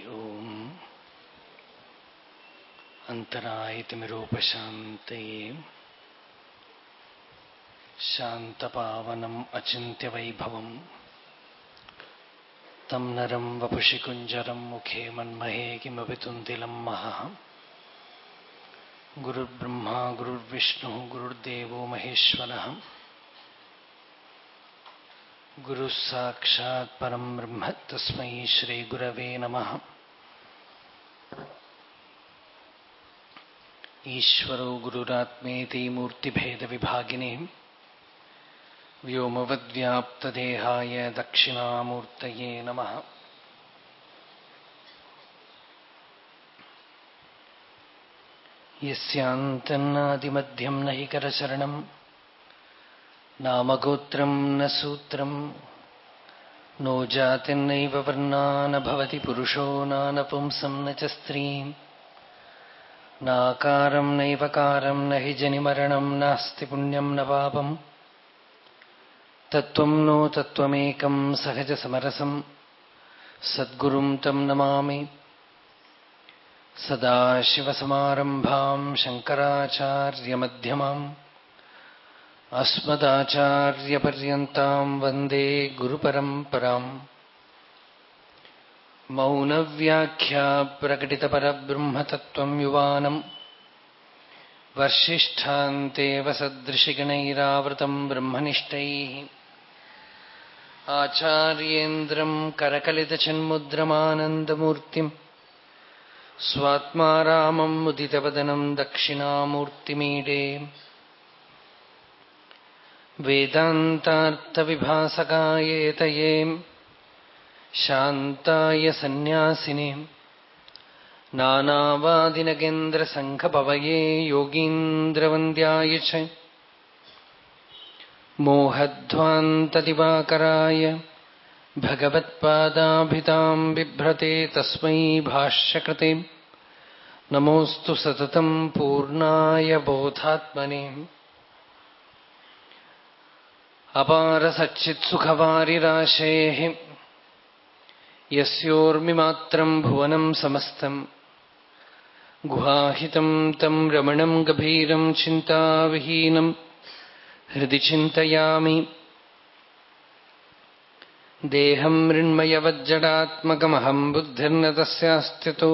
ओम अंतराय तिमिरोपशांत शांतपावनम अचिंत्य वैभव तम नरम वपुषि कुंजरम मुखे मन्महे किमपि तुंतिलम महा। गुरुर्ब्रह्मा, गुरुर्विष्णु, गुरुर्देव महेश्वर। പരം ബ്രഹ്മ തസ്മൈ ശ്രീഗുരവേ നമഃ ഈശ്വരോ ഗുരുരാത്മേതി മൂർത്തിഭേദവിഭാഗിനെ വ്യോമവദ്വ്യാപ്തദേഹായ ദക്ഷിണാമൂർത്തയേ നമഃ യസ്യാന്തന്നാദിമധ്യം നഹി കരചരണം നാമഗോത്രം ന नामगोत्रम् न सूत्रम् नो जातिर्नैव वर्णा न भवति पुरुषो नानपुंसं न च स्त्रीम् नाकारम् नैवकारम् न हि जनिमरणम् नास्ति पुण्यम् न पापम् तत्त्वम् नो तत्त्वमेकम् सहजसमरसम् सद्गुरुम् तम् नमामि सदाशिवसमारम्भाम् शङ्कराचार्यमध्यमाम् अस्मदाचार्यपर्यन्तां वन्दे गुरुपरम्पराम् मौनव्याख्या प्रकटितपरब्रह्मतत्त्वं युवानम् वर्षिष्ठान्तेव सदृशिगणैरावृतं ब्रह्मनिष्ठैः आचार्येन्द्रं करकलितचन्मुद्रमानन्दमूर्तिम् स्वात्मा रामम् मुदितवदनं दक्षिणामूर्तिमीडे വേദാന്താർത്ഥവിഭാസകായേതയേ ശാന്തായ സന്യാസിനെ നാനാവാദിനകേന്ദ്രസംഘപവയേ യോഗീന്ദ്രവന്ദ്യായ മോഹധ്വാന്തതിവാകരായ ഭഗവത്പാദാഭിതാം ബിഭ്രത്തെ തസ്മൈ ഭാഷ്യകൃതേ നമോസ്തു സതതം പൂർണായ ബോധാത്മനേ बोधात्मने अपारसच्चित्सुखवारिराशेः यस्योर्मिमात्रम् भुवनम् समस्तम् गुहाहितम् तम् रमणम् गभीरम् चिन्ताविहीनम् हृदि चिन्तयामि देहम् मृण्मयवज्जडात्मकमहम् बुद्धिर्न तस्यास्त्यतो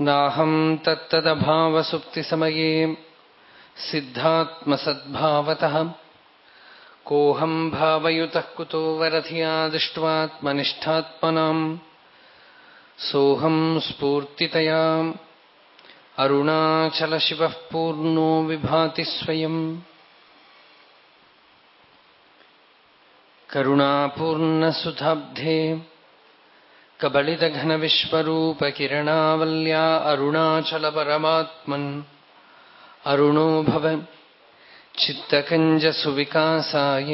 नाहम् तत्तदभावसुप्तिसमये सिद्धात्मसद्भावतः कोऽहम् भावयुतः कुतो वरधिया दृष्ट्वात्मनिष्ठात्मनाम्। सोऽहम् स्फूर्तितया अरुणाचलशिवः पूर्णो विभाति स्वयम्। करुणापूर्णसुधाब्धे। कबलितघनविश्वरूपकिरणावल्या अरुणाचलपरमात्मन्। अरुणो भव चित्तकञ्जसुविकासाय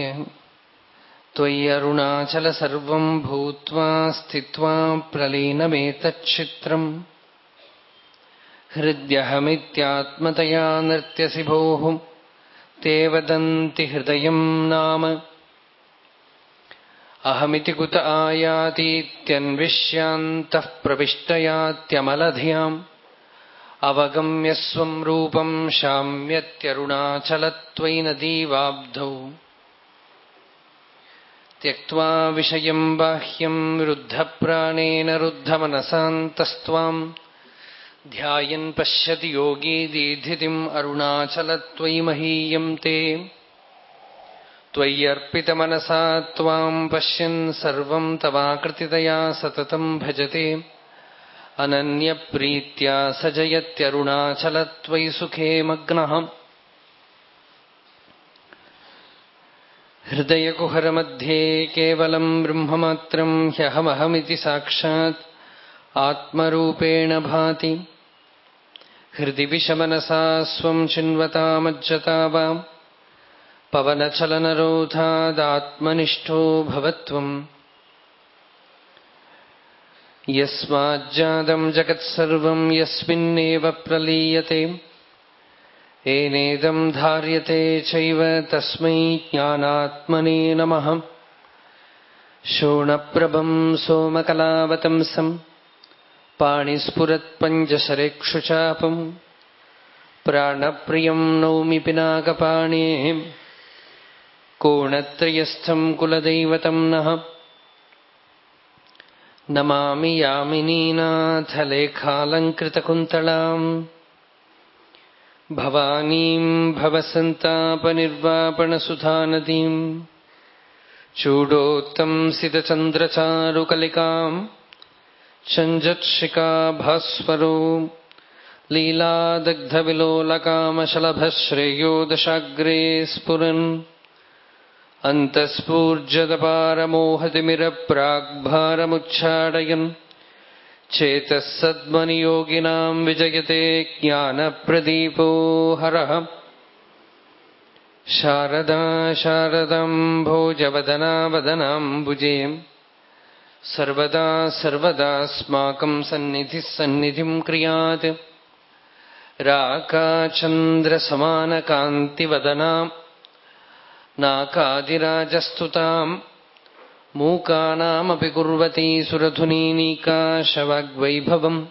त्वय्यरुणाचल सर्वम् भूत्वा स्थित्वा प्रलीनमेतच्छित्रम् हृद्यहमित्यात्मतया नृत्यसि भोः ते वदन्ति हृदयम् नाम अहमिति कुत आयातीत्यन्विष्यान्तः प्रविष्टयात्यमलधियाम् अवगम्य स्वम् रूपम् शाम्यत्यरुणाचलत्वयि नदीवाब्धौ। त्यक्त्वा विषयम् बाह्यम् रुद्धप्राणेन रुद्धमनसान्तस्त्वाम्। ध्यायन् पश्यति योगी दीधितिम् अरुणाचलत्वयि महीयम् ते। त्वय्यर्पितमनसा त्वाम् पश्यन् सर्वम् तवाकृतितया सततम् भजते अनन्यप्रीत्या स जयत्यरुणाचलत्वयि सुखे मग्नः हृदयकुहरमध्ये केवलम् ब्रह्ममात्रम् ह्यहमहमिति साक्षात् आत्मरूपेण भाति। हृदि विषमनसा स्वम् चिन्वतामज्जता वा पवनचलनरोधादात्मनिष्ठो भवत्वम्। यस्माज्जातम् जगत्सर्वम् यस्मिन्नेव प्रलीयते। येनेदम् धार्यते चैव तस्मै ज्ञानात्मने नमः। शोणप्रभम् सोमकलावतंसम् पाणिस्फुरत्पञ्चशरेक्षुचापम् प्राणप्रियम् नौमि पिनाकपाणे। कोणत्रयस्थम् कुलदैवतम् नः नमामि यामिनीनाथलेखालङ्कृतकुन्तलाम् भवानीम् भवसन्तापनिर्वापणसुधानदीम्। चूडोत्तंसितचन्द्रचारुकलिकाम् चञ्जत्शिकाभास्वरो लीलादग्धविलोलकामशलभश्रेयो दशाग्रे स्फुरन् अन्तःस्फूर्जतपारमोहतिमिरप्राग्भारमुच्छाडयन् चेतः सद्मनियोगिनाम् विजयते ज्ञानप्रदीपो हरः। शारदा शारदाम् भोजवदनावदनाम्बुजे सर्वदा सर्वदास्माकम् सन्निधिः सन्निधिम् क्रियात्। राकाचन्द्रसमानकान्तिवदनाम् नाकादिराजस्तुताम्। मूकानामपि कुर्वती सुरधुनीनीकाशवाग्वैभवम्।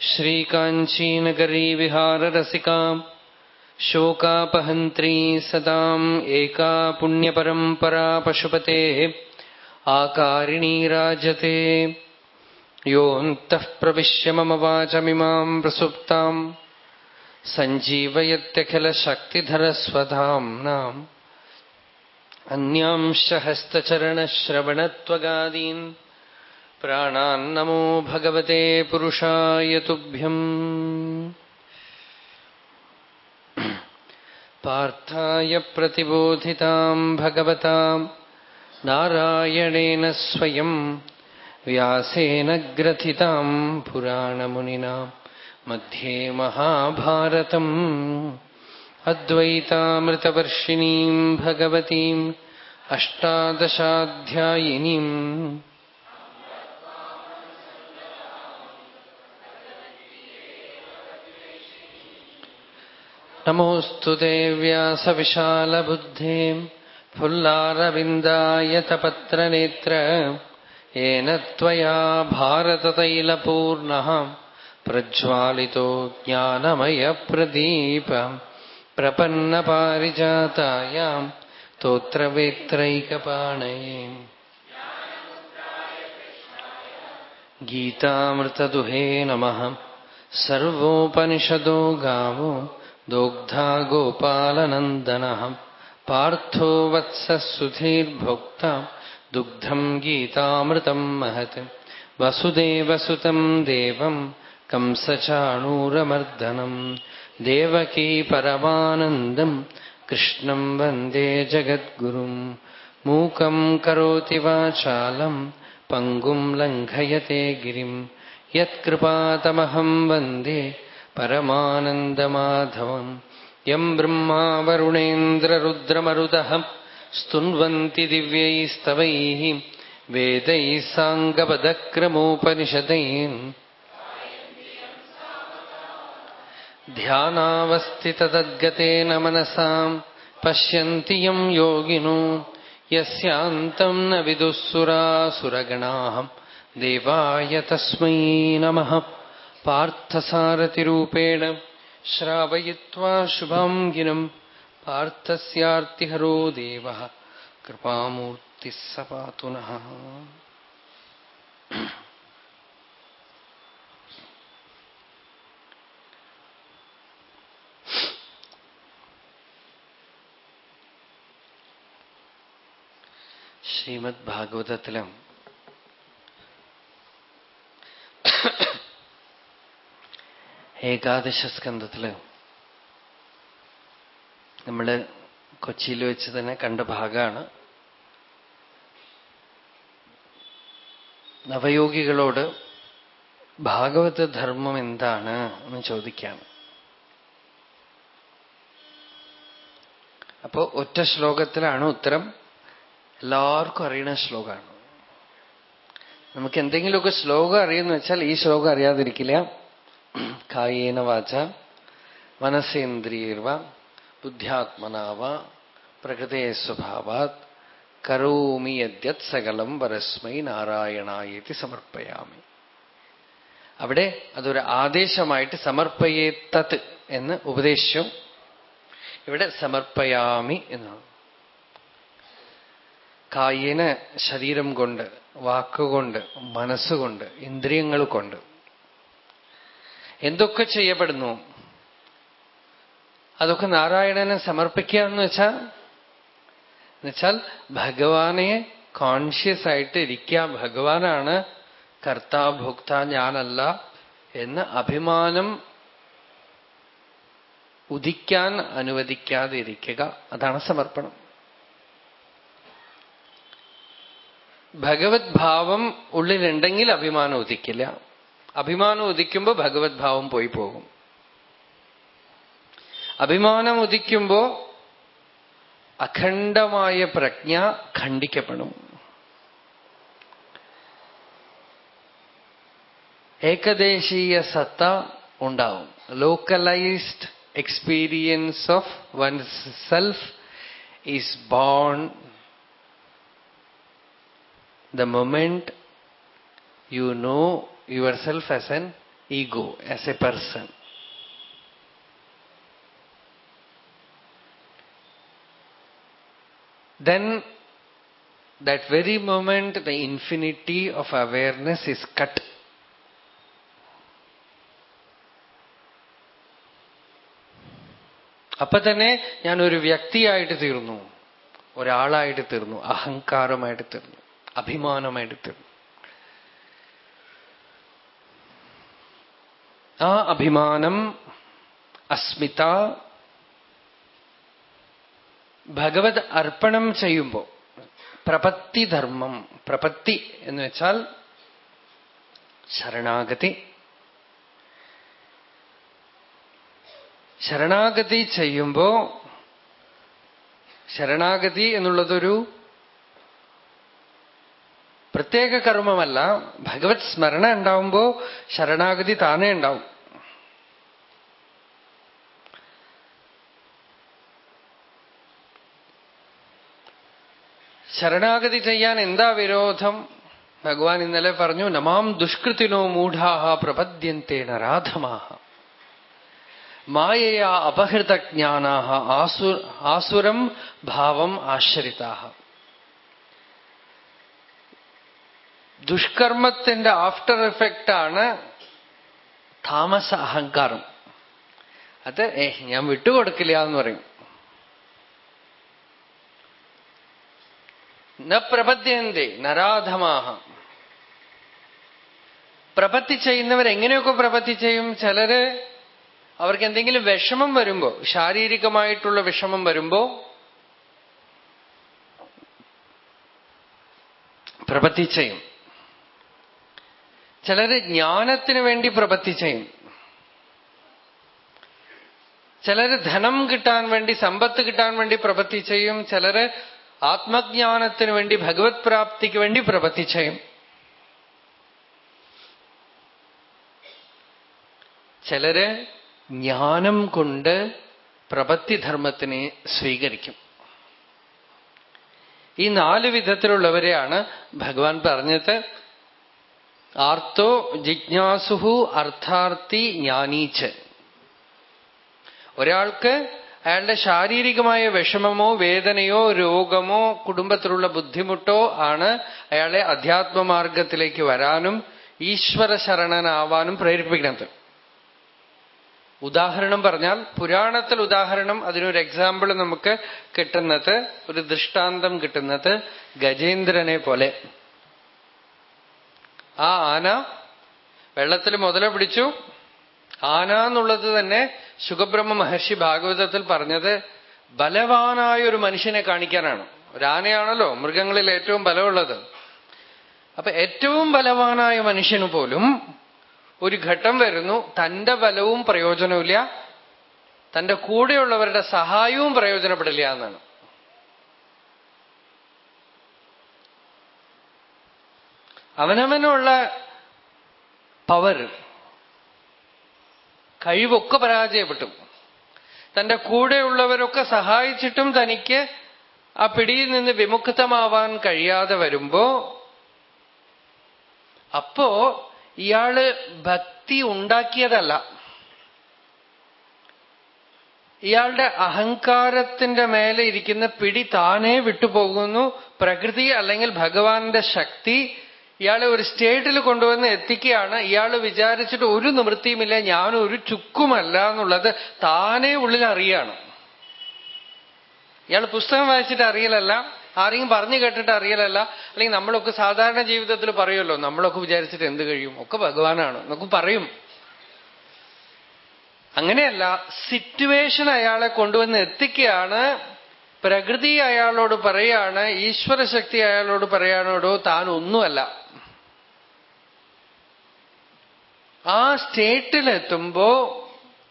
श्रीकाञ्चीनगरी विहाररसिकाम्। शोकापहन्त्री सदाम् एका पुण्यपरम्परा पशुपतेः। आकारिणी राजते। योऽन्तः प्रविश्य मम वाचमिमाम् प्रसुप्ताम्। सञ्जीवयत्यखिलशक्तिधरस्वधाम्नाम्। अन्यांश्च हस्तचरणश्रवणत्वगादीन् प्राणान्नमो भगवते पुरुषाय तुभ्यम् पार्थाय प्रतिबोधिताम् भगवताम् नारायणेन स्वयम् व्यासेन ग्रथिताम् पुराणमुनिना मध्ये महाभारतम् अद्वैतामृतवर्षिणीम् भगवतीम् अष्टादशाध्यायिनीम् नमोऽस्तु देव्यासविशालबुद्धे फुल्लारविन्दायतपत्रनेत्र येन त्वया भारततैलपूर्णः प्रज्वालितो ज्ञानमयप्रदीप प्रपन्नपारिजातायाम् तोत्रवेत्रैकपाणये गीतामृतदुहे नमः। सर्वोपनिषदो गावो दोग्धा गोपालनन्दनः। पार्थो वत्सः सुधीर्भोक्ता दुग्धम् गीतामृतम् महत्। वसुदेवसुतम् देवम् कंसचाणूरमर्दनम्। देवकी परमानन्दम् कृष्णम् वन्दे जगद्गुरुम् मूकम् करोति वाचालम् पङ्गुम् लङ्घयते गिरिम् यत्कृपातमहम् वन्दे परमानन्दमाधवम् यम् ब्रह्मा वरुणेन्द्ररुद्रमरुदः स्तुन्वन्ति दिव्यैस्तवैः वेदैः साङ्गपदक्रमोपनिषदैन् ध्यानावस्थिततद्गतेन मनसाम् पश्यन्ति यम् योगिनो यस्यान्तम् न विदुःसुरासुरगणाः। देवाय तस्मै नमः। पार्थसारथिरूपेण श्रावयित्वा शुभाम् गिनम् पार्थस्यार्तिहरो देवः। कृपामूर्तिः स पातु नः ശ്രീമദ് ഭാഗവതത്തിലും ഏകാദശ സ്കന്ധത്തിൽ നമ്മൾ കൊച്ചിയിൽ വെച്ച് തന്നെ കണ്ട ഭാഗമാണ്. നവയോഗികളോട് ഭാഗവത ധർമ്മം എന്താണ് എന്ന് ചോദിക്കാം അപ്പോ ഒറ്റ ശ്ലോകത്തിലാണ് ഉത്തരം. എല്ലാവർക്കും അറിയണ ശ്ലോകമാണ് നമുക്ക് എന്തെങ്കിലുമൊക്കെ ശ്ലോകം അറിയുന്ന വെച്ചാൽ ഈ ശ്ലോകം അറിയാതിരിക്കില്ല. കായേന വാച മനസ്സേന്ദ്രിയർവ ബുദ്ധ്യാത്മനാവ പ്രകൃതേ സ്വഭാവാത് കരോമി യദ്യത് സകലം പരസ്മൈ നാരായണായേതി സമർപ്പയാമി. അവിടെ അതൊരു ആദേശമായിട്ട് സമർപ്പയേത്തത് എന്ന് ഉപദേശിച്ചു ഇവിടെ സമർപ്പയാമി എന്നാണ്. കായേന ശരീരം കൊണ്ട് വാക്കുകൊണ്ട് മനസ്സുകൊണ്ട് ഇന്ദ്രിയങ്ങൾ കൊണ്ട്. എന്തൊക്കെ ചെയ്യപ്പെടുന്നു? അതൊക്കെ നാരായണനെ സമർപ്പിക്കുക എന്ന് വെച്ചാൽ എന്നുവെച്ചാൽ ഭഗവാനെ കോൺഷ്യസ് ആയിട്ട് ഇരിക്കുക. ഭഗവാനാണ് കർത്താ ഭോക്ത ഞാനല്ല എന്ന് അഭിമാനം ഉദിക്കാൻ അനുവദിക്കാതിരിക്കുക. അതാണ് സമർപ്പണം. ഭഗവത് ഭാവം ഉള്ളിലുണ്ടെങ്കിൽ അഭിമാനം ഉദിക്കില്ല. അഭിമാനം ഉദിക്കുമ്പോൾ ഭഗവത് ഭാവം പോയി പോകും. അഭിമാനം ഉദിക്കുമ്പോ അഖണ്ഡമായ പ്രജ്ഞ ഖണ്ഡിക്കപ്പെടും. ഏകദേശീയ സത്ത ഉണ്ടാവും. Localised experience of one self is born the moment you know yourself as an ego, as a person. Then, that very moment, the infinity of awareness is cut. അപ്പൊ തന്നെ ഞാൻ ഒരു വ്യക്തിയായിട്ട് തീർന്നു ഒരാളായിട്ട് തീർന്നു അഹങ്കാരമായിട്ട് തീർന്നു അഭിമാനമായിട്ട് തീർന്നു ആ അഭിമാനം അസ്മിത ഭഗവത് അർപ്പണം ചെയ്യുമ്പോൾ പ്രപത്തി ധർമ്മം പ്രപത്തി എന്ന് വെച്ചാൽ ശരണാഗതി. ശരണാഗതി ചെയ്യുമ്പോ ശരണാഗതി എന്നുള്ളതൊരു പ്രത്യേക കർമ്മമല്ല. ഭഗവത് സ്മരണ ഉണ്ടാവുമ്പോ ശരണാഗതി താനേ ഉണ്ടാവും. ശരണാഗതി ചെയ്യാൻ എന്താ വിരോധം? ഭഗവാൻ ഇന്നലെ പറഞ്ഞു നമാം ദുഷ്കൃതിനോ മൂഢാഹ പ്രപദ്യന്തേ നരാധമാഹ. മായയാ അപഹൃതജ്ഞാനാഹ. ആസുരം ഭാവം ആശ്രിതാഹ. ദുഷ്കർമ്മത്തിന്റെ ആഫ്റ്റർ എഫക്റ്റാണ് താമസ അഹങ്കാരം. അത് ഏ ഞാൻ വിട്ടുകൊടുക്കില്ല എന്ന് പറയും. ന പ്രപദ്യന്തേ നരാധമാഹ. പ്രപത്തി ചെയ്യുന്നവർ എങ്ങനെയൊക്കെ പ്രപത്തി ചെയ്യും? ചിലര് അവർക്ക് എന്തെങ്കിലും വിഷമം വരുമ്പോ ശാരീരികമായിട്ടുള്ള വിഷമം വരുമ്പോ പ്രപത്തി ചെയ്യും. ചിലര് ജ്ഞാനത്തിന് വേണ്ടി പ്രപത്തി ചെയ്യും. ചിലര് ധനം കിട്ടാൻ വേണ്ടി സമ്പത്ത് കിട്ടാൻ വേണ്ടി പ്രപത്തി ചെയ്യും. ചിലര് ആത്മജ്ഞാനത്തിന് വേണ്ടി ഭഗവത് പ്രാപ്തിക്ക് വേണ്ടി പ്രപത്തി ചെയ്യും. ചിലര് ജ്ഞാനം കൊണ്ട് പ്രപത്തിധർമ്മത്തിനെ സ്വീകരിക്കും. ഈ നാല് വിധത്തിലുള്ളവരെയാണ് ഭഗവാൻ പറഞ്ഞത്. ആർത്തോ ജിജ്ഞാസുഹു അർത്ഥാർത്ഥി ജ്ഞാനീച്ച്. ഒരാൾക്ക് അയാളുടെ ശാരീരികമായ വിഷമമോ വേദനയോ രോഗമോ കുടുംബത്തിലുള്ള ബുദ്ധിമുട്ടോ ആണ് അയാളെ അധ്യാത്മമാർഗത്തിലേക്ക് വരാനും ഈശ്വര ശരണനാവാനും പ്രേരിപ്പിക്കുന്നത്. ഉദാഹരണം പറഞ്ഞാൽ പുരാണത്തിൽ ഉദാഹരണം അതിനൊരു എക്സാമ്പിൾ നമുക്ക് കിട്ടുന്നത് ഒരു ദൃഷ്ടാന്തം കിട്ടുന്നത് ഗജേന്ദ്രനെ പോലെ. ആ ആന വെള്ളത്തിൽ മുതല പിടിച്ചു. ആന എന്നുള്ളത് തന്നെ സുഖബ്രഹ്മ മഹർഷി ഭാഗവതത്തിൽ പറഞ്ഞത് ബലവാനായ ഒരു മനുഷ്യനെ കാണിക്കാനാണ്. ഒരാനയാണല്ലോ മൃഗങ്ങളിൽ ഏറ്റവും ബലമുള്ളത്. അപ്പൊ ഏറ്റവും ബലവാനായ മനുഷ്യന് പോലും ഒരു ഘട്ടം വരുന്നു. തന്റെ ബലവും പ്രയോജനമില്ല തന്റെ കൂടെയുള്ളവരുടെ സഹായവും പ്രയോജനപ്പെടില്ല എന്നാണ്. അവനവനുള്ള പവർ കഴിവൊക്കെ പരാജയപ്പെട്ടു. തന്റെ കൂടെയുള്ളവരൊക്കെ സഹായിച്ചിട്ടും തനിക്ക് ആ പിടിയിൽ നിന്ന് വിമുക്തമാവാൻ കഴിയാതെ വരുമ്പോ അപ്പോ ഇയാൾ ഭക്തി ഉണ്ടാക്കിയതല്ല. ഇയാളുടെ അഹങ്കാരത്തിന്റെ മേലെ ഇരിക്കുന്ന പിടി താനേ വിട്ടുപോകുന്നു. പ്രകൃതി അല്ലെങ്കിൽ ഭഗവാന്റെ ശക്തി ഇയാളെ ഒരു സ്റ്റേറ്റിൽ കൊണ്ടുവന്ന് എത്തിക്കുകയാണ്. ഇയാൾ വിചാരിച്ചിട്ട് ഒരു നിവൃത്തിയുമില്ല. ഞാൻ ഒരു ചുക്കുമല്ല എന്നുള്ളത് താനേ ഉള്ളിൽ അറിയാണ്. ഇയാൾ പുസ്തകം വായിച്ചിട്ട് അറിയലല്ല ആരെയും പറഞ്ഞു കേട്ടിട്ട് അറിയലല്ല. അല്ലെങ്കിൽ നമ്മളൊക്കെ സാധാരണ ജീവിതത്തിൽ പറയുമല്ലോ നമ്മളൊക്കെ വിചാരിച്ചിട്ട് എന്ത് കഴിയും? ഒക്കെ ഭഗവാനാണ്. എന്നൊക്കെ പറയും. അങ്ങനെയല്ല സിറ്റുവേഷൻ അയാളെ കൊണ്ടുവന്ന് എത്തിക്കുകയാണ്. പ്രകൃതി അയാളോട് പറയാണ് ഈശ്വരശക്തി അയാളോട് പറയാനോടോ താൻ ഒന്നുമല്ല. ആ സ്റ്റേറ്റിലെത്തുമ്പോ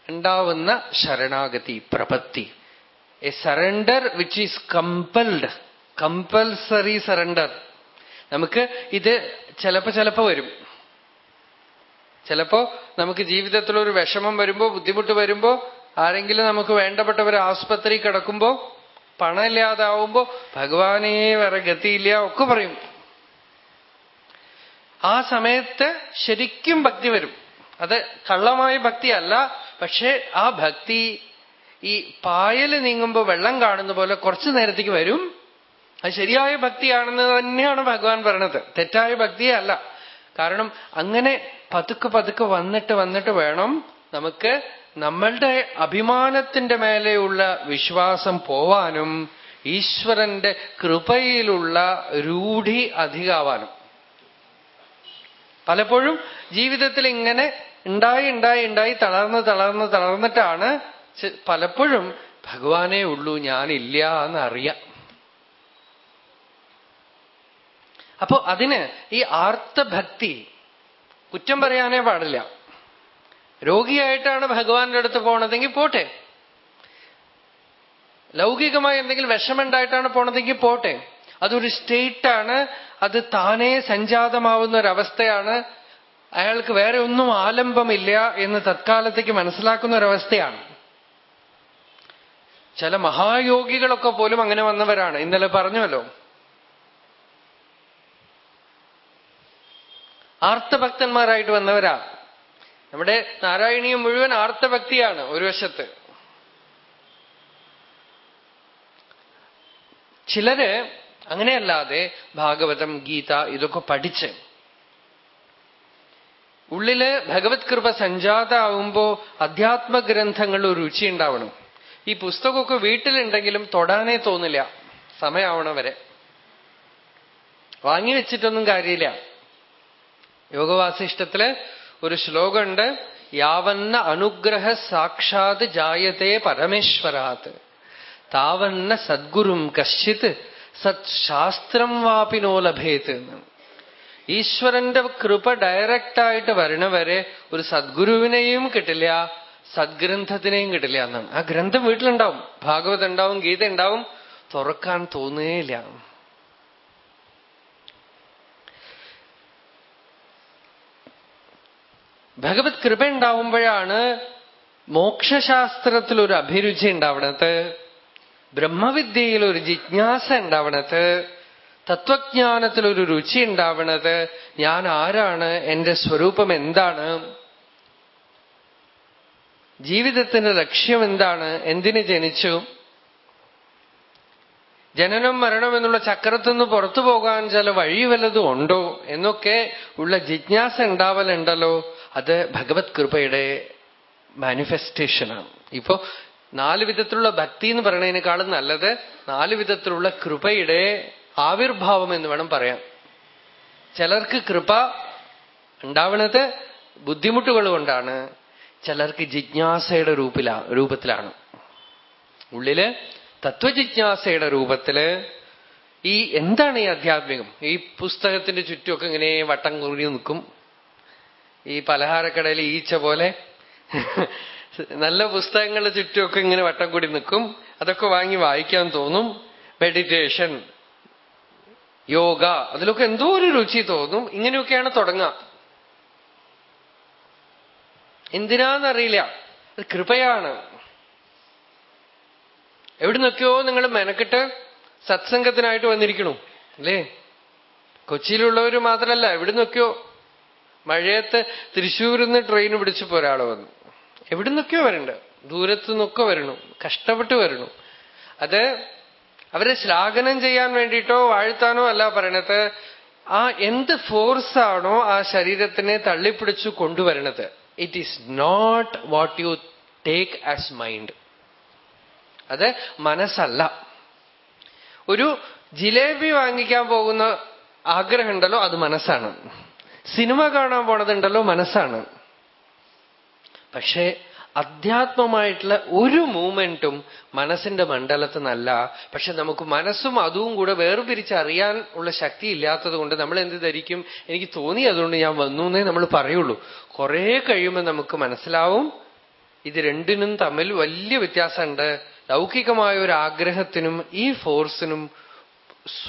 ഉണ്ടാവുന്ന ശരണാഗതി പ്രപത്തി. A surrender which is compelled compulsory surrender നമുക്ക് ഇത് ചിലപ്പോ ചിലപ്പോ വരും. ചിലപ്പോ നമുക്ക് ജീവിതത്തിൽ ഒരു വിഷമം വരുമ്പോ ബുദ്ധിമുട്ട് വരുമ്പോ ആരെങ്കിലും നമുക്ക് വേണ്ടപ്പെട്ടവർ ആസ്പത്രി കിടക്കുമ്പോ പണമില്ലാതാവുമ്പോ ഭഗവാനേ വേറെ ഗതിയില്ല ഒക്കെ പറയും. ആ സമയത്ത് ശരിക്കും ഭക്തി വരും. അത് കള്ളമായ ഭക്തിയല്ല പക്ഷേ ആ ഭക്തി ഈ പായൽ നീങ്ങുമ്പോൾ വെള്ളം കാണുന്ന പോലെ കുറച്ചു നേരത്തേക്ക് വരും. അത് ശരിയായ ഭക്തിയാണെന്ന് തന്നെയാണ് ഭഗവാൻ പറയണത്. തെറ്റായ ഭക്തിയേ അല്ല. കാരണം അങ്ങനെ പതുക്കെ പതുക്കെ വന്നിട്ട് വന്നിട്ട് വേണം നമുക്ക് നമ്മളുടെ അഭിമാനത്തിന്റെ മേലെയുള്ള വിശ്വാസം പോവാനും ഈശ്വരന്റെ കൃപയിലുള്ള രൂഢി അധികാവാനും. പലപ്പോഴും ജീവിതത്തിൽ ഇങ്ങനെ ഉണ്ടായി ഉണ്ടായി ഉണ്ടായി തളർന്ന് തളർന്ന് തളർന്നിട്ടാണ് പലപ്പോഴും ഭഗവാനേ ഉള്ളൂ ഞാനില്ല എന്നറിയാം. അപ്പോ അതിന് ഈ ആർത്തഭക്തി കുറ്റം പറയാനേ പാടില്ല. രോഗിയായിട്ടാണ് ഭഗവാന്റെ അടുത്ത് പോണതെങ്കിൽ പോട്ടെ. ലൗകികമായി എന്തെങ്കിലും വിഷമുണ്ടായിട്ടാണ് പോണതെങ്കിൽ പോട്ടെ. അതൊരു സ്റ്റേറ്റാണ്. അത് താനേ സഞ്ജാതമാവുന്ന ഒരവസ്ഥയാണ് അയാൾക്ക് വേറെ ഒന്നും ആലംബമില്ല എന്ന് തത്കാലത്തേക്ക് മനസ്സിലാക്കുന്ന ഒരവസ്ഥയാണ് ചില മഹായോഗികളൊക്കെ പോലും അങ്ങനെ വന്നവരാണ്. ഇന്നലെ പറഞ്ഞുവല്ലോ. ആർത്തഭക്തന്മാരായിട്ട് വന്നവരാ. നമ്മുടെ നാരായണീയം മുഴുവൻ ആർത്തഭക്തിയാണ് ഒരു വശത്ത്. ചിലര് അങ്ങനെയല്ലാതെ ഭാഗവതം ഗീത ഇതൊക്കെ പഠിച്ച് ഉള്ളിൽ ഭഗവത് കൃപ സഞ്ജാതാവുമ്പോ അധ്യാത്മഗ്രന്ഥങ്ങൾ ഒരു രുചി ഉണ്ടാവണം. ഈ പുസ്തകമൊക്കെ വീട്ടിലുണ്ടെങ്കിലും തൊടാനേ തോന്നില്ല. സമയമാവണം വരെ. വാങ്ങി വെച്ചിട്ടൊന്നും കാര്യമില്ല. യോഗവാസിഷ്ടത്തിൽ ഒരു ശ്ലോകമുണ്ട്. യാവന്ന അനുഗ്രഹ സാക്ഷാത് ജായതേ പരമേശ്വരാത്. താവന്ന സദ്ഗുരും കശ്ചിത് സത് ശാസ്ത്രം വാപിനോ ലഭേത് ഈശ്വരന്റെ കൃപ ഡയറക്റ്റായിട്ട് വരണവരെ ഒരു സദ്ഗുരുവിനെയും കിട്ടില്ല സദ്ഗ്രന്ഥത്തിനെയും കിട്ടില്ല എന്നാണ്. ആ ഗ്രന്ഥം വീട്ടിലുണ്ടാവും ഭാഗവത് ഉണ്ടാവും ഗീത ഉണ്ടാവും തുറക്കാൻ തോന്നുകയില്ല. ഭഗവത് കൃപ ഉണ്ടാവുമ്പോഴാണ് മോക്ഷശാസ്ത്രത്തിൽ ഒരു അഭിരുചി ഉണ്ടാവണത്. ബ്രഹ്മവിദ്യയിൽ ഒരു ജിജ്ഞാസ ഉണ്ടാവണത് തത്വജ്ഞാനത്തിൽ ഒരു രുചി ഉണ്ടാവണത് ഞാൻ ആരാണ് എന്റെ സ്വരൂപം എന്താണ് ജീവിതത്തിന്റെ ലക്ഷ്യം എന്താണ് എന്തിന് ജനിച്ചു ജനനം മരണം എന്നുള്ള ചക്രത്തിൽ നിന്ന് പുറത്തു പോകാൻ ചില വഴി വല്ലതും ഉണ്ടോ എന്നൊക്കെ ഉള്ള ജിജ്ഞാസ ഉണ്ടാവലുണ്ടല്ലോ അത് ഭഗവത് കൃപയുടെ മാനിഫെസ്റ്റേഷനാണ് ഇപ്പോ നാല് വിധത്തിലുള്ള ഭക്തി എന്ന് പറയുന്നതിനേക്കാളും നല്ലത് നാല് വിധത്തിലുള്ള കൃപയുടെ ആവിർഭാവം എന്ന് വേണം പറയാം ചിലർക്ക് കൃപ ഉണ്ടാവണത് ബുദ്ധിമുട്ടുകൾ കൊണ്ടാണ്. ചിലർക്ക് ജിജ്ഞാസയുടെ രൂപിലാ രൂപത്തിലാണ്. ഉള്ളിൽ തത്വജിജ്ഞാസയുടെ രൂപത്തിൽ ഈ എന്താണ് ഈ അധ്യാത്മികം? ഈ പുസ്തകത്തിന്റെ ചുറ്റുമൊക്കെ ഇങ്ങനെ വട്ടം കുറി നിൽക്കും. ഈ പലഹാരക്കടയിൽ ഈച്ച പോലെ. നല്ല പുസ്തകങ്ങളുടെ ചുറ്റുമൊക്കെ ഇങ്ങനെ വട്ടം കൂടി നിൽക്കും. അതൊക്കെ വാങ്ങി വായിക്കാൻ തോന്നും. മെഡിറ്റേഷൻ യോഗ അതിലൊക്കെ എന്തോ ഒരു രുചി തോന്നും. ഇങ്ങനെയൊക്കെയാണ് തുടങ്ങുക. എന്തിനാന്നറിയില്ല. അത് കൃപയാണ്. എവിടുന്നൊക്കെയോ നിങ്ങൾ മെനക്കെട്ട് സത്സംഗത്തിനായിട്ട് വന്നിരിക്കണു അല്ലേ? കൊച്ചിയിലുള്ളവർ മാത്രമല്ല എവിടുന്നൊക്കെയോ മഴയത്ത് തൃശ്ശൂരിൽ നിന്ന് ട്രെയിൻ പിടിച്ചപ്പോ ഒരാൾ വന്നു. എവിടുന്നൊക്കെയോ വരണ്ട് ദൂരത്തു നിന്നൊക്കെ വരണു കഷ്ടപ്പെട്ട് വരണു അത് അവരെ ശ്ലാഘനം ചെയ്യാൻ വേണ്ടിയിട്ടോ വാഴ്ത്താനോ അല്ല പറയണത്. ആ എന്ത് ഫോഴ്സ് ആണോ ആ ശരീരത്തിനെ തള്ളിപ്പിടിച്ചു കൊണ്ടുവരണത്. It is not what you take as mind അത് മനസ്സല്ല. ഒരു ജിലേബി വാങ്ങിക്കാൻ പോകുന്ന ആഗ്രഹമുണ്ടല്ലോ അത് മനസ്സാണ്. സിനിമ കാണാൻ പോണതുണ്ടല്ലോ മനസ്സാണ്. പക്ഷേ അധ്യാത്മമായിട്ടുള്ള ഒരു മൂമെന്റും മനസ്സിന്റെ മണ്ഡലത്തിൽ നിന്നല്ല പക്ഷെ നമുക്ക് മനസ്സും അതും കൂടെ വേർതിരിച്ചറിയാൻ ഉള്ള ശക്തി ഇല്ലാത്തത് കൊണ്ട് നമ്മൾ എന്ത് ധരിക്കും? എനിക്ക് തോന്നി അതുകൊണ്ട് ഞാൻ വന്നു എന്നേ നമ്മൾ പറയുള്ളൂ. കുറെ കഴിയുമ്പോൾ നമുക്ക് മനസ്സിലാവും ഇത് രണ്ടിനും തമ്മിൽ വലിയ വ്യത്യാസമുണ്ട്. ലൗകികമായ ഒരു ആഗ്രഹത്തിനും ഈ ഫോഴ്സിനും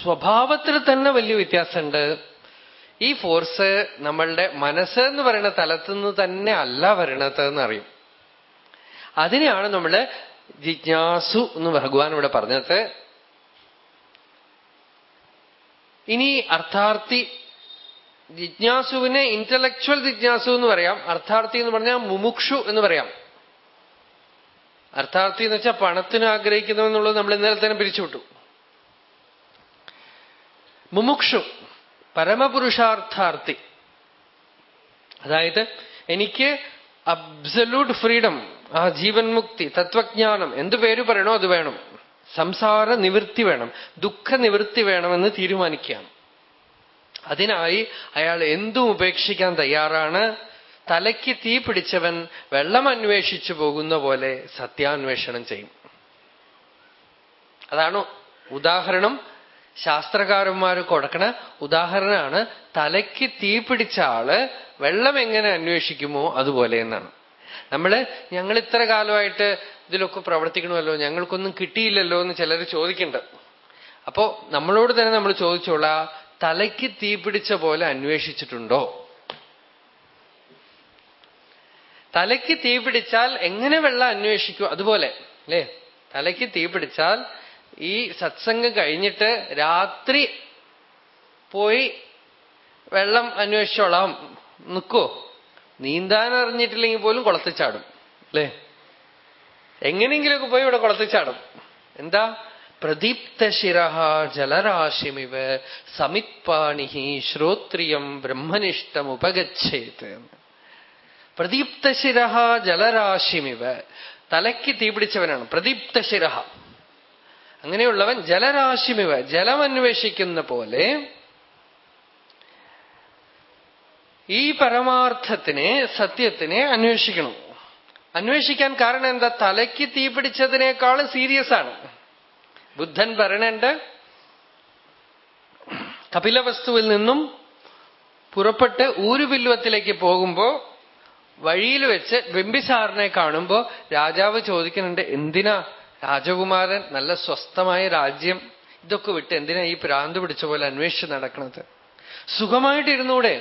സ്വഭാവത്തിൽ തന്നെ വലിയ വ്യത്യാസമുണ്ട്. ഈ ഫോഴ്സ് നമ്മളുടെ മനസ്സ് എന്ന് പറയുന്ന തലത്തുനിന്ന് തന്നെ അല്ല വരണത് എന്നറിയും അതിനെയാണ് നമ്മൾ ജിജ്ഞാസു എന്ന് ഭഗവാൻ ഇവിടെ പറഞ്ഞത്. ഇനി അർത്ഥാർത്ഥി ജിജ്ഞാസുവിനെ ഇന്റലക്ച്വൽ ജിജ്ഞാസു എന്ന് പറയാം. അർത്ഥാർത്ഥി എന്ന് പറഞ്ഞാൽ മുമുക്ഷു എന്ന് പറയാം. അർത്ഥാർത്ഥി എന്ന് വെച്ചാൽ പണത്തിന് ആഗ്രഹിക്കുന്നു എന്നുള്ളത് നമ്മൾ ഇന്നലെ തന്നെ പിരിച്ചുവിട്ടു. മുമുക്ഷു. പരമപുരുഷാർത്ഥാർത്ഥി. അതായത് എനിക്ക് അബ്സല്യൂട്ട് ഫ്രീഡം ആ ജീവൻ മുക്തി തത്വജ്ഞാനം എന്തു പേര് പറയണോ അത് വേണം. സംസാര നിവൃത്തി വേണം ദുഃഖ നിവൃത്തി വേണമെന്ന് തീരുമാനിക്കുകയാണ്. അതിനായി അയാൾ എന്തും ഉപേക്ഷിക്കാൻ തയ്യാറാണ്. തലയ്ക്ക് തീ പിടിച്ചവൻ വെള്ളം അന്വേഷിച്ചു പോകുന്ന പോലെ സത്യാന്വേഷണം ചെയ്യും. അതാണ് ഉദാഹരണം ശാസ്ത്രകാരന്മാർ കൊടുക്കണ ഉദാഹരണമാണ് തലയ്ക്ക് തീ പിടിച്ച ആൾ വെള്ളം എങ്ങനെ അന്വേഷിക്കുമോ അതുപോലെ എന്നാണ്. നമ്മൾ ഞങ്ങൾ ഇത്ര കാലമായിട്ട് ഇതിലൊക്കെ പ്രവർത്തിക്കണമല്ലോ ഞങ്ങൾക്കൊന്നും കിട്ടിയില്ലല്ലോ എന്ന് ചിലർ ചോദിക്കുന്നുണ്ട് അപ്പോ നമ്മളോട് തന്നെ നമ്മൾ ചോദിച്ചോളാ തലയ്ക്ക് തീ പിടിച്ച പോലെ അന്വേഷിച്ചിട്ടുണ്ടോ? തലയ്ക്ക് തീ പിടിച്ചാൽ എങ്ങനെ വെള്ളം അന്വേഷിക്കും അതുപോലെ അല്ലേ? തലയ്ക്ക് തീ പിടിച്ചാൽ ഈ സത്സംഗം കഴിഞ്ഞിട്ട് രാത്രി പോയി വെള്ളം അന്വേഷിച്ചോളാം. നിൽക്കോ നീന്താൻ അറിഞ്ഞിട്ടില്ലെങ്കിൽ പോലും കുളത്തിച്ചാടും അല്ലേ? എങ്ങനെയെങ്കിലുമൊക്കെ പോയി ഇവിടെ കുളത്തിച്ചാടും എന്താ? പ്രദീപ്തശിര ജലരാശിമിവ സമിത്പാണി ശ്രോത്രിയം ബ്രഹ്മനിഷ്ഠം ഉപഗച്ഛേത് പ്രദീപ്തശിര ജലരാശിമിവ. തലയ്ക്ക് തീപിടിച്ചവനാണ്. പ്രദീപ്തശിര അങ്ങനെയുള്ളവൻ ജലരാശിമിവ ജലമന്വേഷിക്കുന്ന പോലെ ഈ പരമാർത്ഥത്തിനെ സത്യത്തിനെ അന്വേഷിക്കണം. അന്വേഷിക്കാൻ കാരണം എന്താ? തലയ്ക്ക് തീ പിടിച്ചതിനേക്കാൾ സീരിയസ് ആണ്. ബുദ്ധൻ പറയണുണ്ട് കപിലവസ്തുവിൽ നിന്നും പുറപ്പെട്ട് ഊരുബില്വത്തിലേക്ക് പോകുമ്പോ വഴിയിൽ വെച്ച് ബിംബിസാറിനെ കാണുമ്പോ രാജാവ് ചോദിക്കുന്നുണ്ട് എന്തിനാ രാജകുമാരൻ നല്ല സ്വസ്ഥമായ രാജ്യം ഇതൊക്കെ വിട്ട് എന്തിനാ ഈ പ്രാന്ത് പിടിച്ച പോലെ അന്വേഷിച്ച് നടക്കുന്നത് സുഖമായിട്ടിരുന്നൂടെ?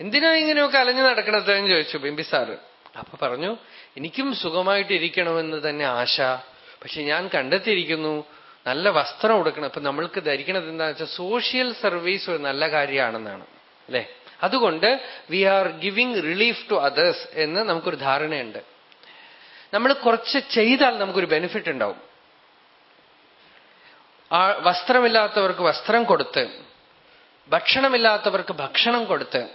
എന്തിനാ ഇങ്ങനെയൊക്കെ അലഞ്ഞു നടക്കണത് എന്ന് ചോദിച്ചു ബിംബിസാറ് അപ്പൊ പറഞ്ഞു എനിക്കും സുഖമായിട്ടിരിക്കണമെന്ന് തന്നെ ആശ. പക്ഷെ ഞാൻ കണ്ടെത്തിയിരിക്കുന്നു നല്ല വസ്ത്രം കൊടുക്കണം അപ്പൊ നമ്മൾക്ക് ധരിക്കണത് എന്താണെന്ന് വെച്ചാൽ സോഷ്യൽ സർവീസ് ഒരു നല്ല കാര്യമാണെന്നാണ്. അല്ലെ? അതുകൊണ്ട് we are giving relief to others എന്ന് നമുക്കൊരു ധാരണയുണ്ട്. നമ്മൾ കുറച്ച് ചെയ്താൽ നമുക്കൊരു ബെനിഫിറ്റ് ഉണ്ടാവും. ആ വസ്ത്രമില്ലാത്തവർക്ക് വസ്ത്രം കൊടുത്ത് ഭക്ഷണമില്ലാത്തവർക്ക് ഭക്ഷണം കൊടുത്ത്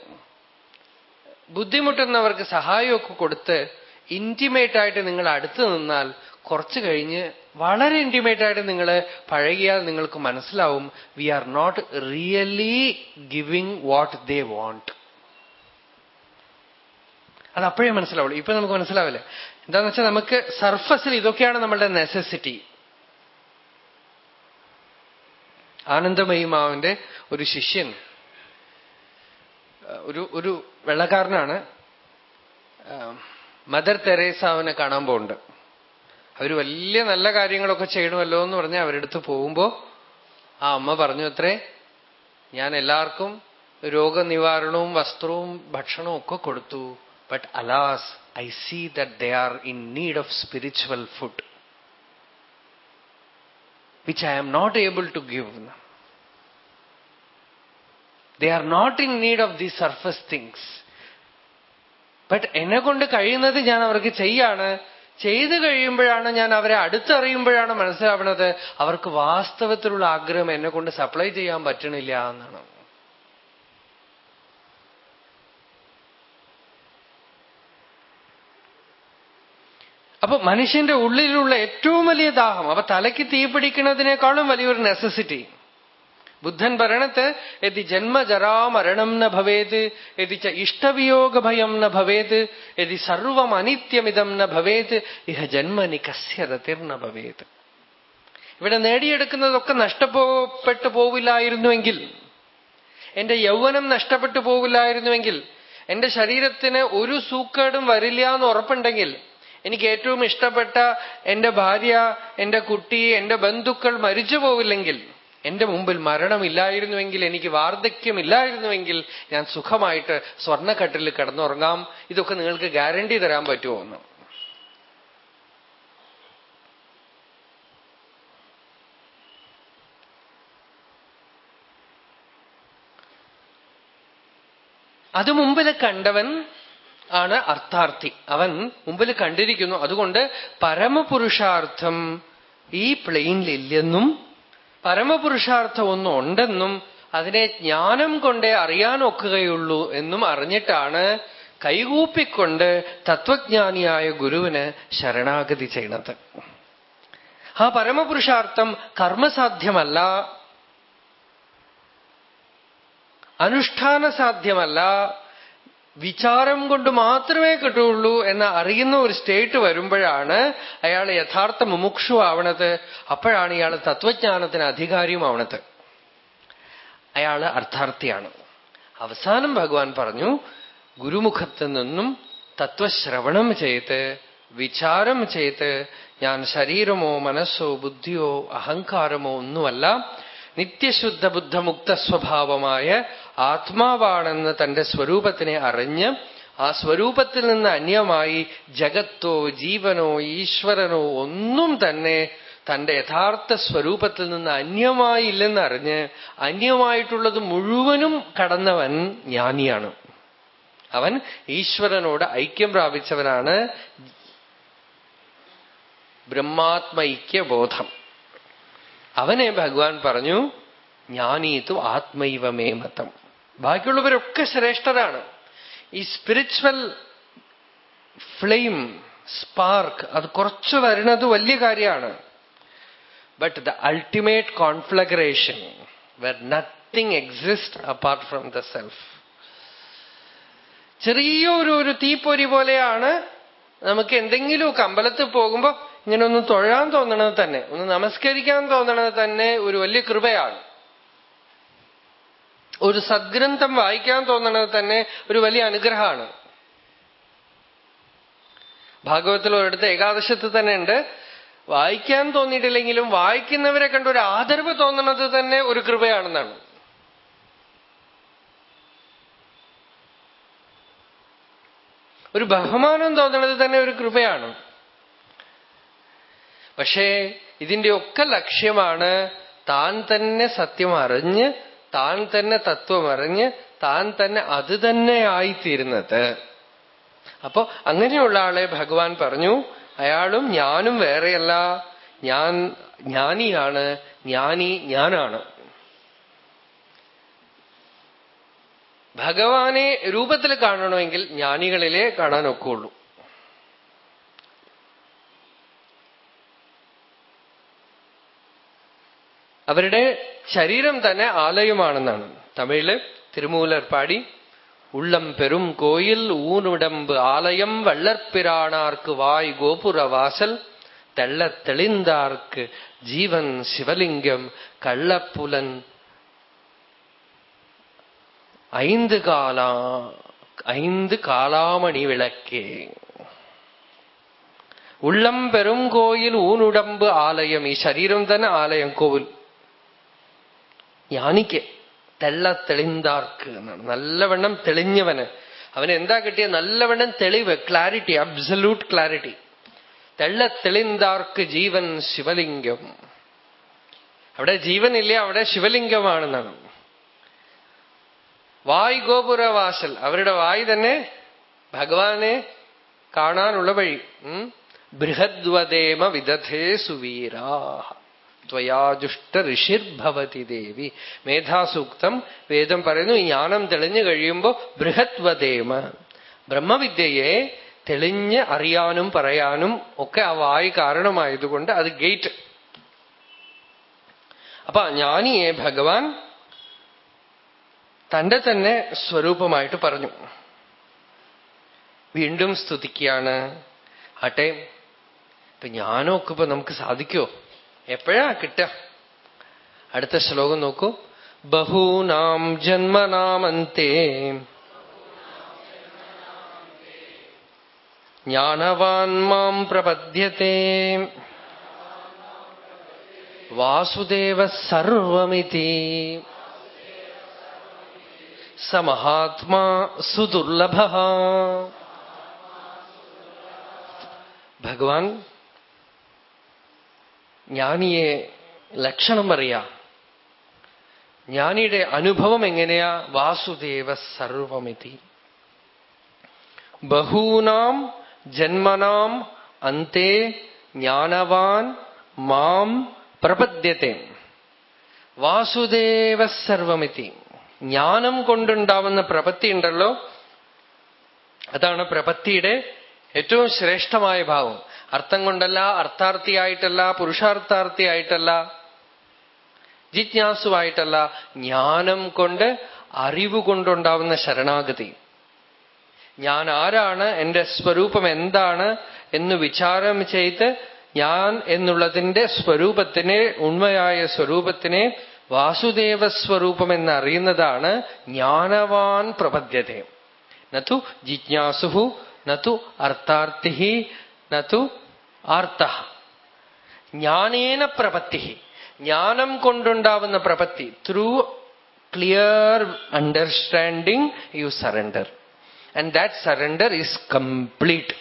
ബുദ്ധിമുട്ടുന്നവർക്ക് സഹായമൊക്കെ കൊടുത്ത് ഇന്റിമേറ്റ് ആയിട്ട് നിങ്ങൾ അടുത്ത് നിന്നാൽ കുറച്ചു കഴിഞ്ഞ് വളരെ ഇന്റിമേറ്റ് ആയിട്ട് നിങ്ങൾ പഴകിയാൽ നിങ്ങൾക്ക് മനസ്സിലാവും we are not really giving what they want അത് അപ്പോഴേ മനസ്സിലാവുള്ളൂ. ഇപ്പൊ നമുക്ക് മനസ്സിലാവില്ല? എന്താന്ന് വെച്ചാൽ നമുക്ക് സർഫസിൽ ഇതൊക്കെയാണ് നമ്മളുടെ നെസസിറ്റി ആനന്ദമയിമാവിന്റെ ഒരു ശിഷ്യൻ ഒരു ഒരു വെള്ളക്കാരനാണ് മദർ തെരേസാവിനെ കാണാൻ പോകുന്നുണ്ട്. അവർ വലിയ നല്ല കാര്യങ്ങളൊക്കെ ചെയ്യണമല്ലോ എന്ന് പറഞ്ഞ് അവരെടുത്ത് പോകുമ്പോ ആ അമ്മ പറഞ്ഞു അത്രേ ഞാൻ എല്ലാവർക്കും രോഗനിവാരണവും വസ്ത്രവും ഭക്ഷണവും ഒക്കെ കൊടുത്തു. But alas I see that they are in need of spiritual food which I am not able to give they are not in need of the surface things but എന്നെ കൊണ്ട് കഴിയുന്നത് ഞാൻ അവർക്ക് ചെയ്യാണ്. ചെയ്തു കഴിയുമ്പോഴാണ് ഞാൻ അവരെ അടുത്തറിയുമ്പോഴാണ് മനസ്സിലാവണത് അവർക്ക് വാസ്തവത്തിലുള്ള ആഗ്രഹം എന്നെ കൊണ്ട് സപ്ലൈ ചെയ്യാൻ പറ്റണില്ല എന്നാണ്. അപ്പൊ മനുഷ്യന്റെ ഉള്ളിലുള്ള ഏറ്റവും വലിയ ദാഹം അപ്പൊ തലയ്ക്ക് തീ പിടിക്കുന്നതിനേക്കാളും വലിയൊരു നെസസിറ്റി ബുദ്ധൻ പറയണത് യതി ജന്മജരാമരണം ന ഭവേത് യതി ച ഇഷ്ടവിയോഗ ഭയം ന ഭവേത് യതി സർവം അനിത്യമിതം ന ഭവേത് ഇഹ ജന്മനി കസ്യ രതിർന ഭവേത്. ഇവിടെ നേടിയെടുക്കുന്നതൊക്കെ നഷ്ടപ്പെട്ടു പോവില്ലായിരുന്നുവെങ്കിൽ എന്റെ യൗവനം നഷ്ടപ്പെട്ടു പോവില്ലായിരുന്നുവെങ്കിൽ എന്റെ ശരീരത്തിന് ഒരു സൂക്കേടും വരില്ല എന്ന് ഉറപ്പുണ്ടെങ്കിൽ എനിക്ക് ഏറ്റവും ഇഷ്ടപ്പെട്ട എന്റെ ഭാര്യ എന്റെ കുട്ടി എന്റെ ബന്ധുക്കൾ മരിച്ചു പോവില്ലെങ്കിൽ എന്റെ മുമ്പിൽ മരണമില്ലായിരുന്നുവെങ്കിൽ എനിക്ക് വാർദ്ധക്യമില്ലായിരുന്നുവെങ്കിൽ ഞാൻ സുഖമായിട്ട് സ്വർണക്കട്ടിൽ കിടന്നുറങ്ങാം. ഇതൊക്കെ നിങ്ങൾക്ക് ഗ്യാരണ്ടി തരാൻ പറ്റുമോ എന്ന്. അത് മുമ്പിൽ കണ്ടവൻ ആണ് അർത്ഥാർത്ഥി. അവൻ മുമ്പിൽ കണ്ടിരിക്കുന്നു. അതുകൊണ്ട് പരമപുരുഷാർത്ഥം ഈ പ്ലെയിനിലില്ലെന്നും പരമപുരുഷാർത്ഥം ഒന്നും ഉണ്ടെന്നും അതിനെ ജ്ഞാനം കൊണ്ടേ അറിയാനൊക്കുകയുള്ളൂ എന്നും അറിഞ്ഞിട്ടാണ് കൈകൂപ്പിക്കൊണ്ട് തത്വജ്ഞാനിയായ ഗുരുവിന് ശരണാഗതി ചെയ്യണത്. ആ പരമപുരുഷാർത്ഥം കർമ്മസാധ്യമല്ല. അനുഷ്ഠാന സാധ്യമല്ല വിചാരം കൊണ്ട് മാത്രമേ കിട്ടുകയുള്ളൂ എന്ന് അറിയുന്ന ഒരു സ്റ്റേറ്റ് വരുമ്പോഴാണ് അയാൾ യഥാർത്ഥ മുമുക്ഷു ആവണത് അപ്പോഴാണ് ഇയാൾ തത്വജ്ഞാനത്തിന് അധികാരിയുമാവണത്. അയാൾ അർത്ഥാർത്ഥിയാണ്. അവസാനം ഭഗവാൻ പറഞ്ഞു ഗുരുമുഖത്ത് നിന്നും തത്വശ്രവണം ചെയ്ത് വിചാരം ചെയ്ത് ഞാൻ ശരീരമോ മനസ്സോ ബുദ്ധിയോ അഹങ്കാരമോ ഒന്നുമല്ല നിത്യശുദ്ധ ബുദ്ധമുക്ത സ്വഭാവമായ ആത്മാവാണെന്ന് തന്റെ സ്വരൂപത്തിനെ അറിഞ്ഞ് ആ സ്വരൂപത്തിൽ നിന്ന് അന്യമായി ജഗത്തോ ജീവനോ ഈശ്വരനോ ഒന്നും തന്നെ തന്റെ യഥാർത്ഥ സ്വരൂപത്തിൽ നിന്ന് അന്യമായില്ലെന്നറിഞ്ഞ് അന്യമായിട്ടുള്ളത് മുഴുവനും കടന്നവൻ ജ്ഞാനിയാണ്. അവൻ ഈശ്വരനോട് ഐക്യം പ്രാപിച്ചവനാണ് ബ്രഹ്മാത്മൈക്യബോധം. അവനെ ഭഗവാൻ പറഞ്ഞു ജ്ഞാനീതു ആത്മൈവമേ മതം. ബാക്കിയുള്ളവരൊക്കെ ശ്രേഷ്ഠരാണ്. ഈ സ്പിരിച്വൽ ഫ്ലെയിം സ്പാർക്ക് അത് കുറച്ച് വരുന്നത് വലിയ കാര്യമാണ്. But the ultimate conflagration where nothing exist apart from the self ചെറിയൊരു ഒരു തീപ്പൊരി പോലെയാണ് നമുക്ക് എന്തെങ്കിലുമൊക്കെ അമ്പലത്തിൽ പോകുമ്പോൾ ഇങ്ങനെ ഒന്ന് തൊഴാൻ തോന്നണത് തന്നെ ഒന്ന് നമസ്കരിക്കാൻ തോന്നണത് തന്നെ ഒരു വലിയ കൃപയാണ്. ഒരു സദ്ഗ്രന്ഥം വായിക്കാൻ തോന്നണത് തന്നെ ഒരു വലിയ അനുഗ്രഹമാണ്. ഭാഗവത്തിൽ ഒരിടത്ത് ഏകാദശത്ത് തന്നെ ഉണ്ട്. വായിക്കാൻ തോന്നിയിട്ടില്ലെങ്കിലും വായിക്കുന്നവരെ കണ്ട് ഒരു ആദരവ് തോന്നണത് തന്നെ ഒരു കൃപയാണെന്നാണ്. ഒരു ബഹുമാനം തോന്നണത് തന്നെ ഒരു കൃപയാണ്. പക്ഷേ ഇതിന്റെയൊക്കെ ലക്ഷ്യമാണ് താൻ തന്നെ സത്യം അറിഞ്ഞ് താൻ തന്നെ തത്വം അറിഞ്ഞ് താൻ തന്നെ അത് തന്നെ ആയിത്തീരുന്നത്. അപ്പോ അങ്ങനെയുള്ള ആളെ ഭഗവാൻ പറഞ്ഞു അയാളും ഞാനും വേറെയല്ല. ഞാൻ ജ്ഞാനിയാണ്. ജ്ഞാനി ഞാനാണ്. ഭഗവാനെ രൂപത്തിൽ കാണണമെങ്കിൽ ജ്ഞാനികളിലെ കാണാൻ ഒക്കുള്ളൂ അവരുടെ ശരീരം തന്നെ ആലയമാണെന്നാണ്. തമിഴില് തിരുമൂലർ പാടി உள்ளம் பெரும் கோயில் ஊனுடம்பு ஆலயம் வள்ளற்பிரானார்க்கு வாய் கோபுர வாசல் தெள்ளத் தெளிந்தார்க்கு ஜீவன் சிவலிங்கம் கள்ளப்புலன் ஐந்து காலா ஐந்து காலாமணி விளக்கே உள்ளம் பெரும் கோயில் ஊனுடம்பு ஆலயம் ഈ ശരീരം തന്നെ ആലയം കോവിൽ. ജ്ഞാനിക്ക് തെള്ള തെളിന്താർക്ക് എന്നാണ്. നല്ലവണ്ണം തെളിഞ്ഞവന്. അവന് എന്താ കിട്ടിയ നല്ലവണ്ണം തെളിവ് ക്ലാരിറ്റി അബ്സല്യൂട്ട് ക്ലാരിറ്റി. തെള്ള തെളിന്താർക്ക് ജീവൻ ശിവലിംഗം. അവിടെ ജീവനില്ല അവിടെ ശിവലിംഗമാണെന്നാണ്. വായ് ഗോപുരവാസൽ. അവരുടെ വായ് തന്നെ ഭഗവാനെ കാണാനുള്ള വഴി. ബൃഹദ്വദേമ വിദധേ സുവീരാ ത്വയാജുഷ്ട ഋഷിർഭവതി ദേവി. മേധാസൂക്തം വേദം പറയുന്നു ജ്ഞാനം തെളിഞ്ഞു കഴിയുമ്പോ ബൃഹത്വദേമ. ബ്രഹ്മവിദ്യയെ തെളിഞ്ഞ് അറിയാനും പറയാനും ഒക്കെ ആ വായി കാരണമായതുകൊണ്ട് അത് ഗേറ്റ്. അപ്പൊ ജ്ഞാനിയെ ഭഗവാൻ തന്റെ തന്നെ സ്വരൂപമായിട്ട് പറഞ്ഞു. വീണ്ടും സ്തുതിക്കുകയാണ്. ആട്ടെ ഇപ്പൊ ജ്ഞാനമൊക്കെ ഇപ്പൊ നമുക്ക് സാധിക്കുമോ എപ്പോഴാ കിട്ടുക? അടുത്ത ശ്ലോകം നോക്കൂ. ബഹൂനാം ജന്മനാമന്തേ. ജ്ഞാനവാൻ മാം പ്രപദ്യത്തെ വാസുദേവ സർവമിതി. സ മഹാത്മാ സുദുർലഭ. ഭഗവാൻ ജ്ഞാനിയെ ലക്ഷണം പറയാ. ജ്ഞാനിയുടെ അനുഭവം എങ്ങനെയാ? വാസുദേവ സർവമിതി. ബഹൂനാം ജന്മനാം അന്തേ ജ്ഞാനവാൻ മാം പ്രപദ്യത്തെ. വാസുദേവ സർവമിതി. ജ്ഞാനം കൊണ്ടുണ്ടാവുന്ന പ്രപത്തി ഉണ്ടല്ലോ? അതാണ് പ്രപത്തിയുടെ ഏറ്റവും ശ്രേഷ്ഠമായ ഭാവം. അർത്ഥം കൊണ്ടല്ല അർത്ഥാർത്ഥിയായിട്ടല്ല പുരുഷാർത്ഥാർത്ഥിയായിട്ടല്ല ജിജ്ഞാസുവായിട്ടല്ല ജ്ഞാനം കൊണ്ട് അറിവ് കൊണ്ടുണ്ടാവുന്ന ശരണാഗതി. ഞാൻ ആരാണ് എന്റെ സ്വരൂപം എന്താണ് എന്ന് വിചാരം ചെയ്ത് ഞാൻ എന്നുള്ളതിന്റെ സ്വരൂപത്തിനെ ഉണ്മയായ സ്വരൂപത്തിനെ വാസുദേവ സ്വരൂപം എന്നറിയുന്നതാണ് ജ്ഞാനവാൻ പ്രപദ്യത നു ജിജ്ഞാസു നു അർത്ഥാർത്ഥി നു ആർത്ത ജ്ഞാനേന പ്രപത്തി ജ്ഞാനം കൊണ്ടുണ്ടാവുന്ന പ്രപത്തി. Through clear understanding you surrender. And that surrender is complete.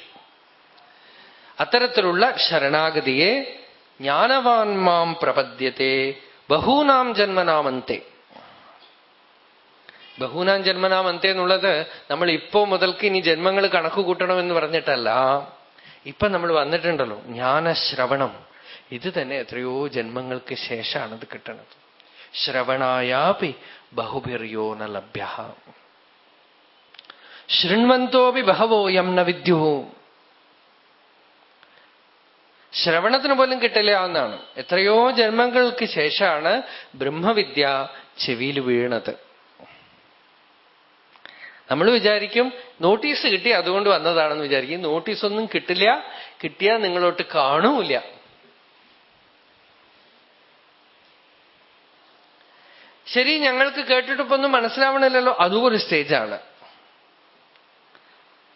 അത്തരത്തിലുള്ള ശരണാഗതിയെ ജ്ഞാനവാൻ മാം പ്രപദ്യത്തെ ബഹൂനാം ജന്മനാമന്തെ. ബഹൂനാം ജന്മനാമന്തെ എന്നുള്ളത് നമ്മൾ ഇപ്പോ മുതൽക്ക് ഇനി ജന്മങ്ങൾ കണക്ക് കൂട്ടണമെന്ന് പറഞ്ഞിട്ടല്ല. ഇപ്പൊ നമ്മൾ വന്നിട്ടുണ്ടല്ലോ ജ്ഞാനശ്രവണം. ഇത് തന്നെ എത്രയോ ജന്മങ്ങൾക്ക് ശേഷമാണ് ഇത് കിട്ടുന്നത് ശ്രവണായാപി ബഹുഭിർയോ ന ലഭ്യ ശൃൺവന്തോപി ബഹവോ യം ന വിദ്യു. ശ്രവണത്തിന് പോലും കിട്ടില്ല എന്നാണ്. എത്രയോ ജന്മങ്ങൾക്ക് ശേഷമാണ് ബ്രഹ്മവിദ്യ ചെവിയിൽ വീണത്. നമ്മൾ വിചാരിക്കും നോട്ടീസ് കിട്ടി അതുകൊണ്ട് വന്നതാണെന്ന് വിചാരിക്കും. നോട്ടീസ് ഒന്നും കിട്ടില്ല. കിട്ടിയാൽ നിങ്ങളോട്ട് കാണൂല ശരി ഞങ്ങൾക്ക് കേട്ടിട്ടിപ്പോ ഒന്നും മനസ്സിലാവണില്ലല്ലോ. അതും ഒരു സ്റ്റേജാണ്.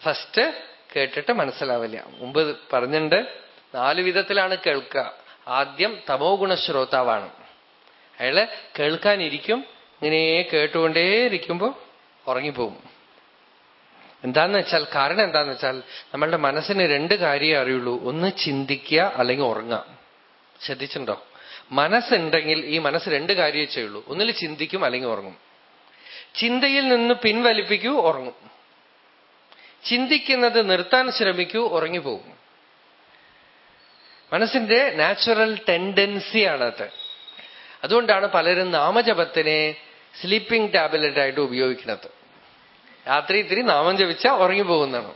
ഫസ്റ്റ് കേട്ടിട്ട് മനസ്സിലാവില്ല. മുമ്പ് പറഞ്ഞിട്ടുണ്ട് നാല് വിധത്തിലാണ് കേൾക്കുക. ആദ്യം തമോ ഗുണശ്രോതാവാണ് അയാൾ കേൾക്കാനിരിക്കും. ഇങ്ങനെ കേട്ടുകൊണ്ടേയിരിക്കുമ്പോ ഉറങ്ങിപ്പോവും. എന്താന്ന് വെച്ചാൽ കാരണം എന്താന്ന് വെച്ചാൽ നമ്മളുടെ മനസ്സിന് രണ്ട് കാര്യമേ അറിയുള്ളൂ. ഒന്ന് ചിന്തിക്കുക അല്ലെങ്കിൽ ഉറങ്ങാം ശ്രദ്ധിച്ചിട്ടുണ്ടോ? മനസ്സുണ്ടെങ്കിൽ ഈ മനസ്സ് രണ്ട് കാര്യമേ ചെയ്യുള്ളൂ. ഒന്നിൽ ചിന്തിക്കും അല്ലെങ്കിൽ ഉറങ്ങും. ചിന്തയിൽ നിന്ന് പിൻവലിപ്പിക്കൂ ഉറങ്ങും. ചിന്തിക്കുന്നത് നിർത്താൻ ശ്രമിക്കൂ ഉറങ്ങിപ്പോകും. മനസ്സിന്റെ നാച്ചുറൽ ടെൻഡൻസിയാണത് അതുകൊണ്ടാണ് പലരും നാമജപത്തിനെ സ്ലീപ്പിംഗ് ടാബ്ലറ്റ് ആയിട്ട് ഉപയോഗിക്കുന്നത്. രാത്രി ഇത്തിരി നാമം ജപിച്ച ഉറങ്ങിപ്പോകുന്നതാണ്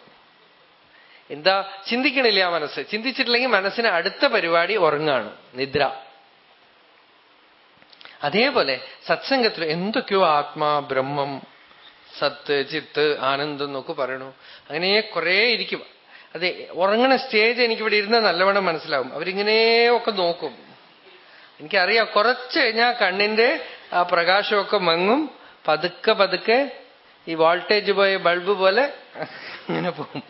എന്താ ചിന്തിക്കണില്ല ആ മനസ്സ്. ചിന്തിച്ചിട്ടില്ലെങ്കിൽ മനസ്സിന് അടുത്ത പരിപാടി ഉറങ്ങാണ് നിദ്ര. അതേപോലെ സത്സംഗത്തിൽ എന്തൊക്കെയോ ആത്മാ ബ്രഹ്മം സത്ത് ചിത്ത് ആനന്ദം എന്നൊക്കെ പറയണു. അങ്ങനെ കുറേ ഇരിക്കും. അതെ ഉറങ്ങണ സ്റ്റേജ് എനിക്കിവിടെ ഇരുന്ന നല്ലവണ്ണം മനസ്സിലാവും. അവരിങ്ങനെ ഒക്കെ നോക്കും. എനിക്കറിയാം കുറച്ച് കഴിഞ്ഞാൽ കണ്ണിന്റെ ആ പ്രകാശമൊക്കെ മങ്ങും പതുക്കെ പതുക്കെ ഈ വോൾട്ടേജ് പോയ ബൾബ് പോലെ ഇങ്ങനെ പോകും.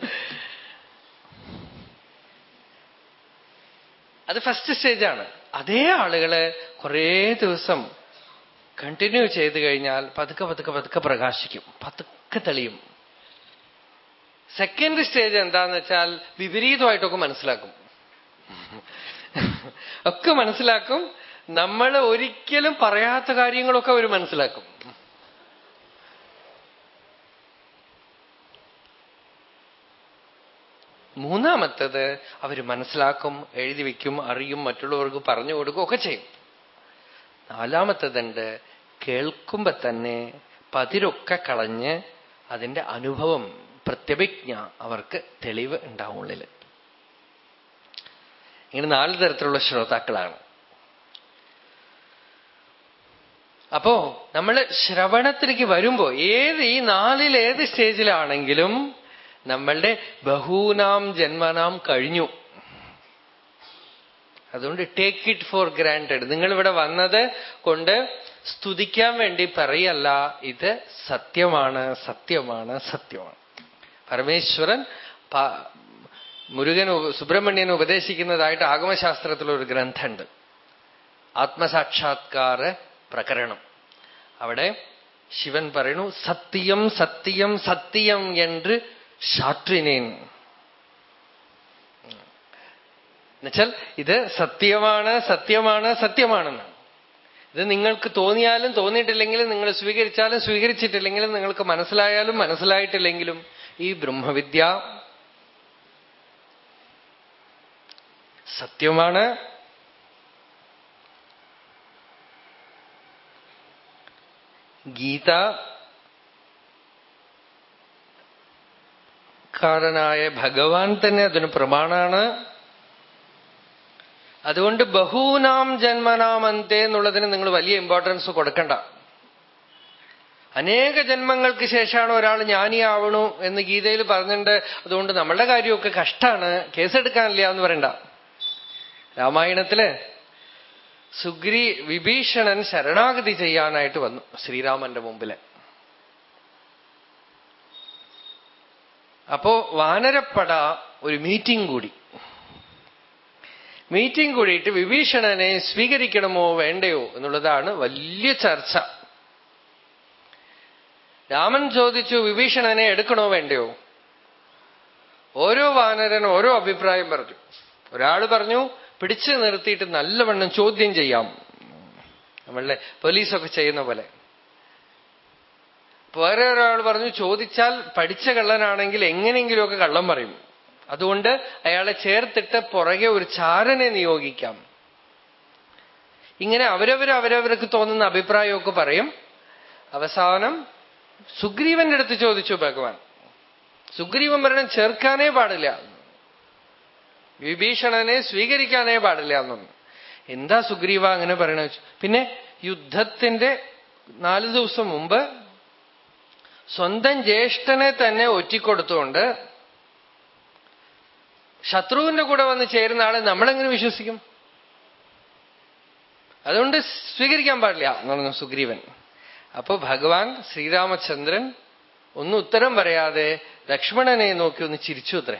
അത് ഫസ്റ്റ് സ്റ്റേജാണ് അതേ ആളുകൾ കുറേ ദിവസം കണ്ടിന്യൂ ചെയ്ത് കഴിഞ്ഞാൽ പതുക്കെ പതുക്കെ പതുക്കെ പ്രകാശിക്കും. പതുക്കെ തെളിയും. സെക്കൻഡ് സ്റ്റേജ് എന്താന്ന് വെച്ചാൽ വിപരീതമായിട്ടൊക്കെ മനസ്സിലാക്കും. ഒക്കെ മനസ്സിലാക്കും. നമ്മൾ ഒരിക്കലും പറയാത്ത കാര്യങ്ങളൊക്കെ അവർ മനസ്സിലാക്കും. മൂന്നാമത്തത് അവർ മനസ്സിലാക്കും എഴുതി വയ്ക്കും അറിയും മറ്റുള്ളവർക്ക് പറഞ്ഞു കൊടുക്കും ഒക്കെ ചെയ്യും. നാലാമത്തതുണ്ട് കേൾക്കുമ്പോ തന്നെ പതിരൊക്കെ കളഞ്ഞ് അതിന്റെ അനുഭവം പ്രത്യഭിജ്ഞ അവർക്ക് തെളിവ് ഉണ്ടാവും ഇങ്ങനെ നാല് തരത്തിലുള്ള ശ്രോതാക്കളാണ്. അപ്പോ നമ്മൾ ശ്രവണത്തിലേക്ക് വരുമ്പോ ഏത് ഈ നാലിൽ ഏത് സ്റ്റേജിലാണെങ്കിലും നമ്മളുടെ ബഹൂനാം ജന്മനാം കഴിഞ്ഞു. അതുകൊണ്ട് ടേക്ക് ഇറ്റ് ഫോർ ഗ്രാൻഡഡ് നിങ്ങൾ ഇവിടെ വന്നത് കൊണ്ട് സ്തുതിക്കാൻ വേണ്ടി പറയല്ല. ഇത് സത്യമാണ് സത്യമാണ് സത്യമാണ്. പരമേശ്വരൻ മുരുകൻ സുബ്രഹ്മണ്യൻ ഉപദേശിക്കുന്നതായിട്ട് ആഗമശാസ്ത്രത്തിലൊരു ഗ്രന്ഥമുണ്ട്. ആത്മസാക്ഷാത്കാര പ്രകരണം. അവിടെ ശിവൻ പറയുന്നു സത്യം സത്യം സത്യം എന്ന് ഷാട്രിനേൻ എന്നുവെച്ചാൽ ഇത് സത്യമാണ് സത്യമാണ് സത്യമാണെന്ന്. ഇത് നിങ്ങൾക്ക് തോന്നിയാലും തോന്നിയിട്ടില്ലെങ്കിലും നിങ്ങൾ സ്വീകരിച്ചാലും സ്വീകരിച്ചിട്ടില്ലെങ്കിലും നിങ്ങൾക്ക് മനസ്സിലായാലും മനസ്സിലായിട്ടില്ലെങ്കിലും ഈ ബ്രഹ്മവിദ്യ സത്യമാണ്. ഗീത കാരനായ ഭഗവാൻ തന്നെ അതിന് പ്രമാണാണ്. അതുകൊണ്ട് ബഹൂനാം ജന്മനാമന്തേ എന്നുള്ളതിന് നിങ്ങൾ വലിയ ഇമ്പോർട്ടൻസ് കൊടുക്കണ്ട. അനേക ജന്മങ്ങൾക്ക് ശേഷമാണ് ഒരാൾ ജ്ഞാനിയാവണു എന്ന് ഗീതയിൽ പറഞ്ഞിട്ടുണ്ട്. അതുകൊണ്ട് നമ്മളുടെ കാര്യമൊക്കെ കഷ്ടാണ്. കേസെടുക്കാനില്ല എന്ന് പറയണ്ട. രാമായണത്തിൽ സുഗ്രി വിഭീഷണൻ ശരണാഗതി ചെയ്യാനായിട്ട് വന്നു ശ്രീരാമന്റെ മുമ്പിൽ. അപ്പോ വാനരപ്പട ഒരു മീറ്റിംഗ് കൂടി. മീറ്റിംഗ് കൂടിയിട്ട് വിഭീഷണനെ സ്വീകരിക്കണമോ വേണ്ടയോ എന്നുള്ളതാണ് വലിയ ചർച്ച. രാമൻ ചോദിച്ചു വിഭീഷണനെ എടുക്കണോ വേണ്ടയോ? ഓരോ വാനരൻ ഓരോ അഭിപ്രായം പറഞ്ഞു. ഒരാൾ പറഞ്ഞു പിടിച്ചു നിർത്തിയിട്ട് നല്ലവണ്ണം ചോദ്യം ചെയ്യാം. നമ്മളുടെ പോലീസൊക്കെ ചെയ്യുന്ന പോലെ. വേറെ ഒരാൾ പറഞ്ഞു ചോദിച്ചാൽ പഠിച്ച കള്ളനാണെങ്കിൽ എങ്ങനെയെങ്കിലുമൊക്കെ കള്ളം പറയും. അതുകൊണ്ട് അയാളെ ചേർത്തിട്ട് പുറകെ ഒരു ചാരനെ നിയോഗിക്കാം. ഇങ്ങനെ അവരവർ അവരവർക്ക് തോന്നുന്ന അഭിപ്രായമൊക്കെ പറയും. അവസാനം സുഗ്രീവന്റെ അടുത്ത് ചോദിച്ചു ഭഗവാൻ. സുഗ്രീവൻ പറയണം ചേർക്കാനേ പാടില്ല. വിഭീഷണനെ സ്വീകരിക്കാനേ പാടില്ല എന്നൊന്ന്. എന്താ സുഗ്രീവ അങ്ങനെ പറയണ പിന്നെ യുദ്ധത്തിന്റെ നാല് ദിവസം മുമ്പ് സ്വന്തം ജ്യേഷ്ഠനെ തന്നെ ഒറ്റിക്കൊടുത്തുകൊണ്ട് ശത്രുവിന്റെ കൂടെ വന്ന് ചേരുന്ന ആളെ നമ്മളെങ്ങനെ വിശ്വസിക്കും? അതുകൊണ്ട് സ്വീകരിക്കാൻ പാടില്ല. എന്ന് പറഞ്ഞു സുഗ്രീവൻ. അപ്പോ ഭഗവാൻ ശ്രീരാമചന്ദ്രൻ ഒന്നും ഉത്തരം പറയാതെ ലക്ഷ്മണനെ നോക്കി ഒന്ന് ചിരിച്ചു അത്രേ.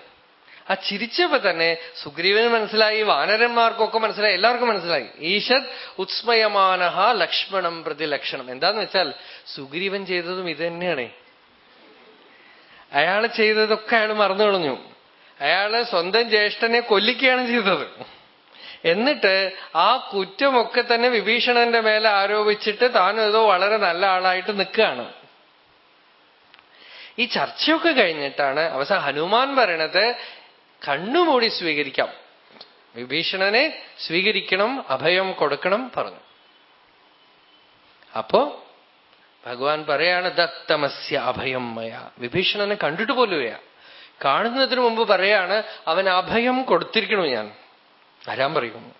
ആ ചിരിച്ചപ്പോ തന്നെ സുഗ്രീവന് മനസ്സിലായി വാനരന്മാർക്കൊക്കെ മനസ്സിലായി എല്ലാവർക്കും മനസ്സിലായി. ഈശത് ഉത്സ്മയമാനഹ ലക്ഷ്മണം പ്രതിലക്ഷണം എന്താന്ന് വെച്ചാൽ സുഗ്രീവൻ ചെയ്തതും ഇത് തന്നെയാണ്. അയാൾ ചെയ്തതൊക്കെ അയാൾ മറന്നു കളഞ്ഞു. അയാൾ സ്വന്തം ജ്യേഷ്ഠനെ കൊല്ലിക്കുകയാണ് ചെയ്തത്. എന്നിട്ട് ആ കുറ്റമൊക്കെ തന്നെ വിഭീഷണന്റെ മേലെ ആരോപിച്ചിട്ട് താനും ഏതോ വളരെ നല്ല ആളായിട്ട് നിൽക്കുകയാണ്. ഈ ചർച്ചയൊക്കെ കഴിഞ്ഞിട്ടാണ് അവസാനം ഹനുമാൻ പറയണത് കണ്ണുമൂടി സ്വീകരിക്കാം. വിഭീഷണനെ സ്വീകരിക്കണം അഭയം കൊടുക്കണം പറഞ്ഞു. അപ്പോ ഭഗവാൻ പറയാണ് ദത്തമസ്യ അഭയം മയ. വിഭീഷണനെ കണ്ടിട്ട് പോലുമില്ല കാണുന്നതിന് മുമ്പ് പറയാണ് അവൻ അഭയം കൊടുത്തിരിക്കണു ഞാൻ. വരാൻ പറയുന്നു?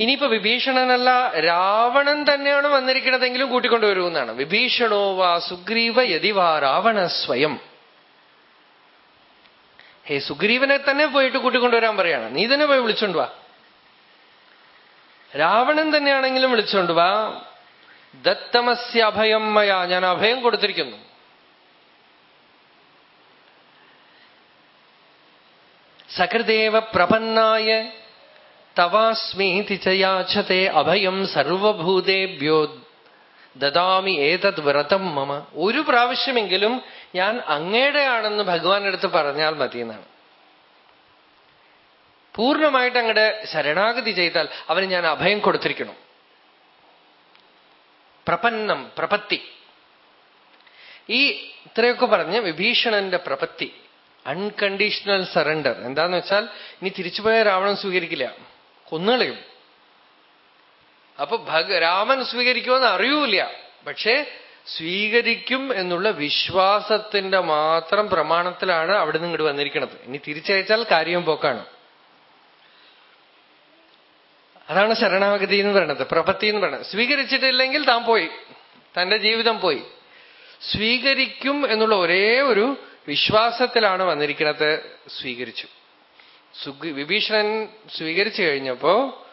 ഇനിയിപ്പോ വിഭീഷണനല്ല രാവണൻ തന്നെയാണ് വന്നിരിക്കണതെങ്കിലും കൂട്ടിക്കൊണ്ടുവരുമെന്നാണ് വിഭീഷണോ വാ സുഗ്രീവ യതിവാ രാവണ സ്വയം. ഹേ സുഗ്രീവനെ തന്നെ പോയിട്ട് കൂട്ടിക്കൊണ്ടുവരാൻ പറയാണ്. നീ തന്നെ പോയി വിളിച്ചോണ്ട് വാ. രാവണൻ തന്നെയാണെങ്കിലും വിളിച്ചോണ്ട് വാ. ദത്തമസ്യ അഭയം മയ. ഞാൻ അഭയം കൊടുത്തിരിക്കുന്നു. സകൃദേവ പ്രപന്നായ തവാസ്മീതി ചയാച്ചത്തെ അഭയം സർവഭൂതേഭ്യോ ദദാമി ഏതത് വ്രതം മമ. ഒരു പ്രാവശ്യമെങ്കിലും ഞാൻ അങ്ങയുടെയാണെന്ന് ഭഗവാന്റെ അടുത്ത് പറഞ്ഞാൽ മതി എന്നാണ് പൂർണമായിട്ട് അങ്ങടെ ശരണാഗതി ചെയ്താൽ അവന് ഞാൻ അഭയം കൊടുത്തിരിക്കണം. പ്രപന്നം പ്രപത്തി. ഈ ഇത്രയൊക്കെ പറഞ്ഞ് വിഭീഷണന്റെ പ്രപത്തി അൺകണ്ടീഷണൽ സറണ്ടർ എന്താന്ന് വെച്ചാൽ ഇനി തിരിച്ചുപോയ രാവണൻ സ്വീകരിക്കില്ല. കൊന്നുകളയും അപ്പൊ രാമൻ സ്വീകരിക്കുമെന്ന് അറിയൂല പക്ഷേ സ്വീകരിക്കും എന്നുള്ള വിശ്വാസത്തിന്റെ മാത്രം പ്രമാണത്തിലാണ് അവിടെ നിന്ന് ഇങ്ങോട്ട് വന്നിരിക്കുന്നത് ഇനി തിരിച്ചയച്ചാൽ കാര്യം പോക്കാണ്. അതാണ് ശരണാഗതി എന്ന് പറയുന്നത് പ്രപത്തി എന്ന് പറയുന്നത് സ്വീകരിച്ചിട്ടില്ലെങ്കിൽ താൻ പോയി. തന്റെ ജീവിതം പോയി. സ്വീകരിക്കും എന്നുള്ള ഒരേ ഒരു വിശ്വാസത്തിലാണ് വന്നിരിക്കുന്നത് സ്വീകരിച്ചു. വിഭീഷണൻ സ്വീകരിച്ചു കഴിഞ്ഞപ്പോ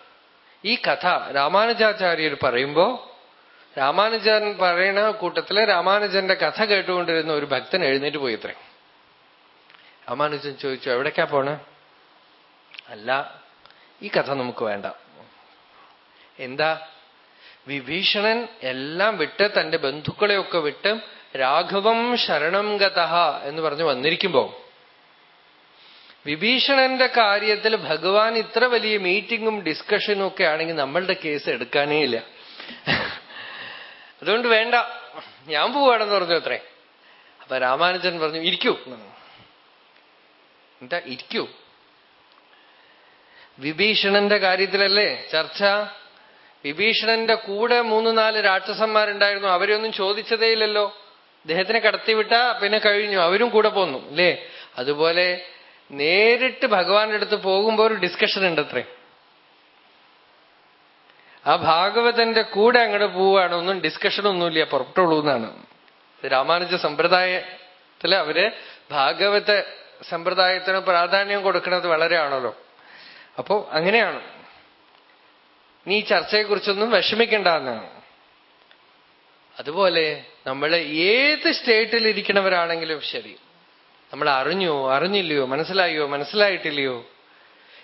ഈ കഥ രാമാനുജാചാര്യർ പറയുമ്പോ രാമാനുജൻ പറയുന്ന കൂട്ടത്തിൽ രാമാനുജന്റെ കഥ കേട്ടുകൊണ്ടിരുന്ന ഒരു ഭക്തൻ എഴുന്നേറ്റ് പോയി ഇത്രേ രാമാനുജൻ ചോദിച്ചു എവിടേക്കാ പോണ? അല്ല ഈ കഥ നമുക്ക് വേണ്ട. എന്താ? വിഭീഷണൻ എല്ലാം വിട്ട് തന്റെ ബന്ധുക്കളെയൊക്കെ വിട്ട് രാഘവം ശരണം ഗതഹ എന്ന് പറഞ്ഞ് വന്നിരിക്കുമ്പോ വിഭീഷണന്റെ കാര്യത്തിൽ ഭഗവാൻ ഇത്ര വലിയ മീറ്റിങ്ങും ഡിസ്കഷനും ഒക്കെ ആണെങ്കിൽ നമ്മളുടെ കേസ് എടുക്കാനേ ഇല്ല. അതുകൊണ്ട് വേണ്ട. ഞാൻ പോവാണെന്ന് പറഞ്ഞു അത്രേ. അപ്പൊ രാമാനുജൻ പറഞ്ഞു ഇരിക്കൂ. എന്താ ഇരിക്കൂ? വിഭീഷണന്റെ കാര്യത്തിലല്ലേ ചർച്ച? വിഭീഷണന്റെ കൂടെ മൂന്ന് നാല് രാക്ഷസന്മാരുണ്ടായിരുന്നു. അവരെയൊന്നും ചോദിച്ചതേയില്ലല്ലോ അദ്ദേഹത്തിനെ കടത്തിവിട്ട പിന്നെ കഴിഞ്ഞു. അവരും കൂടെ പോന്നു അല്ലേ? അതുപോലെ നേരിട്ട് ഭഗവാന്റെ അടുത്ത് പോകുമ്പോൾ ഒരു ഡിസ്കഷൻ ഉണ്ട് അത്രേ. ആ ഭാഗവതന്റെ കൂടെ അങ്ങോട്ട് പോവുകയാണ്. ഒന്നും ഡിസ്കഷൻ ഒന്നുമില്ല. പുറപ്പെട്ടുള്ളൂ എന്നാണ്. രാമാനുജ സമ്പ്രദായത്തിൽ അവർ ഭാഗവത സമ്പ്രദായത്തിന് പ്രാധാന്യം കൊടുക്കുന്നത് വളരെ ആണല്ലോ അപ്പോ അങ്ങനെയാണ്. നീ ചർച്ചയെക്കുറിച്ചൊന്നും വിഷമിക്കണ്ട എന്നാണ്. അതുപോലെ നമ്മൾ ഏത് സ്റ്റേറ്റിൽ ഇരിക്കണവരാണെങ്കിലും ശരി. നമ്മൾ അറിഞ്ഞോ അറിഞ്ഞില്ലയോ മനസ്സിലായോ മനസ്സിലായിട്ടില്ലയോ?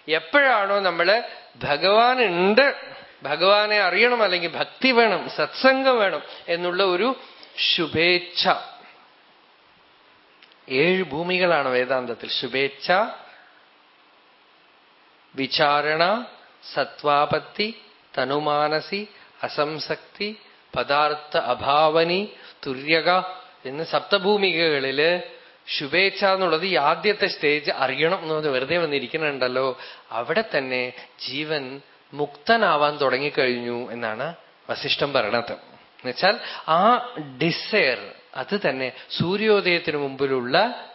എപ്പോഴാണോ നമ്മൾ ഭഗവാൻ ഉണ്ട് ഭഗവാനെ അറിയണം അല്ലെങ്കിൽ ഭക്തി വേണം സത്സംഗം വേണം എന്നുള്ള ഒരു ശുഭേച്ഛ. ഏഴ് ഭൂമികളാണ് വേദാന്തത്തിൽ. ശുഭേച്ഛ വിചാരണ സത്വാപത്തി തനുമാനസി അസംസക്തി പദാർത്ഥ അഭാവനി തുര്യക എന്ന് സപ്തഭൂമികകളിൽ ശുഭേച്ഛ എന്നുള്ളത് ആദ്യത്തെ സ്റ്റേജ് അറിയണം എന്ന് വെറുതെ വന്നിരിക്കുന്നുണ്ടല്ലോ. അവിടെ തന്നെ ജീവൻ മുക്തനാവാൻ തുടങ്ങിക്കഴിഞ്ഞു എന്നാണ് വസിഷ്ഠം പറയണത്. എന്നുവെച്ചാൽ ആ ഡിസയർ അത് തന്നെ സൂര്യോദയത്തിന് മുമ്പിലുള്ള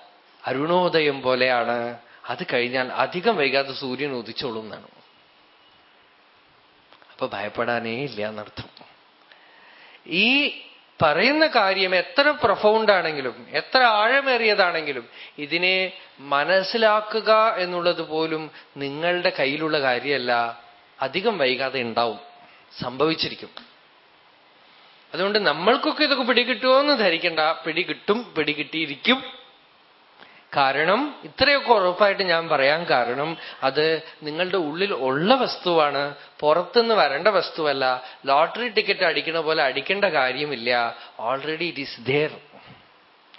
അരുണോദയം പോലെയാണ്. അത് കഴിഞ്ഞാൽ അധികം വൈകാതെ സൂര്യൻ ഉദിച്ചോളും എന്നാണ്. അപ്പൊ ഭയപ്പെടാനേ ഇല്ല എന്നർത്ഥം. ഈ പറയുന്ന കാര്യം എത്ര പ്രൊഫൗണ്ടാണെങ്കിലും എത്ര ആഴമേറിയതാണെങ്കിലും ഇതിനെ മനസ്സിലാക്കുക എന്നുള്ളത് പോലും നിങ്ങളുടെ കയ്യിലുള്ള കാര്യമല്ല. അധികം വൈകാതെ ഉണ്ടാവും സംഭവിച്ചിരിക്കും. അതുകൊണ്ട് നമ്മൾക്കൊക്കെ ഇതൊക്കെ പിടികിട്ടുമോ എന്ന് ധരിക്കണ്ട. പിടികിട്ടും പിടികിട്ടിയിരിക്കും. കാരണം ഇത്രയൊക്കെ ഉറപ്പായിട്ട് ഞാൻ പറയാൻ കാരണം അത് നിങ്ങളുടെ ഉള്ളിൽ ഉള്ള വസ്തുവാണ്. പുറത്തുനിന്ന് വരേണ്ട വസ്തുവല്ല. ലോട്ടറി ടിക്കറ്റ് അടിക്കണ പോലെ അടിക്കേണ്ട കാര്യമില്ല. ഓൾറെഡി ഇറ്റ് ഈസ് ദേർ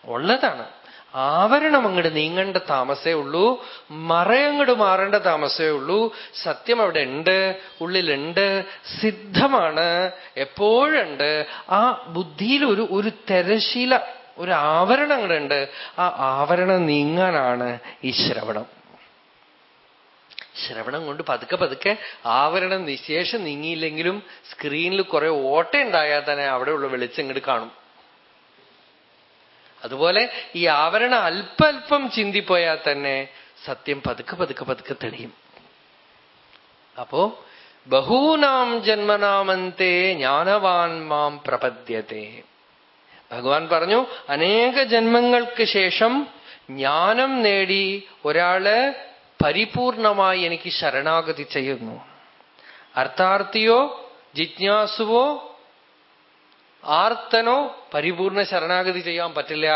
ഉള്ളതാണ്. ആവരണം അങ്ങോട്ട് നീങ്ങേണ്ട താമസേ ഉള്ളൂ. മറയങ്ങോട്ട് മാറേണ്ട താമസേ ഉള്ളൂ. സത്യം അവിടെ ഉണ്ട് ഉള്ളിലുണ്ട് സിദ്ധമാണ് എപ്പോഴുണ്ട്. ആ ബുദ്ധിയിൽ ഒരു ഒരു തെരശീല ഒരു ആവരണം അങ്ങോട്ടുണ്ട് ആ ആവരണം നീങ്ങാനാണ് ഈ ശ്രവണം. ശ്രവണം കൊണ്ട് പതുക്കെ പതുക്കെ ആവരണം നിശേഷം നീങ്ങിയില്ലെങ്കിലും സ്ക്രീനിൽ കുറെ ഓട്ട ഉണ്ടായാൽ തന്നെ അവിടെയുള്ള വെളിച്ചം ഇങ്ങോട്ട് കാണും. അതുപോലെ ഈ ആവരണം അല്പല്പം ചിന്തിപ്പോയാൽ തന്നെ സത്യം പതുക്കെ പതുക്കെ പതുക്കെ തെളിയും. അപ്പോ ബഹൂനാം ജന്മനാമന്തേ ജ്ഞാനവാൻ മാം പ്രപദ്യത്തെ ഭഗവാൻ പറഞ്ഞു അനേക ജന്മങ്ങൾക്ക് ശേഷം ജ്ഞാനം നേടി ഒരാൾ പരിപൂർണമായി എനിക്ക് ശരണാഗതി ചെയ്യുന്നു. അർത്ഥാർത്ഥിയോ ജിജ്ഞാസുവോ ആർത്തനോ പരിപൂർണ ശരണാഗതി ചെയ്യാൻ പറ്റില്ല.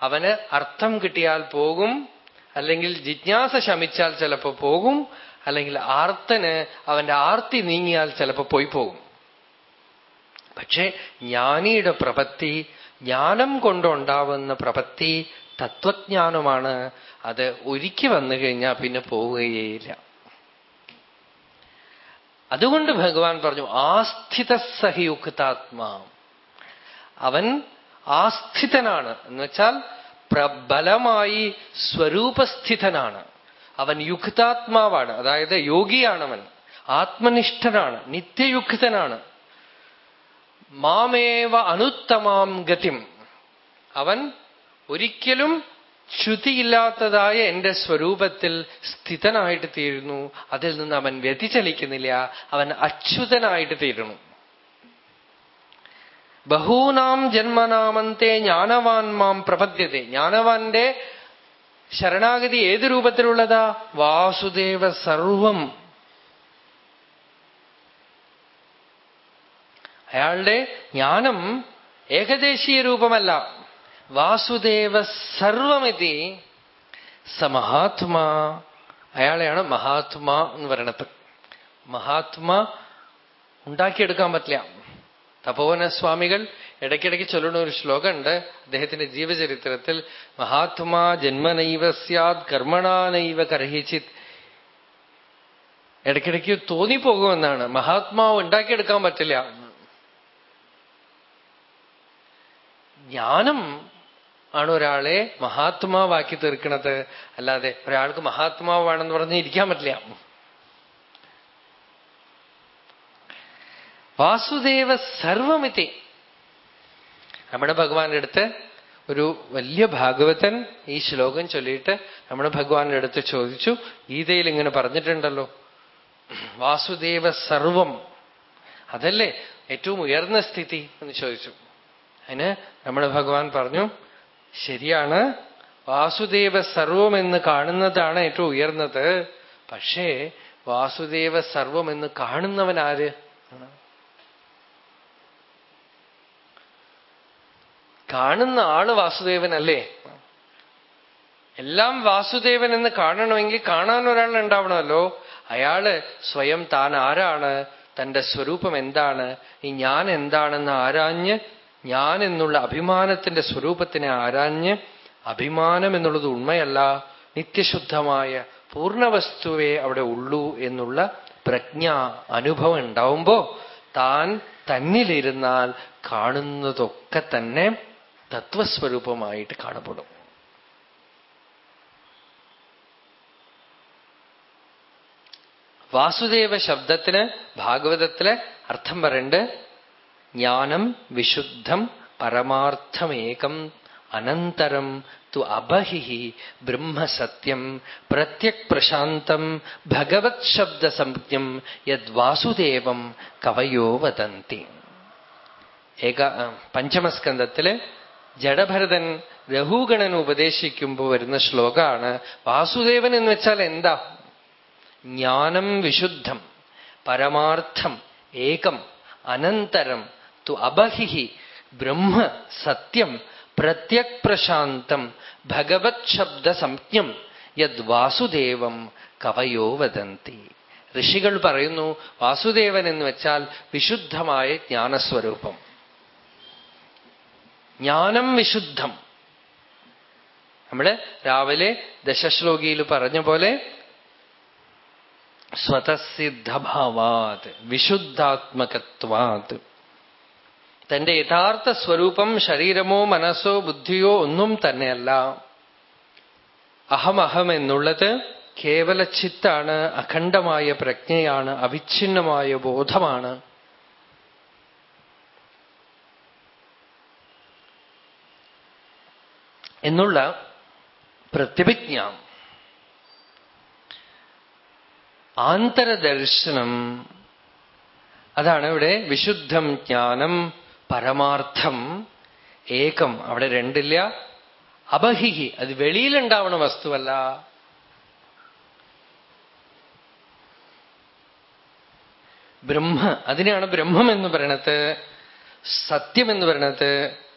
അവന് അർത്ഥം കിട്ടിയാൽ പോകും അല്ലെങ്കിൽ ജിജ്ഞാസ ശമിച്ചാൽ ചിലപ്പോ പോകും അല്ലെങ്കിൽ ആർത്തന് അവന്റെ ആർത്തി നീങ്ങിയാൽ ചിലപ്പോ പോയി പോകും. പക്ഷേ ജ്ഞാനിയുടെ പ്രപത്തി ജ്ഞാനം കൊണ്ടുണ്ടാവുന്ന പ്രപത്തി തത്വജ്ഞാനമാണ്. അത് ഒരുക്കി വന്നു കഴിഞ്ഞാൽ പിന്നെ പോവുകയേയില്ല. അതുകൊണ്ട് ഭഗവാൻ പറഞ്ഞു ആസ്ഥിത സഹിയുക്താത്മാ അവൻ ആസ്ഥിതനാണ്. എന്നുവെച്ചാൽ പ്രബലമായി ബലമായി സ്വരൂപസ്ഥിതനാണ്. അവൻ യുക്താത്മാവാണ്. അതായത് യോഗിയാണവൻ. ആത്മനിഷ്ഠനാണ്. നിത്യയുക്തനാണ്. മാമേവ അനുത്തമാം ഗതിം. അവൻ ഒരിക്കലും ശ്രുതിയില്ലാത്തതായ എന്റെ സ്വരൂപത്തിൽ സ്ഥിതനായിട്ട് തീരുന്നു. അതിൽ നിന്ന് അവൻ വ്യതിചലിക്കുന്നില്ല. അവൻ അച്യുതനായിട്ട് തീരുന്നു. ബഹൂനാം ജന്മനാമന്തെ ജ്ഞാനവാൻ മാം പ്രപദ്യത്തെ. ജ്ഞാനവാന്റെ ശരണാഗതി ഏത് രൂപത്തിലുള്ളതാ? വാസുദേവ സർവം. അയാളുടെ ജ്ഞാനം ഏകദേശീയ രൂപമല്ല. വാസുദേവ സർവമിതി സ മഹാത്മാ അയാളെയാണ് മഹാത്മാ എന്ന് പറയണത്. മഹാത്മാ ഉണ്ടാക്കിയെടുക്കാൻ പറ്റില്ല. തപോവന സ്വാമികൾ ഇടയ്ക്കിടയ്ക്ക് ചൊല്ലുന്ന ഒരു ശ്ലോകമുണ്ട്. അദ്ദേഹത്തിന്റെ ജീവചരിത്രത്തിൽ മഹാത്മാ ജന്മനൈവ സ്യാത് കർമ്മണാനൈവ കർഹിച്ചിത്. ഇടയ്ക്കിടയ്ക്ക് തോന്നിപ്പോകുമെന്നാണ്. മഹാത്മാവ് ഉണ്ടാക്കിയെടുക്കാൻ പറ്റില്ല. ജ്ഞാനം ആണ് ഒരാളെ മഹാത്മാവാക്കി തീർക്കുന്നത്. അല്ലാതെ ഒരാൾക്ക് മഹാത്മാവാണെന്ന് പറഞ്ഞ് ഇരിക്കാൻ പറ്റില്ല. വാസുദേവ സർവമിതി. നമ്മുടെ ഭഗവാന്റെ അടുത്ത് ഒരു വലിയ ഭാഗവതൻ ഈ ശ്ലോകം ചൊല്ലിയിട്ട് നമ്മുടെ ഭഗവാന്റെ അടുത്ത് ചോദിച്ചു. ഗീതയിൽ ഇങ്ങനെ പറഞ്ഞിട്ടുണ്ടല്ലോ. വാസുദേവ സർവം. അതല്ലേ ഏറ്റവും ഉയർന്ന സ്ഥിതി എന്ന് ചോദിച്ചു. അതിന് നമ്മുടെ ഭഗവാൻ പറഞ്ഞു ശരിയാണ്. വാസുദേവ സർവം എന്ന് കാണുന്നതാണ് ഏറ്റവും ഉയർന്നത്. പക്ഷേ വാസുദേവ സർവം എന്ന് കാണുന്നവൻ ആര് കാണുന്ന ആൾ വാസുദേവനല്ലേ? എല്ലാം വാസുദേവൻ എന്ന് കാണണമെങ്കിൽ കാണാൻ ഒരാൾ ഉണ്ടാവണമല്ലോ. അയാൾ സ്വയം താൻ ആരാണ്? തന്റെ സ്വരൂപം എന്താണ്? ഈ ഞാൻ എന്താണെന്ന് ആരാഞ്ഞ് ഞാൻ എന്നുള്ള അഭിമാനത്തിന്റെ സ്വരൂപത്തിനെ ആരാഞ്ഞ് അഭിമാനം എന്നുള്ളത് ഉണ്മയല്ല നിത്യശുദ്ധമായ പൂർണവസ്തുവേ അവിടെ ഉള്ളൂ എന്നുള്ള പ്രജ്ഞ അനുഭവം ഉണ്ടാവുമ്പോ താൻ തന്നിലിരുന്നാൽ കാണുന്നതൊക്കെ തന്നെ തത്വസ്വരൂപമായിട്ട് കാണപ്പെടും. വാസുദേവ ശബ്ദത്തിന് ഭാഗവതത്തിലെ അർത്ഥം പറയണ്ട് ജ്ഞാനം വിശുദ്ധം പരമാർത്ഥമേകം അനന്തരം തു അബഹി ബ്രഹ്മസത്യം പ്രത്യക് പ്രശാന്തം ഭഗവത് ശബ്ദസംജ്ഞം യദ്വാസുദേവം കവയോ വദന്തി. ഏക പഞ്ചമസ്കന്ധത്തിൽ ജഡഭരതൻ രഘുഗണൻ ഉപദേശിക്കുമ്പോൾ വരുന്ന ശ്ലോകമാണ് വാസുദേവൻ എന്ന് വെച്ചാൽ എന്താ? ജ്ഞാനം വിശുദ്ധം പരമാർത്ഥം ഏകം അനന്തരം തു അബഹിഹി ബ്രഹ്മ സത്യം പ്രത്യക് പ്രശാന്തം ഭഗവത് ശബ്ദ സംജ്ഞം യദ് വാസുദേവം കവയോ വദന്തി. ഋഷികൾ പറയുന്നു വാസുദേവൻ എന്ന് വെച്ചാൽ വിശുദ്ധമായ ജ്ഞാനസ്വരൂപം. ജ്ഞാനം വിശുദ്ധം. നമ്മൾ രാവിലെ ദശശ്ലോകിയിൽ പറഞ്ഞ പോലെ സ്വതസിദ്ധഭാവാത് വിശുദ്ധാത്മകത്വാത്. തന്റെ യഥാർത്ഥ സ്വരൂപം ശരീരമോ മനസ്സോ ബുദ്ധിയോ ഒന്നും തന്നെയല്ല. അഹമഹം എന്നുള്ളത് കേവല ചിത്താണ് അഖണ്ഡമായ പ്രജ്ഞയാണ് അവിഛിന്നമായ ബോധമാണ്. എന്നുള്ള പ്രതിഭിജ്ഞ ആന്തരദർശനം. അതാണ് ഇവിടെ വിശുദ്ധം ജ്ഞാനം പരമാർത്ഥം ഏകം. അവിടെ രണ്ടില്ല. അബഹിഹി. അത് വെളിയിലുണ്ടാവണ വസ്തുവല്ല. ബ്രഹ്മ. അതിനെയാണ് ബ്രഹ്മം എന്ന് പറയണത്. സത്യം എന്ന് പറയണത്.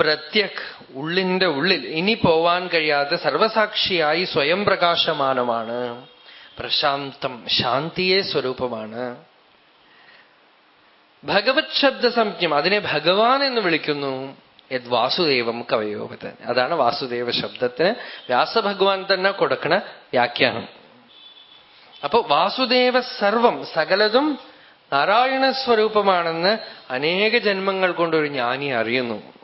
പ്രത്യക് ഉള്ളിന്റെ ഉള്ളിൽ. ഇനി പോവാൻ കഴിയാതെ സർവസാക്ഷിയായി സ്വയം പ്രകാശമാനമാണ്. പ്രശാന്തം ശാന്തിയെ സ്വരൂപമാണ്. ഭഗവത് ശബ്ദ സംജ്ഞം അതിനെ ഭഗവാൻ എന്ന് വിളിക്കുന്നു. യത് വാസുദേവം കവയോപതൻ അതാണ് വാസുദേവ ശബ്ദത്തിന് വ്യാസഭഗവാൻ തന്നെ കൊടുക്കണ വ്യാഖ്യാനം. അപ്പൊ വാസുദേവ സർവം സകലതും നാരായണ സ്വരൂപമാണെന്ന് അനേക ജന്മങ്ങൾ കൊണ്ടൊരു ജ്ഞാനി അറിയുന്നു.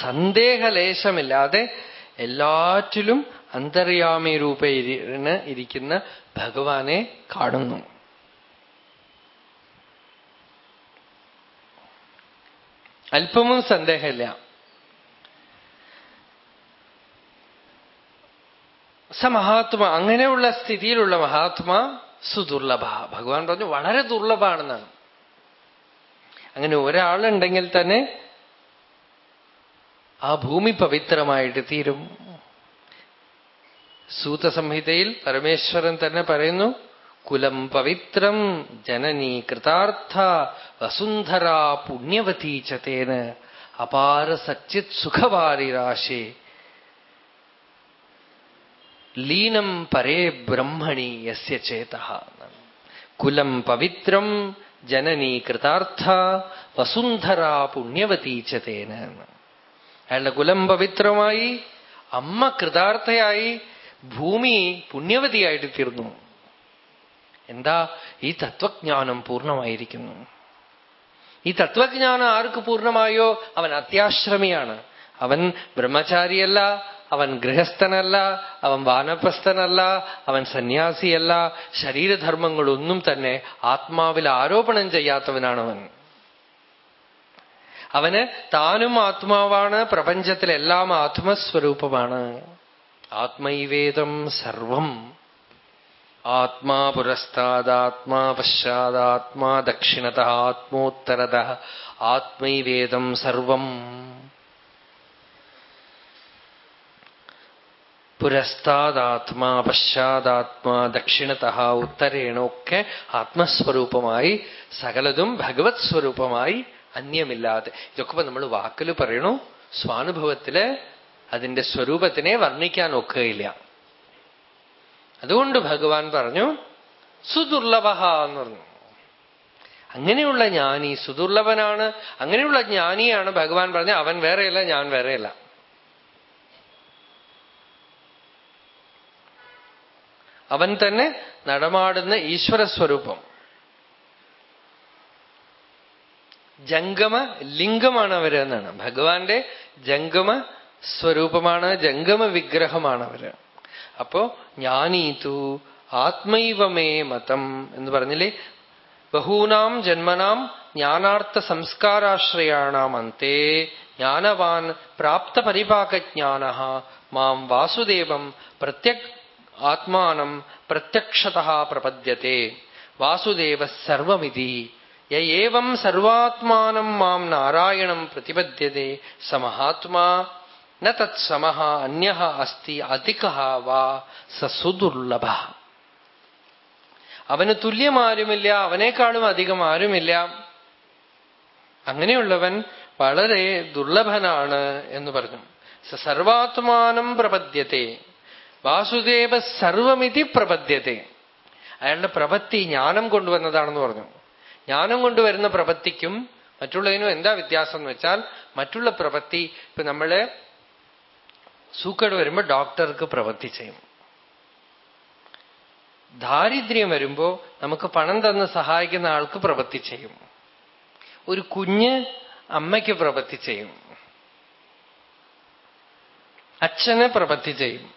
സന്ദേഹലേശമില്ലാതെ എല്ലാറ്റിലും അന്തര്യാമി രൂപേന ഇരിക്കുന്ന ഭഗവാനെ കാണുന്നു. അല്പമും സന്ദേഹമില്ല. സ മഹാത്മാ അങ്ങനെയുള്ള സ്ഥിതിയിലുള്ള മഹാത്മാ സുദുർലഭ. ഭഗവാൻ പറഞ്ഞു വളരെ ദുർലഭാണെന്നാണ്. അങ്ങനെ ഒരാളുണ്ടെങ്കിൽ തന്നെ ആ ഭൂമി പവിത്രമായിട്ട് തീരും. സൂതസംഹിതയിൽ പരമേശ്വരൻ തന്നെ പറയുന്നു കുലം പവിത്രം ജനനീ കൃതാർത്ഥ വസുന്ധര പുണ്യവതീ ചേന അപാര സച്ചിത് സുഖവാരിരാശേ. ലീനം പരേ ബ്രഹ്മണി യസ്യ ചേത. കുലം പവിത്രം ജനനീ കൃതാർത്ഥ വസുന്ധര പുണ്യവതീ ചതേന അയാളുടെ കുലം പവിത്രമായി അമ്മ കൃതാർത്ഥയായി ഭൂമി പുണ്യവതിയായിട്ട് തീർന്നു. എന്താ? ഈ തത്വജ്ഞാനം പൂർണമായിരിക്കുന്നു. ഈ തത്വജ്ഞാനം ആർക്ക് പൂർണമായോ? അവൻ അത്യാശ്രമിയാണ്. അവൻ ബ്രഹ്മചാരിയല്ല അവൻ ഗൃഹസ്ഥനല്ല അവൻ വാനപ്രസ്ഥനല്ല അവൻ സന്യാസിയല്ല. ശരീരധർമ്മങ്ങളൊന്നും തന്നെ ആത്മാവിൽ ആരോപണം ചെയ്യാത്തവനാണവൻ. അവന് താനും ആത്മാവാണ് പ്രപഞ്ചത്തിലെല്ലാം ആത്മസ്വരൂപമാണ്. ആത്മൈവേദം സർവം. ആത്മാ പുരസ്താദാത്മാ പശ്ചാദാത്മാ ദക്ഷിണത ആത്മോത്തരത ആത്മൈവേദം സർവം. പുരസ്താദാത്മാ പശ്ചാദാത്മാ ദക്ഷിണത ഉത്തരേണൊക്കെ ആത്മസ്വരൂപമായി സകലതും ഭഗവത് സ്വരൂപമായി അന്യമില്ലാതെ. ഇതൊക്കെ നമ്മൾ വാക്കിൽ പറയണു. സ്വാനുഭവത്തിൽ അതിന്റെ സ്വരൂപത്തിനെ വർണിക്കാൻ ഒക്കുകയില്ല. അതുകൊണ്ട് ഭഗവാൻ പറഞ്ഞു സുദുർലഭ എന്ന് പറഞ്ഞു. അങ്ങനെയുള്ള ജ്ഞാനി സുദുർലഭനാണ് അങ്ങനെയുള്ള ജ്ഞാനിയാണ് ഭഗവാൻ പറഞ്ഞ അവൻ വേറെയല്ല ഞാൻ വേറെയല്ല. അവൻ തന്നെ നടമാടുന്ന ഈശ്വര സ്വരൂപം ജംഗമ ലിംഗമാണ് അവർ എന്നാണ്. ഭഗവാന്റെ ജംഗമ സ്വരൂപമാണ് ജംഗമ വിഗ്രഹമാണ് അവർ. അപ്പോ ജ്ഞാനീതു ആത്മൈവമേ മതം എന്ന് പറഞ്ഞില്ലേ? ബഹൂനാം ജന്മനാം ജ്ഞാനാർത്ഥ സംസ്കാരാശ്രയാണാം അന്തേ. ജ്ഞാനവാൻ പ്രാപ്ത പരിപാകജ്ഞാന മാം വാസുദേവം പ്രത്യക് ആത്മാനം പ്രത്യക്ഷത പ്രപദ്യത്തെ. വാസുദേവ സർവമിതി യേവം സർവാത്മാനം മാം നാരായണം പ്രതിപദ്ധ്യത സമഹാത്മാ. ന അന്യ അസ്തി അധിക സസുദുർലഭ. അവന് തുല്യമാരുമില്ല അവനേക്കാളും അധികം ആരുമില്ല. അങ്ങനെയുള്ളവൻ വളരെ ദുർലഭനാണ് എന്ന് പറഞ്ഞു. സർവാത്മാനം പ്രപദ്യത്തെ വാസുദേവ സർവമിതി പ്രപദ്യത്തെ അയാളുടെ പ്രപത്തി ജ്ഞാനം കൊണ്ടുവന്നതാണെന്ന് പറഞ്ഞു. ജ്ഞാനം കൊണ്ടുവരുന്ന പ്രപത്തിക്കും മറ്റുള്ളതിനും എന്താ വ്യത്യാസം എന്ന് വെച്ചാൽ മറ്റുള്ള പ്രവൃത്തി ഇപ്പൊ നമ്മൾ സൂക്കേട് വരുമ്പോ ഡോക്ടർക്ക് പ്രവൃത്തി ചെയ്യും. ദാരിദ്ര്യം വരുമ്പോ നമുക്ക് പണം തന്ന് സഹായിക്കുന്ന ആൾക്ക് പ്രവൃത്തി ചെയ്യും. ഒരു കുഞ്ഞ് അമ്മയ്ക്ക് പ്രവൃത്തി ചെയ്യും. അച്ഛനെ പ്രവൃത്തി ചെയ്യും.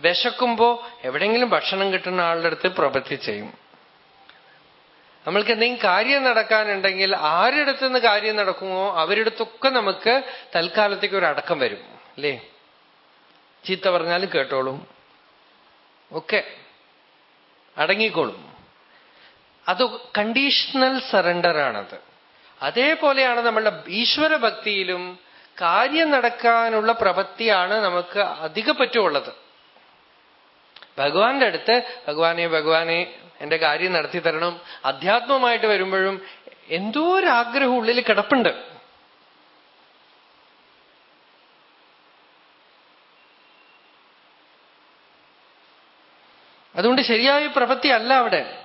വിശക്കുമ്പോ എവിടെയെങ്കിലും ഭക്ഷണം കിട്ടുന്ന ആളുടെ അടുത്ത് പ്രവൃത്തി ചെയ്യും. നമ്മൾക്ക് എന്തെങ്കിലും കാര്യം നടക്കാനുണ്ടെങ്കിൽ ആരുടെ അടുത്തുനിന്ന് കാര്യം നടക്കുമോ അവരുടെ അടുത്തൊക്കെ നമുക്ക് തൽക്കാലത്തേക്ക് ഒരു അടക്കം വരും അല്ലേ? ചീത്ത പറഞ്ഞാലും കേട്ടോളും. ഒക്കെ അടങ്ങിക്കോളും. അത് കണ്ടീഷണൽ സറണ്ടർ ആണത്. അതേപോലെയാണ് നമ്മളുടെ ഈശ്വര ഭക്തിയിലും കാര്യം നടക്കാനുള്ള പ്രവൃത്തിയാണ് നമുക്ക് അധിക പറ്റുമുള്ളത് ഭഗവാന്റെ അടുത്ത് ഭഗവാനെ ഭഗവാനെ എന്റെ കാര്യം നടത്തി തരണം. അധ്യാത്മമായിട്ട് വരുമ്പോഴും എന്തോ ഒരു ആഗ്രഹം ഉള്ളിൽ കിടപ്പുണ്ട്. അതുകൊണ്ട് ശരിയായ പ്രവൃത്തി അല്ല അവിടെ.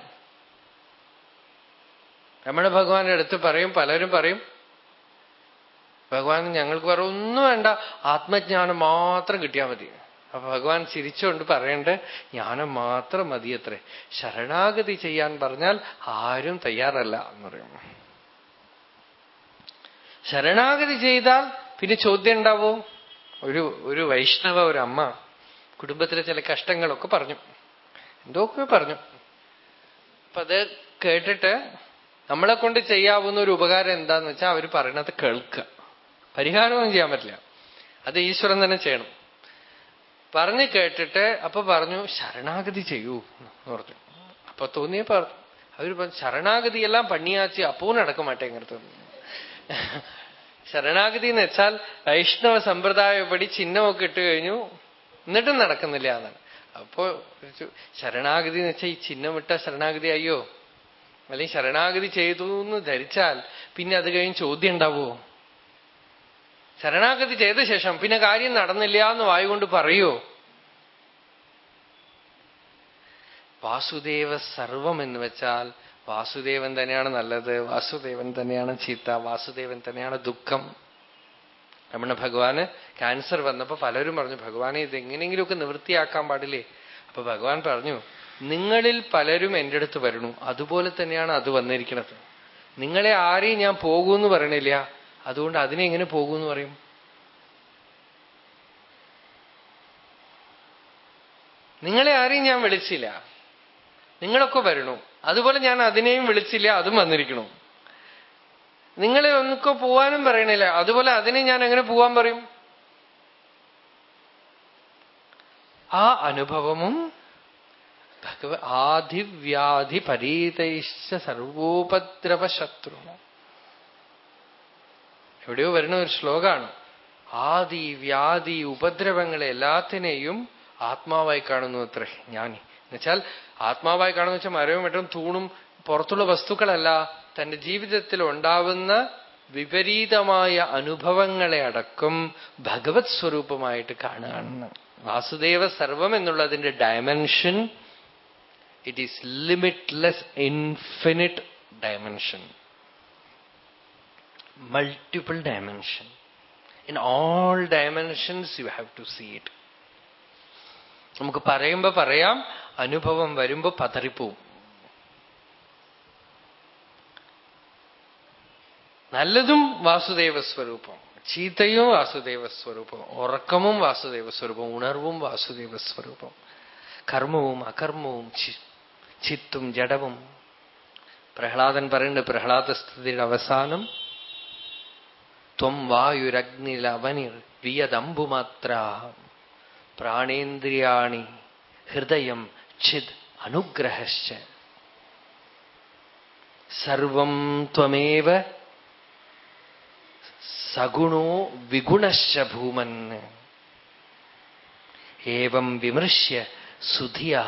രമണ ഭഗവാന്റെ അടുത്ത് പറയും പലരും പറയും ഭഗവാൻ ഞങ്ങൾക്ക് വേറെ ഒന്നും വേണ്ട. ആത്മജ്ഞാനം മാത്രം കിട്ടിയാൽ മതി. അപ്പൊ ഭഗവാൻ ചിരിച്ചുകൊണ്ട് പറയേണ്ടത് ജ്ഞാനം മാത്രം മതിയത്രേ. ശരണാഗതി ചെയ്യാൻ പറഞ്ഞാൽ ആരും തയ്യാറല്ല എന്ന് പറയുന്നു. ശരണാഗതി ചെയ്താൽ പിന്നെ ചോദ്യം ഉണ്ടാവോ? ഒരു ഒരു വൈഷ്ണവ ഒരു അമ്മ കുടുംബത്തിലെ ചില കഷ്ടങ്ങളൊക്കെ പറഞ്ഞു. എന്തൊക്കെ പറഞ്ഞു. അപ്പൊ അത് കേട്ടിട്ട് നമ്മളെ കൊണ്ട് ചെയ്യാവുന്ന ഒരു ഉപകാരം എന്താന്ന് വെച്ചാൽ അവർ പറയണത് കേൾക്കുക പരിഹാരമൊന്നും ചെയ്യാൻ പറ്റില്ല. അത് ഈശ്വരൻ തന്നെ ചെയ്യണം. പറഞ്ഞു കേട്ടിട്ട് അപ്പൊ പറഞ്ഞു ശരണാഗതി ചെയ്യൂ എന്ന് പറഞ്ഞു. അപ്പൊ തോന്നിയേ പറഞ്ഞു. അവർ പറഞ്ഞു ശരണാഗതി എല്ലാം പണിയാച്ച് അപ്പവും നടക്ക മാട്ടേங்கிறது ശരണാഗതി എന്ന് വെച്ചാൽ വൈഷ്ണവ സമ്പ്രദായപടി ചിഹ്നമൊക്കെ ഇട്ട് കഴിഞ്ഞു എന്നിട്ടും നടക്കുന്നില്ല എന്നാണ്. അപ്പോ ശരണാഗതി എന്ന് വെച്ചാൽ ഈ ചിഹ്നം ഇട്ട ശരണാഗതി അയ്യോ അല്ലെങ്കിൽ ശരണാഗതി ചെയ്തു എന്ന് ധരിച്ചാൽ പിന്നെ അത് കഴിഞ്ഞ് ചോദ്യം ഉണ്ടാവുമോ? ശരണാഗതി ചെയ്ത ശേഷം പിന്നെ കാര്യം നടന്നില്ല എന്ന് വായുകൊണ്ട് പറയൂ. വാസുദേവ സർവം എന്ന് വെച്ചാൽ വാസുദേവൻ തന്നെയാണ് നല്ലത് വാസുദേവൻ തന്നെയാണ് ചീത്ത വാസുദേവൻ തന്നെയാണ് ദുഃഖം. രമണ ഭഗവാന് ക്യാൻസർ വന്നപ്പോ പലരും പറഞ്ഞു ഭഗവാനെ ഇത് എങ്ങനെയെങ്കിലുമൊക്കെ നിവൃത്തിയാക്കാൻ പാടില്ലേ? അപ്പൊ ഭഗവാൻ പറഞ്ഞു നിങ്ങളിൽ പലരും എന്റെ അടുത്ത് വരണു അതുപോലെ തന്നെയാണ് അത് വന്നിരിക്കുന്നത്. നിങ്ങളെ ആരെയും ഞാൻ പോകൂന്ന് പറയണില്ല. അതുകൊണ്ട് അതിനെ എങ്ങനെ പോകുമെന്ന് പറയും? നിങ്ങളെ ആരെയും ഞാൻ വിളിച്ചില്ല. നിങ്ങളൊക്കെ വരണു. അതുപോലെ ഞാൻ അതിനെയും വിളിച്ചില്ല അതും വന്നിരിക്കണു. നിങ്ങളെ ഒന്നൊക്കെ പോവാനും പറയണില്ല. അതുപോലെ അതിനെ ഞാൻ എങ്ങനെ പോവാൻ പറയും? ആ അനുഭവമും ഭഗവ ആധിവ്യാധി പരീതൈശ്ച സർവോപദ്രവശത്രു എവിടെയോ വരുന്ന ഒരു ശ്ലോകാണ്. ആദി വ്യാധി ഉപദ്രവങ്ങളെ എല്ലാത്തിനെയും ആത്മാവായി കാണുന്നു അത്രേ. ഞാൻ എന്നുവെച്ചാൽ ആത്മാവായി കാണുന്ന വെച്ചാൽ മരവും മറ്റും തൂണും പുറത്തുള്ള വസ്തുക്കളല്ല. തന്റെ ജീവിതത്തിൽ ഉണ്ടാവുന്ന വിപരീതമായ അനുഭവങ്ങളെ അടക്കം ഭഗവത് സ്വരൂപമായിട്ട് കാണുകയാണ് വാസുദേവ സർവം എന്നുള്ളതിന്റെ dimension it is limitless infinite dimension multiple dimension in all dimensions you have to see it നമുക്ക് പറയുമ്പോ പറയാം അനുഭവം വരുമ്പോ പതറിപ്പോവും. നല്ലതും വാസുദേവ സ്വരൂപം ചീത്തയും വാസുദേവ സ്വരൂപം ഉറക്കമും വാസുദേവ സ്വരൂപം ഉണർവും വാസുദേവ സ്വരൂപം കർമ്മവും അകർമ്മവും ചിത്തും ജഡവും. പ്രഹ്ലാദൻ പറയുന്നുണ്ട് പ്രഹ്ലാദസ്ഥിതിയുടെ അവസാനം ത്വം വായുരഗ്നിലവനിർ വിയദംബുമാത്ര പ്രാണേന്ദ്രിയാണി ഹൃദയം ചിത് അനുഗ്രഹശ്ച. സർവം ത്വമേവ സഗുണോ വിഗുണശ്ച ഭൂമൻ. ഏവം വിമൃശ്യ സുധിയ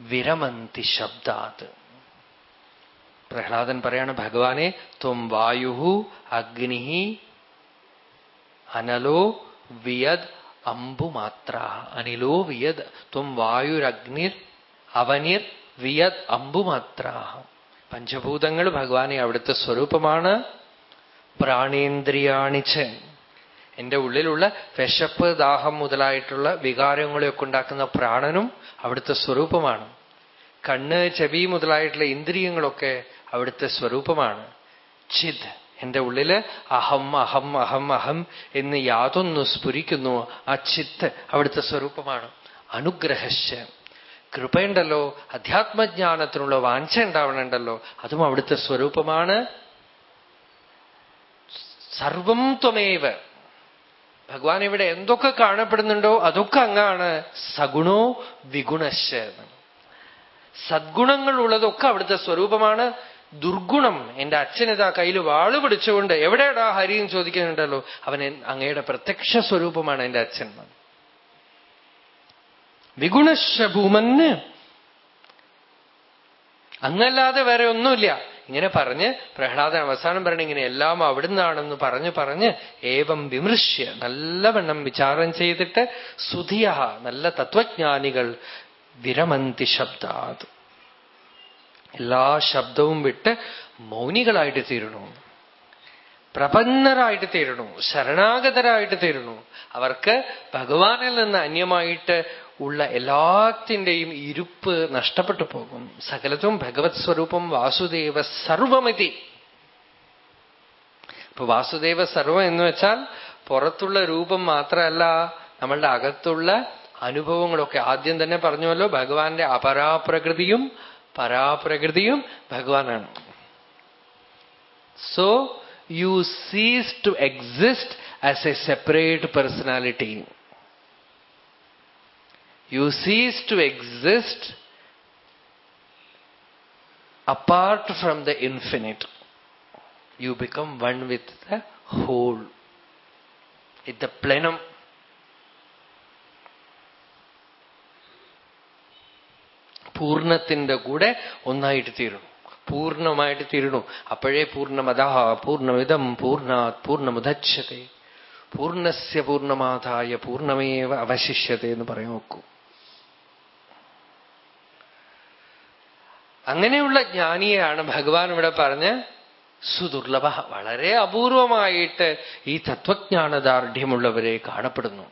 വിരമന്തി ശബ്ദാത്. പ്രഹ്ലാദൻ പറയാണ് ഭഗവാനെ ത്വം വായു അഗ്നി അനലോ വിയദ് അമ്പുമാത്ര അനിലോ വിയദ് ത്വം വായുരഗ്നിർ അവനിർ വിയദ് അമ്പുമാത്ര പഞ്ചഭൂതങ്ങൾ ഭഗവാനെ അവിടുത്തെ സ്വരൂപമാണ് പ്രാണേന്ദ്രിയാണിച്ച് എന്റെ ഉള്ളിലുള്ള വിശപ്പ് ദാഹം മുതലായിട്ടുള്ള വികാരങ്ങളെയൊക്കെ ഉണ്ടാക്കുന്ന പ്രാണനും അവിടുത്തെ സ്വരൂപമാണ്. കണ്ണ് ചെവി മുതലായിട്ടുള്ള ഇന്ദ്രിയങ്ങളൊക്കെ അവിടുത്തെ സ്വരൂപമാണ്. ചിത്. എന്റെ ഉള്ളിൽ അഹം അഹം അഹം അഹം എന്ന് യാതൊന്നു സ്ഫുരിക്കുന്നു. ആ ചിത്ത് അവിടുത്തെ സ്വരൂപമാണ്. അനുഗ്രഹശ കൃപയുണ്ടല്ലോ. അധ്യാത്മജ്ഞാനത്തിനുള്ള വാഞ്ച ഉണ്ടാവണുണ്ടല്ലോ. അതും അവിടുത്തെ സ്വരൂപമാണ്. സർവം ത്വമേവ. ഭഗവാൻ ഇവിടെ എന്തൊക്കെ കാണപ്പെടുന്നുണ്ടോ അതൊക്കെ അങ്ങാണ്. സഗുണോ വിഗുണശ സദ്ഗുണങ്ങൾ ഉള്ളതൊക്കെ അവിടുത്തെ സ്വരൂപമാണ്. ദുർഗുണം. എന്റെ അച്ഛനിതാ കയ്യിൽ വാൾ പിടിച്ചുകൊണ്ട് എവിടെയാടാ ഹരിയും ചോദിക്കുന്നുണ്ടല്ലോ? അവൻ അങ്ങയുടെ പ്രത്യക്ഷ സ്വരൂപമാണ് എന്റെ അച്ഛൻ. വിഗുണശഭൂമന് അങ്ങല്ലാതെ വേറെ ഒന്നുമില്ല. ഇങ്ങനെ പറഞ്ഞ് പ്രഹ്ലാദൻ അവസാനം പറഞ്ഞ് ഇങ്ങനെ എല്ലാം അവിടുന്നാണെന്ന് പറഞ്ഞു പറഞ്ഞ് ഏവം വിമൃശ്യ. നല്ലവണ്ണം വിചാരം ചെയ്തിട്ട് സുധിയ നല്ല തത്വജ്ഞാനികൾ വിരമന്തി ശബ്ദാത്. എല്ലാ ശബ്ദവും വിട്ട് മൗനികളായിട്ട് തീരണു പ്രപന്നരായിട്ട് തീരണു ശരണാഗതരായിട്ട് തീരണു അവർക്ക് ഭഗവാനിൽ നിന്ന് അന്യമായിട്ട് ഉള്ള എല്ലാത്തിന്റെയും ഇരുപ്പ് നഷ്ടപ്പെട്ടു പോകും. സകലത്തും ഭഗവത് സ്വരൂപം വാസുദേവ സർവമിതി. ഇപ്പൊ വാസുദേവ സർവം എന്ന് വെച്ചാൽ പുറത്തുള്ള രൂപം മാത്രമല്ല നമ്മളുടെ അകത്തുള്ള അനുഭവങ്ങളൊക്കെ. ആദ്യം തന്നെ പറഞ്ഞുവല്ലോ ഭഗവാന്റെ അപരാപ്രകൃതിയും പരാപ്രകൃതിയും ഭഗവാനാണ് so you cease to exist as a separate personality you cease to exist apart from the infinite, you become one with the whole, with the plenum. പൂർണത്തിന്റെ കൂടെ ഒന്നായിട്ട് തീരുന്നു പൂർണമായിട്ട് തീരുന്നു അപ്പോഴേ പൂർണമത പൂർണമിതം പൂർണാത് പൂർണമുദച്ഛത്തെ പൂർണസ്യ പൂർണമാതായ പൂർണമേവ അവശിഷ്യത എന്ന് പറയാൻ നോക്കൂ അങ്ങനെയുള്ള ജ്ഞാനിയെയാണ് ഭഗവാൻ ഇവിടെ പറഞ്ഞ് സുദുർലഭ. വളരെ അപൂർവമായിട്ട് ഈ തത്വജ്ഞാനദാർഢ്യമുള്ളവരെ കാണപ്പെടുന്നു.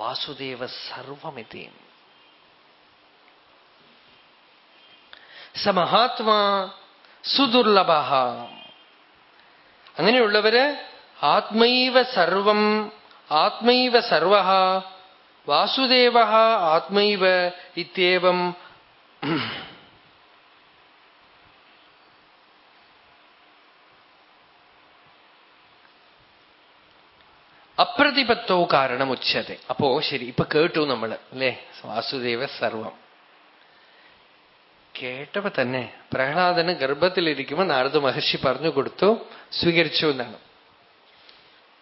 വാസുദേവ സർവമിതി. സ മഹാത്മാ സുദുർലഭ. അങ്ങനെയുള്ളവര് ആത്മൈവ സർവം ആത്മൈവ സർവ വാസുദേവ ആത്മൈവ ഇത്യേവം. അപ്രതിപത്തോ കാരണം ഉച്ചതെ അപ്പോ ശരി ഇപ്പൊ കേട്ടു നമ്മൾ അല്ലേ? വാസുദേവ സർവം. കേട്ടപ്പോ തന്നെ പ്രഹ്ലാദന് ഗർഭത്തിലിരിക്കുമ്പോ നാരദ മഹർഷി പറഞ്ഞു കൊടുത്തു സ്വീകരിച്ചു എന്നാണ്.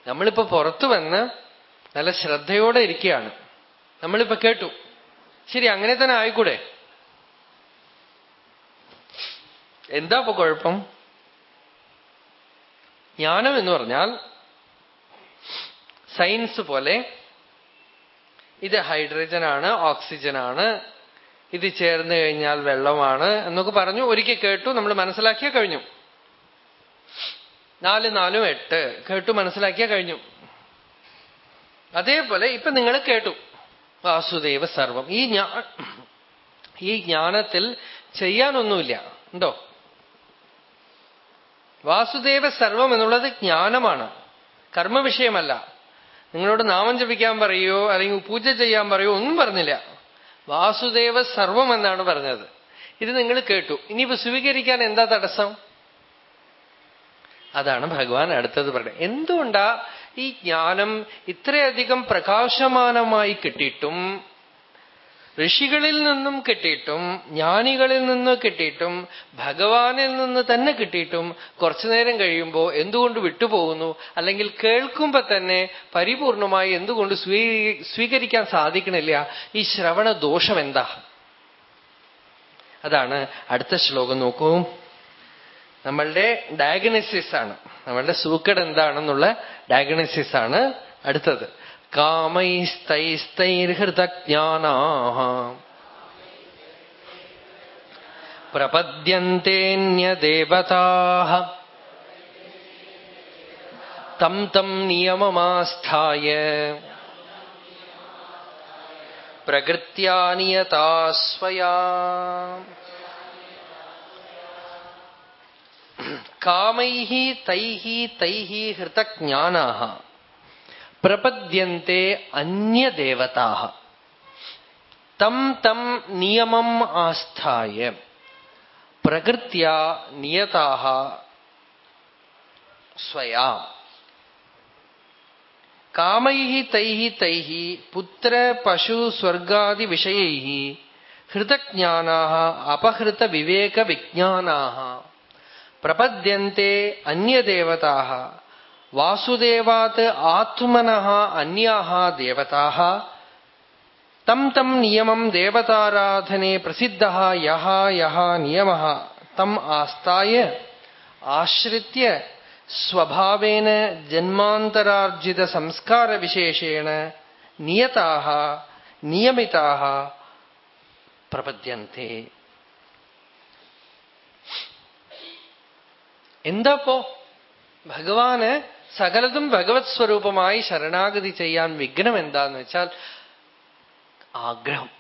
നമ്മളിപ്പോ പുറത്തു വന്ന് നല്ല ശ്രദ്ധയോടെ ഇരിക്കുകയാണ്. നമ്മളിപ്പോ കേട്ടു. ശരി അങ്ങനെ തന്നെ ആയിക്കൂടെ? എന്താ ഇപ്പൊ കുഴപ്പം? ജ്ഞാനം എന്ന് പറഞ്ഞാൽ സയൻസ് പോലെ ഇത് ഹൈഡ്രജനാണ് ഓക്സിജനാണ് ഇത് ചേർന്ന് കഴിഞ്ഞാൽ വെള്ളമാണ് എന്നൊക്കെ പറഞ്ഞു. ഒരിക്കൽ കേട്ടു നമ്മൾ മനസ്സിലാക്കിയ കഴിഞ്ഞു. നാല് നാലും എട്ട് കേട്ടു മനസ്സിലാക്കിയ കഴിഞ്ഞു. അതേപോലെ ഇപ്പൊ നിങ്ങൾ കേട്ടു. വാസുദേവ സർവം. ഈ ഞാ ഈ ജ്ഞാനത്തിൽ ചെയ്യാനൊന്നുമില്ല. ഉണ്ടോ? വാസുദേവ സർവം എന്നുള്ളത് ജ്ഞാനമാണ്. കർമ്മവിഷയമല്ല. നിങ്ങളോട് നാമം ജപിക്കാൻ പറയോ അല്ലെങ്കിൽ പൂജ ചെയ്യാൻ പറയോ ഒന്നും പറഞ്ഞില്ല. വാസുദേവ സർവം എന്നാണ് പറഞ്ഞത്. ഇത് നിങ്ങൾ കേട്ടു. ഇനിയിപ്പോ സ്വീകരിക്കാൻ എന്താ തടസ്സം? അതാണ് ഭഗവാൻ അടുത്തത് പറയുന്നത് എന്തുകൊണ്ടാ ഈ ജ്ഞാനം ഇത്രയധികം പ്രകാശമാനമായി കിട്ടിയിട്ടും ഋഷികളിൽ നിന്നും കിട്ടിയിട്ടും ജ്ഞാനികളിൽ നിന്ന് കിട്ടിയിട്ടും ഭഗവാനിൽ നിന്ന് തന്നെ കിട്ടിയിട്ടും കുറച്ചു നേരം കഴിയുമ്പോൾ എന്തുകൊണ്ട് വിട്ടുപോകുന്നു? അല്ലെങ്കിൽ കേൾക്കുമ്പോൾ തന്നെ പരിപൂർണമായി എന്തുകൊണ്ട് സ്വീകരിക്കാൻ സാധിക്കണില്ല? ഈ ശ്രവണ ദോഷം എന്താ? അതാണ് അടുത്ത ശ്ലോകം നോക്കൂ. നമ്മളുടെ ഡയഗ്നസിസ് ആണ്. നമ്മളുടെ സൂക്കട് എന്താണെന്നുള്ള ഡയഗ്നസിസ് ആണ് അടുത്തത്. കാമൈസ്തൈസ്തൈർഹൃതജ്ഞാനാ പ്രപദ്യന്തേന്യദേവതാ തം തം നിയമമാസ്ഥായ പ്രകൃത്യാ നിയതാ സ്വയാ കാമൈः തൈः തൈः ഹൃതജ്ഞാനാः പ്രപദ്യന്തെ അന്യദേവതാ തം തം നിയമം ആസ്ഥായ. പ്രകൃത്യ നിയതാ സ്വയാ. കാമൈ തൈ തൈ പുത്ര പശു സ്വർഗാദി വിഷയൈ ഹൃതജ്ഞാനാ അപഹൃത വിവേക വിജ്ഞാനാ പ്രപദ്യന്തെ അന്യദേവതാ വാസുദേവാത് ആത്മന അന്യാ ദേവതാ തം തം നിയമം ദേവതാരാധനെ പ്രസിദ്ധ യഹ യഹ നിയമ തം ആസ്ഥായ ആശ്രിത്യ സ്വഭാവേന ജന്മാന്തരാർജിത സംസ്കാര വിശേഷേണ നിയതാ നിയമിതാ പ്രപദ്യന്തെ. എന്താപ്പോ? ഭഗവാന് സകലതും ഭഗവത് സ്വരൂപമായി ശരണാഗതി ചെയ്യാൻ വിഘ്നം എന്താന്ന് വെച്ചാൽ ആഗ്രഹം.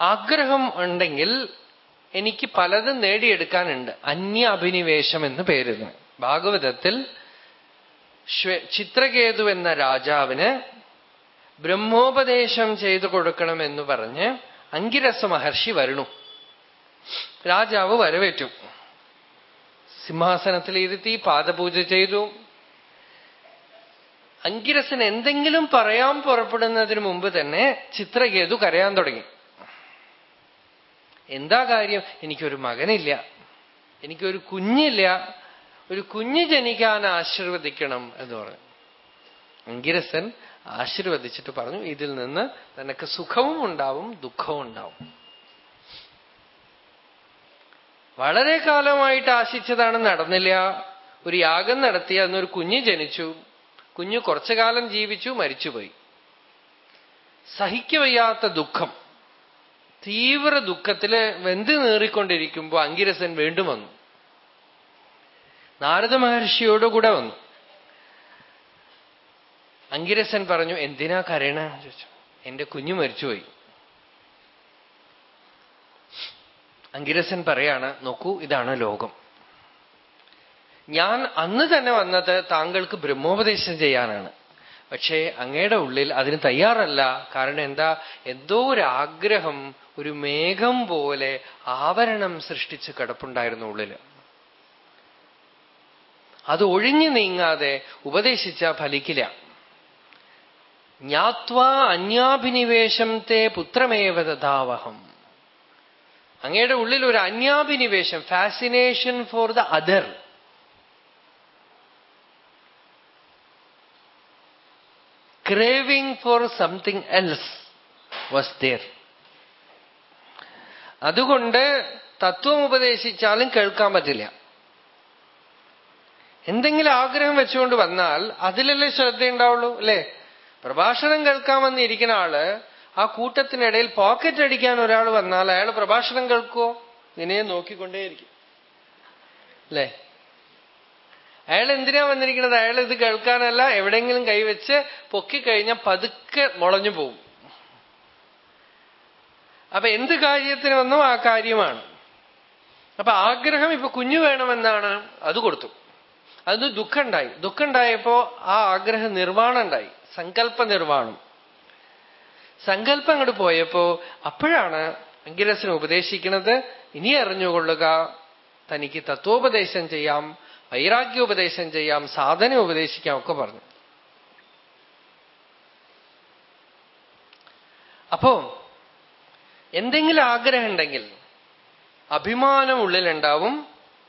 ആഗ്രഹം ഉണ്ടെങ്കിൽ എനിക്ക് പലതും നേടിയെടുക്കാനുണ്ട്. അന്യ അഭിനിവേശം എന്ന് പേരുന്നു ഭാഗവതത്തിൽ ചിത്രകേതു എന്ന രാജാവിന് ബ്രഹ്മോപദേശം ചെയ്തു കൊടുക്കണമെന്ന് പറഞ്ഞ് അങ്കിരസ മഹർഷി വരണു. രാജാവ് വരവേറ്റു. സിംഹാസനത്തിലിരുത്തി പാദപൂജ ചെയ്തു. അങ്കിരസൻ എന്തെങ്കിലും പറയാൻ പുറപ്പെടുന്നതിന് മുമ്പ് തന്നെ ചിത്രകേതു കരയാൻ തുടങ്ങി. എന്താ കാര്യം? എനിക്കൊരു മകനില്ല. എനിക്കൊരു കുഞ്ഞില്ല. ഒരു കുഞ്ഞ് ജനിക്കാൻ ആശീർവദിക്കണം എന്ന് പറഞ്ഞു. അങ്കിരസൻ ആശീർവദിച്ചിട്ട് പറഞ്ഞു ഇതിൽ നിന്ന് നിനക്ക് സുഖവും ഉണ്ടാവും ദുഃഖവും ഉണ്ടാവും. വളരെ കാലമായിട്ട് ആശിച്ചതാണ് നടന്നില്ല. ഒരു യാഗം നടത്തി അന്നൊരു കുഞ്ഞ് ജനിച്ചു. കുഞ്ഞു കുറച്ചു കാലം ജീവിച്ചു മരിച്ചുപോയി. സഹിക്കവയ്യാത്ത ദുഃഖം. തീവ്ര ദുഃഖത്തിൽ വെന്ത് നേറിക്കൊണ്ടിരിക്കുമ്പോ അങ്കിരസൻ വീണ്ടും വന്നു. നാരദ മഹർഷിയോടുകൂടെ വന്നു. അങ്കിരസൻ പറഞ്ഞു എന്തിനാ കരയണ? ചോദിച്ചു. എന്റെ കുഞ്ഞു മരിച്ചുപോയി. അങ്കിരസൻ പറയാണ് നോക്കൂ ഇതാണ് ലോകം. ഞാൻ അന്ന് തന്നെ വന്നത് താങ്കൾക്ക് ബ്രഹ്മോപദേശം ചെയ്യാനാണ്. പക്ഷേ അങ്ങയുടെ ഉള്ളിൽ അതിന് തയ്യാറല്ല. കാരണം എന്താ? എന്തോ ഒരു ആഗ്രഹം ഒരു മേഘം പോലെ ആവരണം സൃഷ്ടിച്ച് കിടപ്പുണ്ടായിരുന്നു ഉള്ളിൽ അത് ഒഴിഞ്ഞു നീങ്ങാതെ ഉപദേശിച്ച ഫലിക്കില്ല. ജ്ഞാത്വാ അന്യാഭിനിവേശം തേ പുത്രമേവ ദാവഹം അങ്ങയുടെ ഉള്ളിൽ ഒരു അന്യാഭിനിവേശം fascination for the other craving for something else was there അതുകൊണ്ട് തത്വം ഉപദേശിച്ചാലും കേൾക്കാൻ പറ്റില്ല. എന്തെങ്കിലും ആഗ്രഹം വെച്ചുകൊണ്ട് വന്നാൽ അതിലല്ലേ ശ്രദ്ധയുണ്ടാവുള്ളൂ അല്ലേ? പ്രഭാഷണം കേൾക്കാൻ വന്നിരിക്കുന്ന ആൾ ആ കൂട്ടത്തിനിടയിൽ പോക്കറ്റ് അടിക്കാൻ ഒരാൾ വന്നാൽ അയാൾ പ്രഭാഷണം കേൾക്കുമോ നിന്നെ നോക്കിക്കൊണ്ടേയിരിക്കും. അല്ലേ? അയാൾ എന്തിനാ വന്നിരിക്കുന്നത്? അയാൾ ഇത് കേൾക്കാനല്ല എവിടെയെങ്കിലും കൈവച്ച് പൊക്കിക്കഴിഞ്ഞാൽ പതുക്കെ മുളഞ്ഞു പോകും അപ്പൊ എന്ത് കാര്യത്തിന് വന്നോ ആ കാര്യമാണ്. അപ്പൊ ആഗ്രഹം ഇപ്പൊ കുഞ്ഞു വേണമെന്നാണ് അത് കൊടുത്തു. അത് ദുഃഖമുണ്ടായി ദുഃഖമുണ്ടായപ്പോ ആ ആഗ്രഹ നിർവാണം ഉണ്ടായി സങ്കല്പ നിർവാണം സങ്കല്പം അങ്ങോട്ട് പോയപ്പോ അപ്പോഴാണ് അങ്കിരസിനെ ഉപദേശിക്കുന്നത് ഇനി അറിഞ്ഞുകൊള്ളുക. തനിക്ക് തത്വോപദേശം ചെയ്യാം വൈരാഗ്യോപദേശം ചെയ്യാം സാധന ഉപദേശിക്കാം ഒക്കെ പറഞ്ഞു. അപ്പോ എന്തെങ്കിലും ആഗ്രഹം ഉണ്ടെങ്കിൽ അഭിമാനം ഉള്ളിലുണ്ടാവും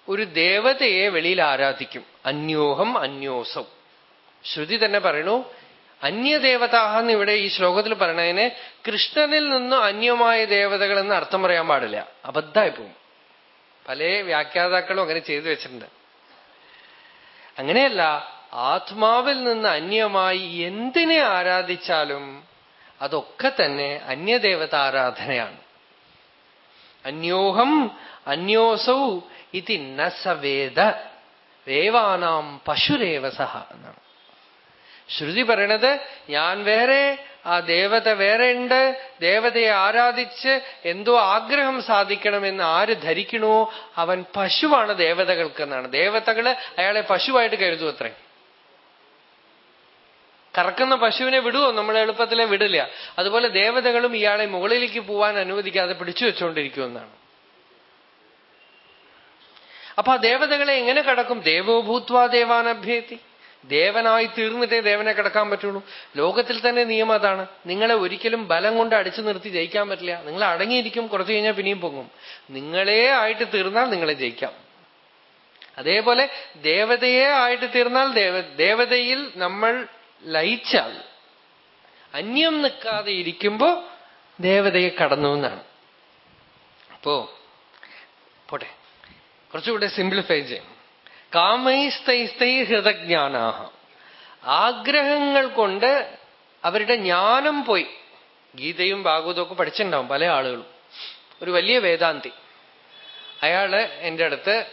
ഒരു ദേവതയെ വെളിയിൽ ആരാധിക്കും. അന്യോഹം അന്യോസം. ശ്രുതി തന്നെ പറയണു അന്യദേവതാഹ എന്ന് ഇവിടെ ഈ ശ്ലോകത്തിൽ പറയണതിന് കൃഷ്ണനിൽ നിന്ന് അന്യമായ ദേവതകൾ എന്ന് അർത്ഥം പറയാൻ പാടില്ല. അബദ്ധമായി പോകും പല വ്യാഖ്യാതാക്കളും അങ്ങനെ ചെയ്തു വെച്ചിട്ടുണ്ട്. അങ്ങനെയല്ല ആത്മാവിൽ നിന്ന് അന്യമായി എന്തിനെ ആരാധിച്ചാലും അതൊക്കെ തന്നെ അന്യദേവത ആരാധനയാണ്. അന്യോഹം അന്യോസൗ ഇതി നസവേദ. വേവാനാം പശുരേവസഹ എന്നാണ്. ശ്രുതി പറയണത് ഞാൻ വേറെ ആ ദേവത വേറെ ഉണ്ട് ദേവതയെ ആരാധിച്ച് എന്തോ ആഗ്രഹം സാധിക്കണമെന്ന് ആര് ധരിക്കണോ? അവൻ പശുവാണ് ദേവതകൾക്ക് എന്നാണ് ദേവതകൾ അയാളെ പശുവായിട്ട് കരുതു അത്രേ കറക്കുന്ന പശുവിനെ വിടുവോ? നമ്മൾ എളുപ്പത്തിലെ വിടില്ല. അതുപോലെ ദേവതകളും ഇയാളെ മുകളിലേക്ക് പോവാൻ അനുവദിക്കാതെ പിടിച്ചു വെച്ചുകൊണ്ടിരിക്കുമെന്നാണ് അപ്പൊ ആ ദേവതകളെ എങ്ങനെ കടക്കും? ദേവോഭൂത്വാ ദേവാനഭ്യേത്തി ദേവനായി തീർന്നിട്ടേ ദേവനെ കിടക്കാൻ പറ്റുള്ളൂ. ലോകത്തിൽ തന്നെ നിയമം അതാണ്. നിങ്ങളെ ഒരിക്കലും ബലം കൊണ്ട് അടിച്ചു നിർത്തി ജയിക്കാൻ പറ്റില്ല. നിങ്ങൾ അടങ്ങിയിരിക്കും കുറച്ചു കഴിഞ്ഞാൽ പിന്നെയും പൊങ്ങും. നിങ്ങളേ ആയിട്ട് തീർന്നാൽ നിങ്ങളെ ജയിക്കാം. അതേപോലെ ദേവതയെ ആയിട്ട് തീർന്നാൽ ദേവ ദേവതയിൽ നമ്മൾ ലയിച്ചാൽ അന്യം നിൽക്കാതെ ഇരിക്കുമ്പോ ദേവതയെ കടന്നു എന്നാണ്. അപ്പോ പോട്ടെ. കുറച്ചുകൂടെ സിംപ്ലിഫൈ ചെയ്യും. കാമൈസ്തൈസ്തൈ ഹൃതജ്ഞാനാഹ ആഗ്രഹങ്ങൾ കൊണ്ട് അവരുടെ ജ്ഞാനം പോയി. ഗീതയും ഭാഗവതവും ഒക്കെ പഠിച്ചിട്ടുണ്ടാവും പല ആളുകളും. ഒരു വലിയ വേദാന്തി. അയാൾ എന്റെ അടുത്ത്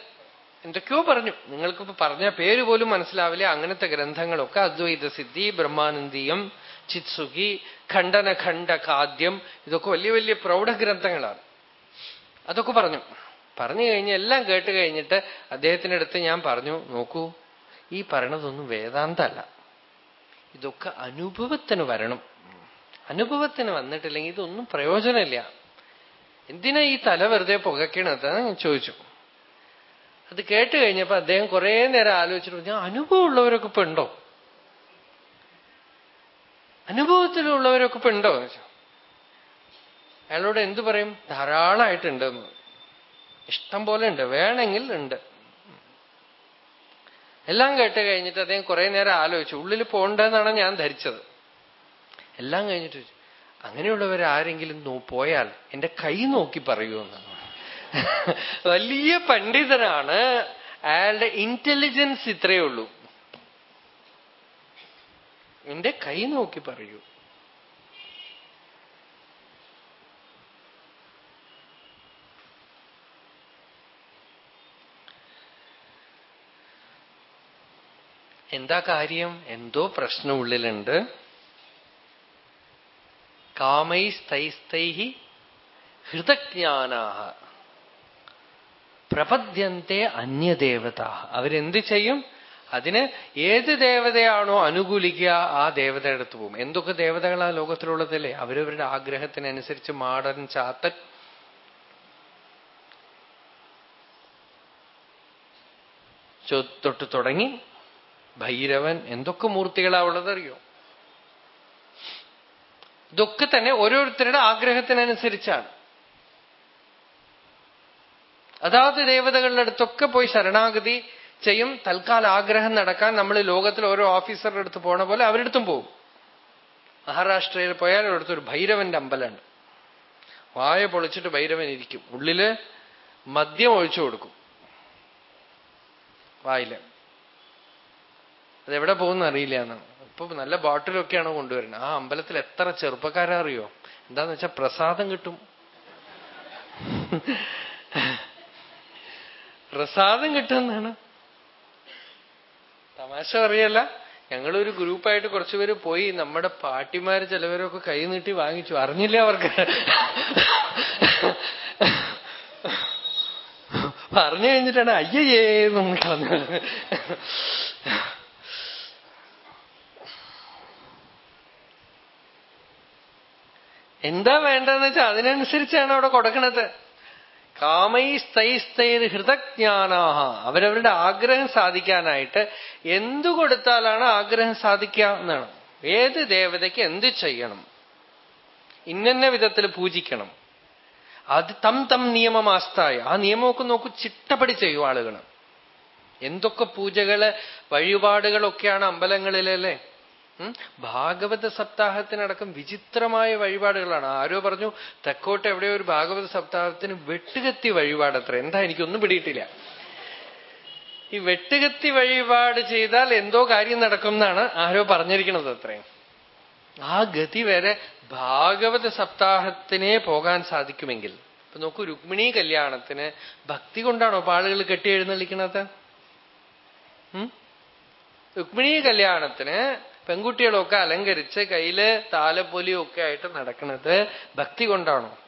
എന്തൊക്കെയോ പറഞ്ഞു. നിങ്ങൾക്കിപ്പോ പറഞ്ഞ പേര് പോലും മനസ്സിലാവില്ല. അങ്ങനത്തെ ഗ്രന്ഥങ്ങളൊക്കെ അദ്വൈത സിദ്ധി ബ്രഹ്മാനന്ദീയം ചിത്സുഖി ഖണ്ഡനഖണ്ഡ കാദ്യം ഇതൊക്കെ വലിയ വലിയ പ്രൗഢഗ്രന്ഥങ്ങളാണ്. അതൊക്കെ പറഞ്ഞു. പറഞ്ഞു കഴിഞ്ഞ് എല്ലാം കേട്ട് കഴിഞ്ഞിട്ട് അദ്ദേഹത്തിന്റെ അടുത്ത് ഞാൻ പറഞ്ഞു നോക്കൂ ഈ പറയണതൊന്നും വേദാന്തല്ല. ഇതൊക്കെ അനുഭവത്തിന് വരണം. അനുഭവത്തിന് വന്നിട്ടില്ലെങ്കിൽ ഇതൊന്നും പ്രയോജനമില്ല. എന്തിനാ ഈ തല വെറുതെ പുകയ്ക്കണത്? ഞാൻ ചോദിച്ചു. അത് കേട്ട് കഴിഞ്ഞപ്പോ അദ്ദേഹം കുറെ നേരം ആലോചിച്ചിട്ട് ഞാൻ അനുഭവമുള്ളവരൊക്കെ ഇപ്പൊ ഉണ്ടോ? അനുഭവത്തിലുള്ളവരൊക്കെ ഇപ്പൊ ഉണ്ടോ? അയാളോട് എന്തു പറയും? ധാരാളമായിട്ടുണ്ടെന്ന് ഇഷ്ടം പോലെ ഉണ്ട്. വേണമെങ്കിൽ ഉണ്ട്. എല്ലാം കേട്ട് കഴിഞ്ഞിട്ട് അദ്ദേഹം കുറെ നേരം ആലോചിച്ചു. ഉള്ളിൽ പോകണ്ടെന്നാണ് ഞാൻ ധരിച്ചത്. എല്ലാം കഴിഞ്ഞിട്ട് അങ്ങനെയുള്ളവർ ആരെങ്കിലും പോയാൽ എന്റെ കൈ നോക്കി പറയുമെന്നാണ് വലിയ പണ്ഡിതനാണ്. അയാളുടെ ഇന്റലിജൻസ് ഇത്രയേ ഉള്ളൂ. എന്റെ കൈ നോക്കി പറയൂ. എന്താ കാര്യം? എന്തോ പ്രശ്നം ഉള്ളിലുണ്ട് കാമൈസ്തൈസ്തൈ ഹൃതജ്ഞാനാഹ പ്രപദ്യന്തെ അന്യദേവത അവരെന്ത് ചെയ്യും? അതിന് ഏത് ദേവതയാണോ അനുകൂലിക്കുക ആ ദേവതയുടെ അടുത്ത് പോകും. എന്തൊക്കെ ദേവതകളാ ലോകത്തിലുള്ളതല്ലേ? അവരവരുടെ ആഗ്രഹത്തിനനുസരിച്ച് മാടൻ ചാത്തൻ. തൊട്ട് തുടങ്ങി. ഭൈരവൻ എന്തൊക്കെ മൂർത്തികളാ ഉള്ളതറിയോ? ഇതൊക്കെ തന്നെ ഓരോരുത്തരുടെ ആഗ്രഹത്തിനനുസരിച്ചാണ്. അതാത് ദേവതകളുടെ അടുത്തൊക്കെ പോയി ശരണാഗതി ചെയ്യും. തൽക്കാല ആഗ്രഹം നടക്കാൻ നമ്മൾ ലോകത്തിൽ ഓരോ ഓഫീസറുടെ അടുത്ത് പോണ പോലെ അവരുടെ പോകും മഹാരാഷ്ട്രയിൽ പോയാൽ ഒരിടത്ത് ഒരു ഭൈരവന്റെ അമ്പലമുണ്ട്. വായ പൊളിച്ചിട്ട് ഭൈരവൻ ഇരിക്കും. ഉള്ളിൽ മദ്യം ഒഴിച്ചു കൊടുക്കും. വായിൽ. അതെവിടെ പോകുന്ന അറിയില്ല എന്നാണ് ഇപ്പൊ നല്ല ബോട്ടിലൊക്കെയാണ് കൊണ്ടുവരുന്നത്? ആ അമ്പലത്തിൽ എത്ര ചെറുപ്പക്കാരറിയോ? എന്താന്ന് വെച്ചാൽ പ്രസാദം കിട്ടും. പ്രസാദം കിട്ടുമെന്നാണ്. തമാശ അറിയല്ല ഞങ്ങളൊരു ഗ്രൂപ്പായിട്ട് കുറച്ചുപേര് പോയി നമ്മുടെ പാട്ടിമാര് ചിലവരൊക്കെ കൈ നീട്ടി വാങ്ങിച്ചു. അറിഞ്ഞില്ല അവർക്ക്. പറഞ്ഞു കഴിഞ്ഞിട്ടാണ് അയ്യേ കളഞ്ഞത് എന്താ വേണ്ടതെന്ന് വെച്ചാൽ അതിനനുസരിച്ചാണ് അവിടെ കൊടുക്കണത്. കാമൈസ്തൈസ്തൈർ ഹൃതജ്ഞാനാഹ അവരവരുടെ ആഗ്രഹം സാധിക്കാനായിട്ട് എന്തു കൊടുത്താലാണ് ആഗ്രഹം സാധിക്കുക എന്നാണ്. ഏത് ദേവതയ്ക്ക് എന്ത് ചെയ്യണം? ഇന്ന വിധത്തിൽ പൂജിക്കണം. അത് തം തം നിയമമാസ്തായ ആ നിയമമൊക്കെ നോക്കൂ ചിട്ടപ്പടി ചെയ്യും ആളുകൾ എന്തൊക്കെ പൂജകൾ വഴിപാടുകളൊക്കെയാണ് അമ്പലങ്ങളിലല്ലേ? ഭാഗവത സപ്താഹത്തിനടക്കം വിചിത്രമായ വഴിപാടുകളാണ്. ആരോ പറഞ്ഞു തെക്കോട്ട് എവിടെയോ ഒരു ഭാഗവത സപ്താഹത്തിന് വെട്ടുകത്തി വഴിപാടത്ര. എന്താ എനിക്കൊന്നും പിടിയിട്ടില്ല. ഈ വെട്ടുകത്തി വഴിപാട് ചെയ്താൽ എന്തോ കാര്യം നടക്കും എന്നാണ് ആരോ പറഞ്ഞിരിക്കുന്നത് അത്രയും ആ ഗതി വരെ ഭാഗവത സപ്താഹത്തിനെ പോകാൻ സാധിക്കുമെങ്കിൽ. ഇപ്പൊ നോക്കൂ രുക്മിണി കല്യാണത്തിന് ഭക്തി കൊണ്ടാണോ ആളുകൾ കെട്ടി എഴുന്നള്ളിക്കണത്? രുക്മിണി കല്യാണത്തിന് പെൺകുട്ടികളൊക്കെ അലങ്കരിച്ച് കയ്യിൽ താലപ്പൊലിയും ഒക്കെ ആയിട്ട് നടക്കുന്നത് ഭക്തി കൊണ്ടാണോ?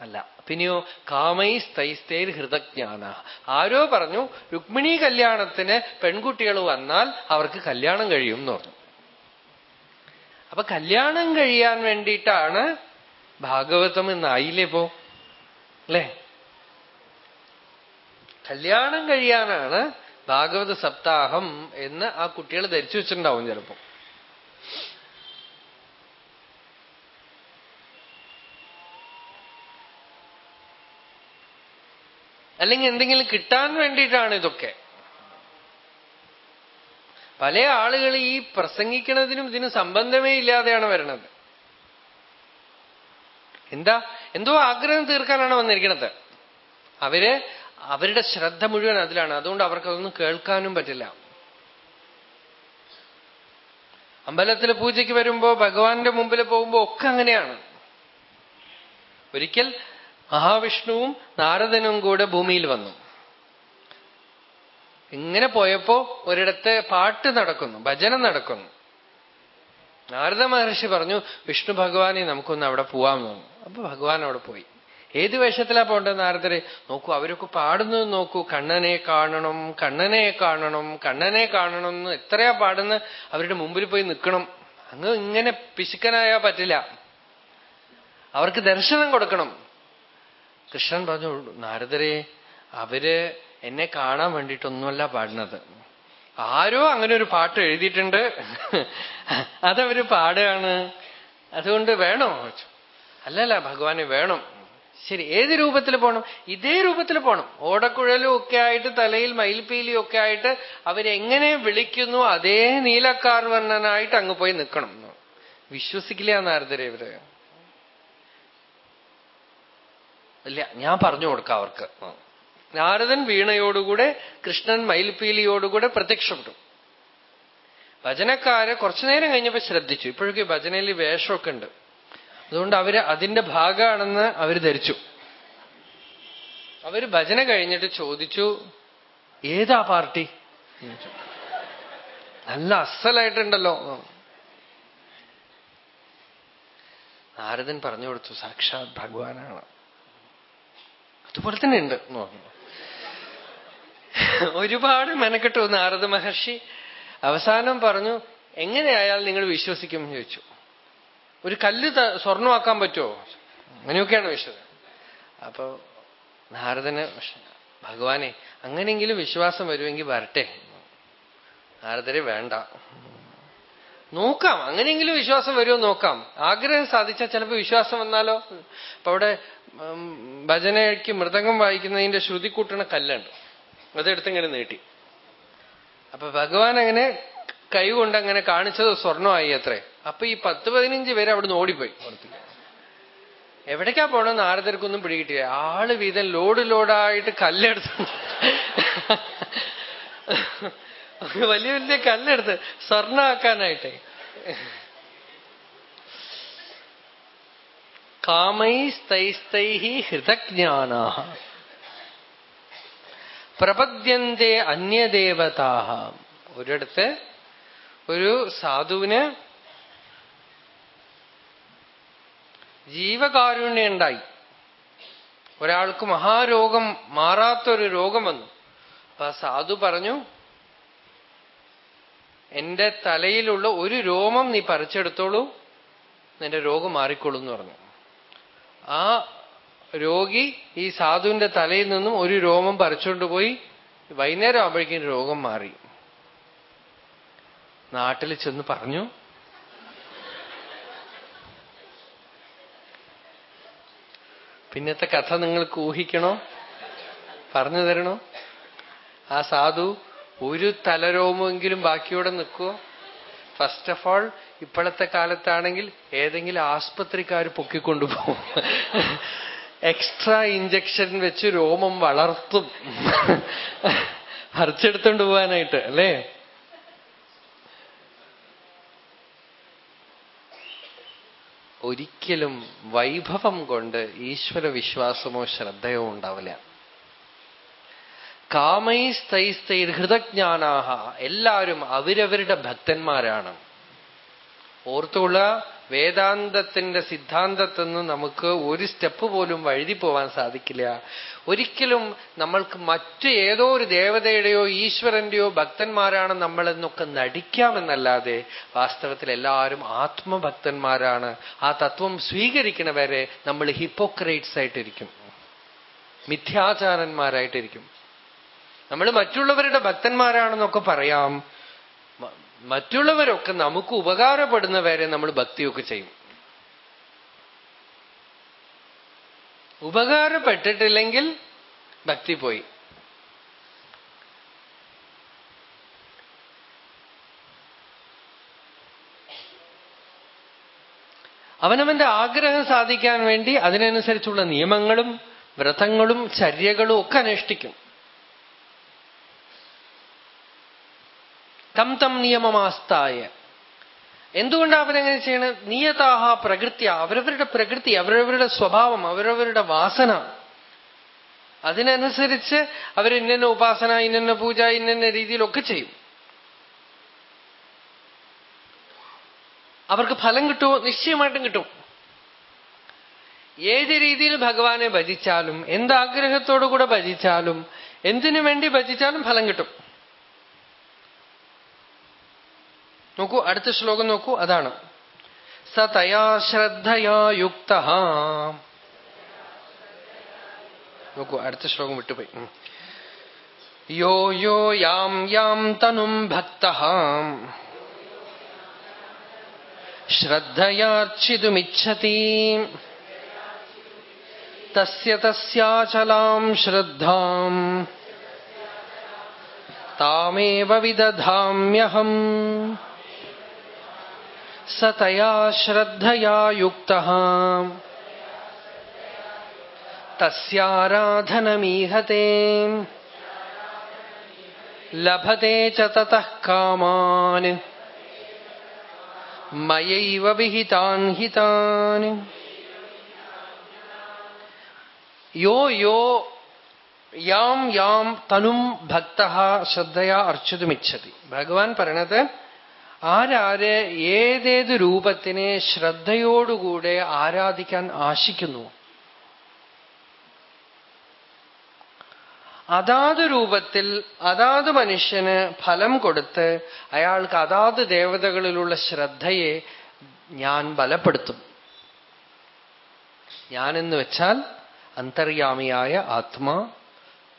അല്ല. പിന്നെയോ കാമൈ സ്തൈസ്തേർ ഹൃതജ്ഞാന ആരോ പറഞ്ഞു രുക്മിണി കല്യാണത്തിന് പെൺകുട്ടികൾ വന്നാൽ അവർക്ക് കല്യാണം കഴിയും എന്ന് പറഞ്ഞു. അപ്പൊ കല്യാണം കഴിയാൻ വേണ്ടിയിട്ടാണ് ഭാഗവതം എന്നായില്ലേ പോ അല്ലേ? കല്യാണം കഴിയാനാണ് ഭാഗവത സപ്താഹം എന്ന് ആ കുട്ടികൾ ധരിച്ചു വെച്ചിട്ടുണ്ടാവും ചിലപ്പോ. അല്ലെങ്കിൽ എന്തെങ്കിലും കിട്ടാൻ വേണ്ടിയിട്ടാണ് ഇതൊക്കെ. പല ആളുകൾ ഈ പ്രസംഗിക്കുന്നതിനും ഇതിനും സംബന്ധമേ ഇല്ലാതെയാണ് വരുന്നത് എന്താ? എന്തോ ആഗ്രഹം തീർക്കാനാണ് വന്നിരിക്കുന്നത്. അവർ അവരുടെ ശ്രദ്ധ മുഴുവൻ അതിലാണ്. അതുകൊണ്ട് അവർക്കതൊന്നും കേൾക്കാനും പറ്റില്ല. അമ്പലത്തിൽ പൂജയ്ക്ക് വരുമ്പോ ഭഗവാന്റെ മുമ്പിൽ പോകുമ്പോ ഒക്കെ അങ്ങനെയാണ്. ഒരിക്കൽ മഹാവിഷ്ണുവും നാരദനും കൂടെ ഭൂമിയിൽ വന്നു. ഇങ്ങനെ പോയപ്പോ ഒരിടത്ത് പാട്ട് നടക്കുന്നു ഭജനം നടക്കുന്നു. നാരദ മഹർഷി പറഞ്ഞു വിഷ്ണു ഭഗവാനെ നമുക്കൊന്ന് അവിടെ പോവാമെന്ന് തോന്നുന്നു അപ്പൊ ഭഗവാൻ അവിടെ പോയി. ഏത് വേഷത്തിലാ പോണ്ടത് നാരദരെ? നോക്കൂ അവരൊക്കെ പാടുന്നത് നോക്കൂ. കണ്ണനെ കാണണം കണ്ണനെ കാണണം കണ്ണനെ കാണണം എന്ന് എത്രയാ പാടുന്ന അവരുടെ മുമ്പിൽ പോയി നിൽക്കണം. അങ്ങ് ഇങ്ങനെ പിശുക്കനായാ പറ്റില്ല. അവർക്ക് ദർശനം കൊടുക്കണം. കൃഷ്ണൻ പറഞ്ഞു നാരദരെ അവർ എന്നെ കാണാൻ വേണ്ടിയിട്ടൊന്നുമല്ല പാടുന്നത്. ആരോ അങ്ങനെ ഒരു പാട്ട് എഴുതിയിട്ടുണ്ട്. അതവര് പാടുകയാണ്. അതുകൊണ്ട് വേണോ? അല്ലല്ല ഭഗവാന് വേണം. ശരി ഏത് രൂപത്തിൽ പോകണം ഇതേ രൂപത്തിൽ പോകണം ഓടക്കുഴലും ഒക്കെ ആയിട്ട് തലയിൽ മയിൽപ്പീലിയും ഒക്കെ ആയിട്ട് അവരെങ്ങനെ വിളിക്കുന്നു അതേ നീലക്കാർവർണനായിട്ട് അങ്ങ് പോയി നിൽക്കണം. വിശ്വസിക്കില്ല നാരദരെ ഇവർ. ഇല്ല ഞാൻ പറഞ്ഞു കൊടുക്കാം അവർക്ക്. നാരദൻ വീണയോടുകൂടെ കൃഷ്ണൻ മയിൽപ്പീലിയോടുകൂടെ പ്രത്യക്ഷപ്പെടും ഭജനക്കാരെ കുറച്ചു നേരം കഴിഞ്ഞപ്പോ ശ്രദ്ധിച്ചു. ഇപ്പോഴൊക്കെ ഭജനയിൽ വേഷമൊക്കെ ഉണ്ട്. അതുകൊണ്ട് അവർ അതിന്റെ ഭാഗമാണെന്ന് അവർ ധരിച്ചു. അവർ ഭജന കഴിഞ്ഞിട്ട് ചോദിച്ചു ഏതാ പാർട്ടി? നല്ല അസലായിട്ടുണ്ടല്ലോ. നാരദൻ പറഞ്ഞു കൊടുത്തു സാക്ഷാത് ഭഗവാനാണ്. അതുപോലെ തന്നെ ഉണ്ട് എന്ന് പറഞ്ഞു. ഒരുപാട് മെനക്കെട്ടു നാരദ മഹർഷി. അവസാനം പറഞ്ഞു എങ്ങനെയായാൽ നിങ്ങൾ വിശ്വസിക്കും? എന്ന് ചോദിച്ചു. ഒരു കല്ല് സ്വർണമാക്കാൻ പറ്റുമോ? അങ്ങനെയൊക്കെയാണ് വിശ്വസം. അപ്പോ നാരദന് ഭഗവാനെ അങ്ങനെയെങ്കിലും വിശ്വാസം വരുമെങ്കിൽ വരട്ടെ. നാരദരെ വേണ്ട. നോക്കാം അങ്ങനെയെങ്കിലും വിശ്വാസം വരുമോ നോക്കാം. ആഗ്രഹം സാധിച്ചാൽ ചിലപ്പോൾ വിശ്വാസം വന്നാലോ? അപ്പൊ അവിടെ ഭജനയ്ക്ക് മൃദംഗം വായിക്കുന്നതിന്റെ ശ്രുതി കൂട്ടണ കല്ലുണ്ട്. അതെടുത്തിങ്ങനെ നീട്ടി. അപ്പൊ ഭഗവാൻ അങ്ങനെ കൈകൊണ്ട് അങ്ങനെ കാണിച്ചത് സ്വർണമായി അത്രേ. അപ്പൊ ഈ പത്ത് പതിനഞ്ച് പേര് അവിടെ നിന്ന് ഓടിപ്പോയി. പുറത്തേക്ക് എവിടേക്കാ പോണെന്ന് നാരദർക്കൊന്നും പിടികിട്ടില്ല ആൾ വീതം ലോഡ് ലോഡായിട്ട് കല്ലെടുത്ത്. വലിയ വലിയ കല്ലെടുത്ത് സ്വർണാക്കാനായിട്ടേ. കാമൈസ്തൈസ്തൈഹി ഹൃതജ്ഞാന പ്രപദ്യന്തേ അന്യദേവതാഹ. ഒരിടത്ത് ഒരു സാധുവിന് ജീവകാരുണ്യം ഉണ്ടായി. ഒരാൾക്ക് മഹാരോഗം മാറാത്തൊരു രോഗം വന്നു. അപ്പൊ സാധു പറഞ്ഞു എന്റെ തലയിലുള്ള ഒരു രോമം നീ പറിച്ചെടുത്തോളൂ നിന്റെ രോഗം മാറിക്കൊള്ളൂ എന്ന് പറഞ്ഞു. ആ രോഗി ഈ സാധുവിന്റെ തലയിൽ നിന്നും ഒരു രോമം പറിച്ചുകൊണ്ട് പോയി. വൈകുന്നേരം ആവുമ്പോഴേക്കും രോഗം മാറി. നാട്ടിൽ ചെന്ന് പറഞ്ഞു പിന്നത്തെ കഥ നിങ്ങൾക്ക് ഊഹിക്കണോ? പറഞ്ഞു തരണോ? ആ സാധു ഒരു തലരോമെങ്കിലും ബാക്കിയോടെ നിൽക്കുമോ ഫസ്റ്റ് ഓഫ് ഓൾ ഇപ്പോഴത്തെ കാലത്താണെങ്കിൽ ഏതെങ്കിലും ആസ്പത്രിക്കാർ പൊക്കിക്കൊണ്ടുപോകും. എക്സ്ട്രാ ഇഞ്ചക്ഷൻ വെച്ച് രോമം വളർത്തും. ഹർച്ചെടുത്തോണ്ട് പോകാനായിട്ട് അല്ലേ? ഒരിക്കലും വൈഭവം കൊണ്ട് ഈശ്വര വിശ്വാസമോ ശ്രദ്ധയോ ഉണ്ടാവില്ല. കാമൈസ്തൈസ്തൈ ഹൃതജ്ഞാനാഹ എല്ലാവരും അവരവരുടെ ഭക്തന്മാരാണ്. ഓർത്തുള്ള വേദാന്തത്തിന്റെ സിദ്ധാന്തത്തിൽ നിന്ന് നമുക്ക് ഒരു സ്റ്റെപ്പ് പോലും വഴുതി പോവാൻ സാധിക്കില്ല. ഒരിക്കലും നമ്മൾക്ക് മറ്റു ഏതോ ഒരു ദേവതയുടെയോ ഈശ്വരന്റെയോ ഭക്തന്മാരാണ് നമ്മളെന്നൊക്കെ നടിക്കാമെന്നല്ലാതെ വാസ്തവത്തിൽ എല്ലാവരും ആത്മഭക്തന്മാരാണ്. ആ തത്വം സ്വീകരിക്കണവരെ നമ്മൾ ഹിപ്പോക്രൈറ്റ്സ് ആയിട്ടിരിക്കും. മിഥ്യാചാരന്മാരായിട്ടിരിക്കും. നമ്മൾ മറ്റുള്ളവരുടെ ഭക്തന്മാരാണെന്നൊക്കെ പറയാം. മറ്റുള്ളവരൊക്കെ നമുക്ക് ഉപകാരപ്പെടുന്നവരെ നമ്മൾ ഭക്തിയൊക്കെ ചെയ്യും. ഉപകാരപ്പെട്ടിട്ടില്ലെങ്കിൽ ഭക്തി പോയി. അവനവന്റെ ആഗ്രഹം സാധിക്കാൻ വേണ്ടി അതിനനുസരിച്ചുള്ള നിയമങ്ങളും വ്രതങ്ങളും ചര്യകളും ഒക്കെ അനുഷ്ഠിക്കും. തം തം നിയമമാസ്തായ എന്തുകൊണ്ടാണ് അവരെങ്ങനെ ചെയ്യണത് നിയതാഹ പ്രകൃതി അവരവരുടെ പ്രകൃതി അവരവരുടെ സ്വഭാവം അവരവരുടെ വാസന. അതിനനുസരിച്ച് അവർ അവരിന്ന ഉപാസന ഇന്ന പൂജ ഇന്ന രീതിയിലൊക്കെ ചെയ്യും. അവർക്ക് ഫലം കിട്ടുമോ? നിശ്ചയമായിട്ടും കിട്ടും. ഏത് രീതിയിൽ ഭഗവാനെ ഭജിച്ചാലും എന്താഗ്രഹത്തോടുകൂടെ ഭജിച്ചാലും എന്തിനു വേണ്ടി ഭജിച്ചാലും ഫലം കിട്ടും. നോക്കൂ അടുത്ത ശ്ലോകം നോക്കൂ അതാണ് സ തയാ ശ്രദ്ധയാ യുക്ത നോക്കൂ അടുത്ത ശ്ലോകം വിട്ടുപോയി ഉം. യോ യോ യാം യാം തനും ഭക്ത ശ്രദ്ധയാർച്ചിതുമിച്ഛതി തസ്യ തസ്യാചലാം ശ്രദ്ധാം താമേവ വിദധാമ്യഹം स तया श्रद्धया युक्तः। तस्याराधनमीहते। लभते च ततः कामान्। मयैव विहितान् हितान्। यो यो यां यां तनुं भक्तः श्रद्धया अर्चितुमिच्छति। भगवान् परिणत ആരാര് ഏതേത് രൂപത്തിനെ ശ്രദ്ധയോടുകൂടെ ആരാധിക്കാൻ ആശിക്കുന്നു? അതാത് രൂപത്തിൽ അതാത് മനുഷ്യന് ഫലം കൊടുത്ത് അയാൾക്ക് അതാത് ദേവതകളിലുള്ള ശ്രദ്ധയെ ഞാൻ ബലപ്പെടുത്തും. ഞാനെന്ന് വെച്ചാൽ അന്തര്യാമിയായ ആത്മാ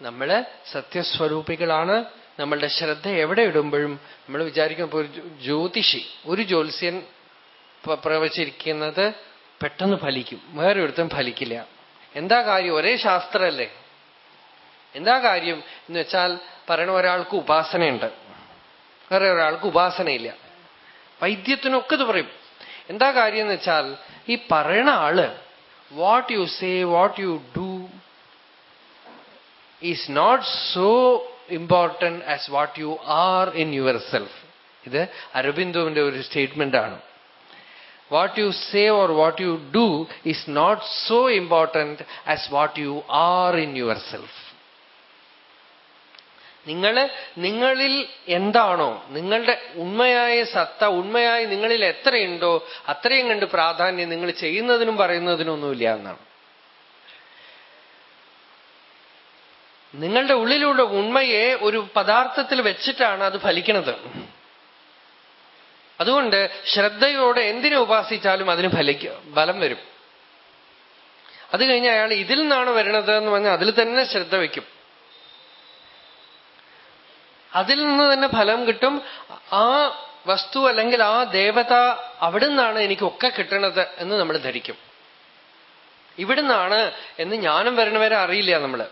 നമ്മൾ സത്യസ്വരൂപികളാണ്. നമ്മളുടെ ശ്രദ്ധ എവിടെ ഇടുമ്പോഴും നമ്മൾ വിചാരിക്കും ഇപ്പോൾ ഒരു ജ്യോതിഷി ഒരു ജ്യോത്സ്യൻ പ്രവചിക്കുന്നത് പെട്ടെന്ന് ഫലിക്കും. വേറൊരുത്തും ഫലിക്കില്ല. എന്താ കാര്യം? ഒരേ ശാസ്ത്രമല്ലേ എന്താ കാര്യം എന്ന് വെച്ചാൽ പറയണ ഒരാൾക്ക് ഉപാസനയുണ്ട്. വേറെ ഒരാൾക്ക് ഉപാസനയില്ല. വൈദ്യത്തിനൊക്കെ ഇത് പറയും. എന്താ കാര്യം എന്ന് വെച്ചാൽ ഈ പറയണ ആൾ what you say what you do is not so as what you are in your self ഇത് അരബിന്ദുവിന്റെ ഒരു സ്റ്റേറ്റ്മെന്റ് ആണ്. What you say or what you do is not so important as what you are in your self നിങ്ങൾ നിങ്ങളിൽ എന്താണോ നിങ്ങളുടെ ഉണ്മയായ സത്ത ഉണ്മയായി നിങ്ങളിൽ എത്രയുണ്ടോ അത്രയും കണ്ട് പ്രാധാന്യം നിങ്ങൾ ചെയ്യുന്നതിനും പറയുന്നതിനും ഒന്നുമില്ല എന്നാണ്. നിങ്ങളുടെ ഉള്ളിലുള്ള ഉണ്മയെ ഒരു പദാർത്ഥത്തിൽ വെച്ചിട്ടാണ് അത് ഫലിക്കുന്നത്. അതുകൊണ്ട് ശ്രദ്ധയോടെ എന്തിനെ ഉപാസിച്ചാലും അതിന് ഫലിക്ക ബലം വരും. അത് കഴിഞ്ഞ് അയാൾ ഇതിൽ നിന്നാണ് വരുന്നത് എന്ന് പറഞ്ഞാൽ അതിൽ തന്നെ ശ്രദ്ധ വയ്ക്കും. അതിൽ നിന്ന് തന്നെ ഫലം കിട്ടും. ആ വസ്തു അല്ലെങ്കിൽ ആ ദേവത അവിടെ നിന്നാണ് എനിക്കൊക്കെ കിട്ടണത് എന്ന് നമ്മൾ ധരിക്കും. ഇവിടുന്നാണ് എന്ന് ജ്ഞാനം വരണവരെ അറിയില്ല നമ്മൾ.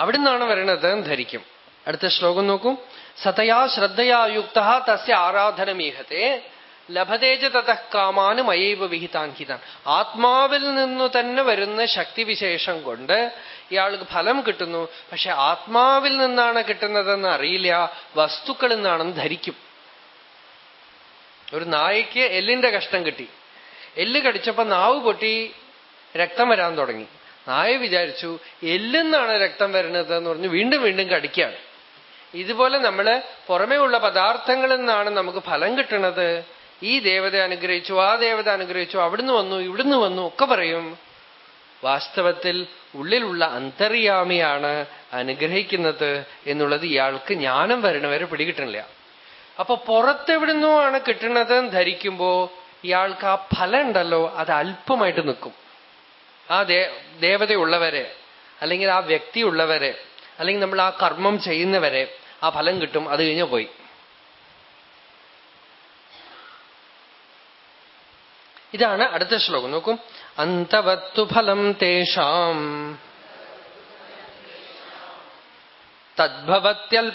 അവിടുന്നാണ് വരണത് ധരിക്കും. അടുത്ത ശ്ലോകം നോക്കും. സതയാ ശ്രദ്ധയാ യുക്ത തസ്യ ആരാധനമീഹത്തെ. ലഭതേജ തതഃ കാമാന് മയൈവ ആത്മാവിൽ നിന്നു തന്നെ വരുന്ന ശക്തിവിശേഷം കൊണ്ട് ഇയാൾക്ക് ഫലം കിട്ടുന്നു. പക്ഷെ ആത്മാവിൽ നിന്നാണ് കിട്ടുന്നതെന്ന് അറിയില്ല. വസ്തുക്കളിൽ നിന്നാണെന്ന് ധരിക്കും. ഒരു നായയ്ക്ക് എല്ലിന്റെ കഷ്ടം കിട്ടി. എല്ല് കടിച്ചപ്പോ നാവ് പൊട്ടി രക്തം വരാൻ തുടങ്ങി. നായ വിചാരിച്ചു എല്ലെന്നാണ് രക്തം വരുന്നത് എന്ന് പറഞ്ഞു വീണ്ടും വീണ്ടും കടിക്കുകയാണ്. ഇതുപോലെ നമ്മൾ പുറമേ ഉള്ള പദാർത്ഥങ്ങളിൽ നിന്നാണ് നമുക്ക് ഫലം കിട്ടുന്നത്. ഈ ദേവത അനുഗ്രഹിച്ചു ആ ദേവത അനുഗ്രഹിച്ചു അവിടുന്ന് വന്നു ഇവിടുന്ന് വന്നു ഒക്കെ പറയും. വാസ്തവത്തിൽ ഉള്ളിലുള്ള അന്തര്യാമിയാണ് അനുഗ്രഹിക്കുന്നത് എന്നുള്ളത് ഇയാൾക്ക് ജ്ഞാനം വരണവരെ പിടികിട്ടണില്ല അപ്പൊ പുറത്തെവിടുന്നോ ആണ് കിട്ടുന്നത് ധരിക്കുമ്പോ ഇയാൾക്ക് ആ ഫലം ഉണ്ടല്ലോ അത് അല്പമായിട്ട് നിൽക്കും. ആ ദേവതയുള്ളവരെ അല്ലെങ്കിൽ ആ വ്യക്തി ഉള്ളവരെ അല്ലെങ്കിൽ നമ്മൾ ആ കർമ്മം ചെയ്യുന്നവരെ ആ ഫലം കിട്ടും അത് കഴിഞ്ഞ് പോയി. ഇതാണ് അടുത്ത ശ്ലോകം. നോക്കും. അന്തവത്തു ഫലം തേഷാം. തദ്ഭവത്യൽപമേധസാം.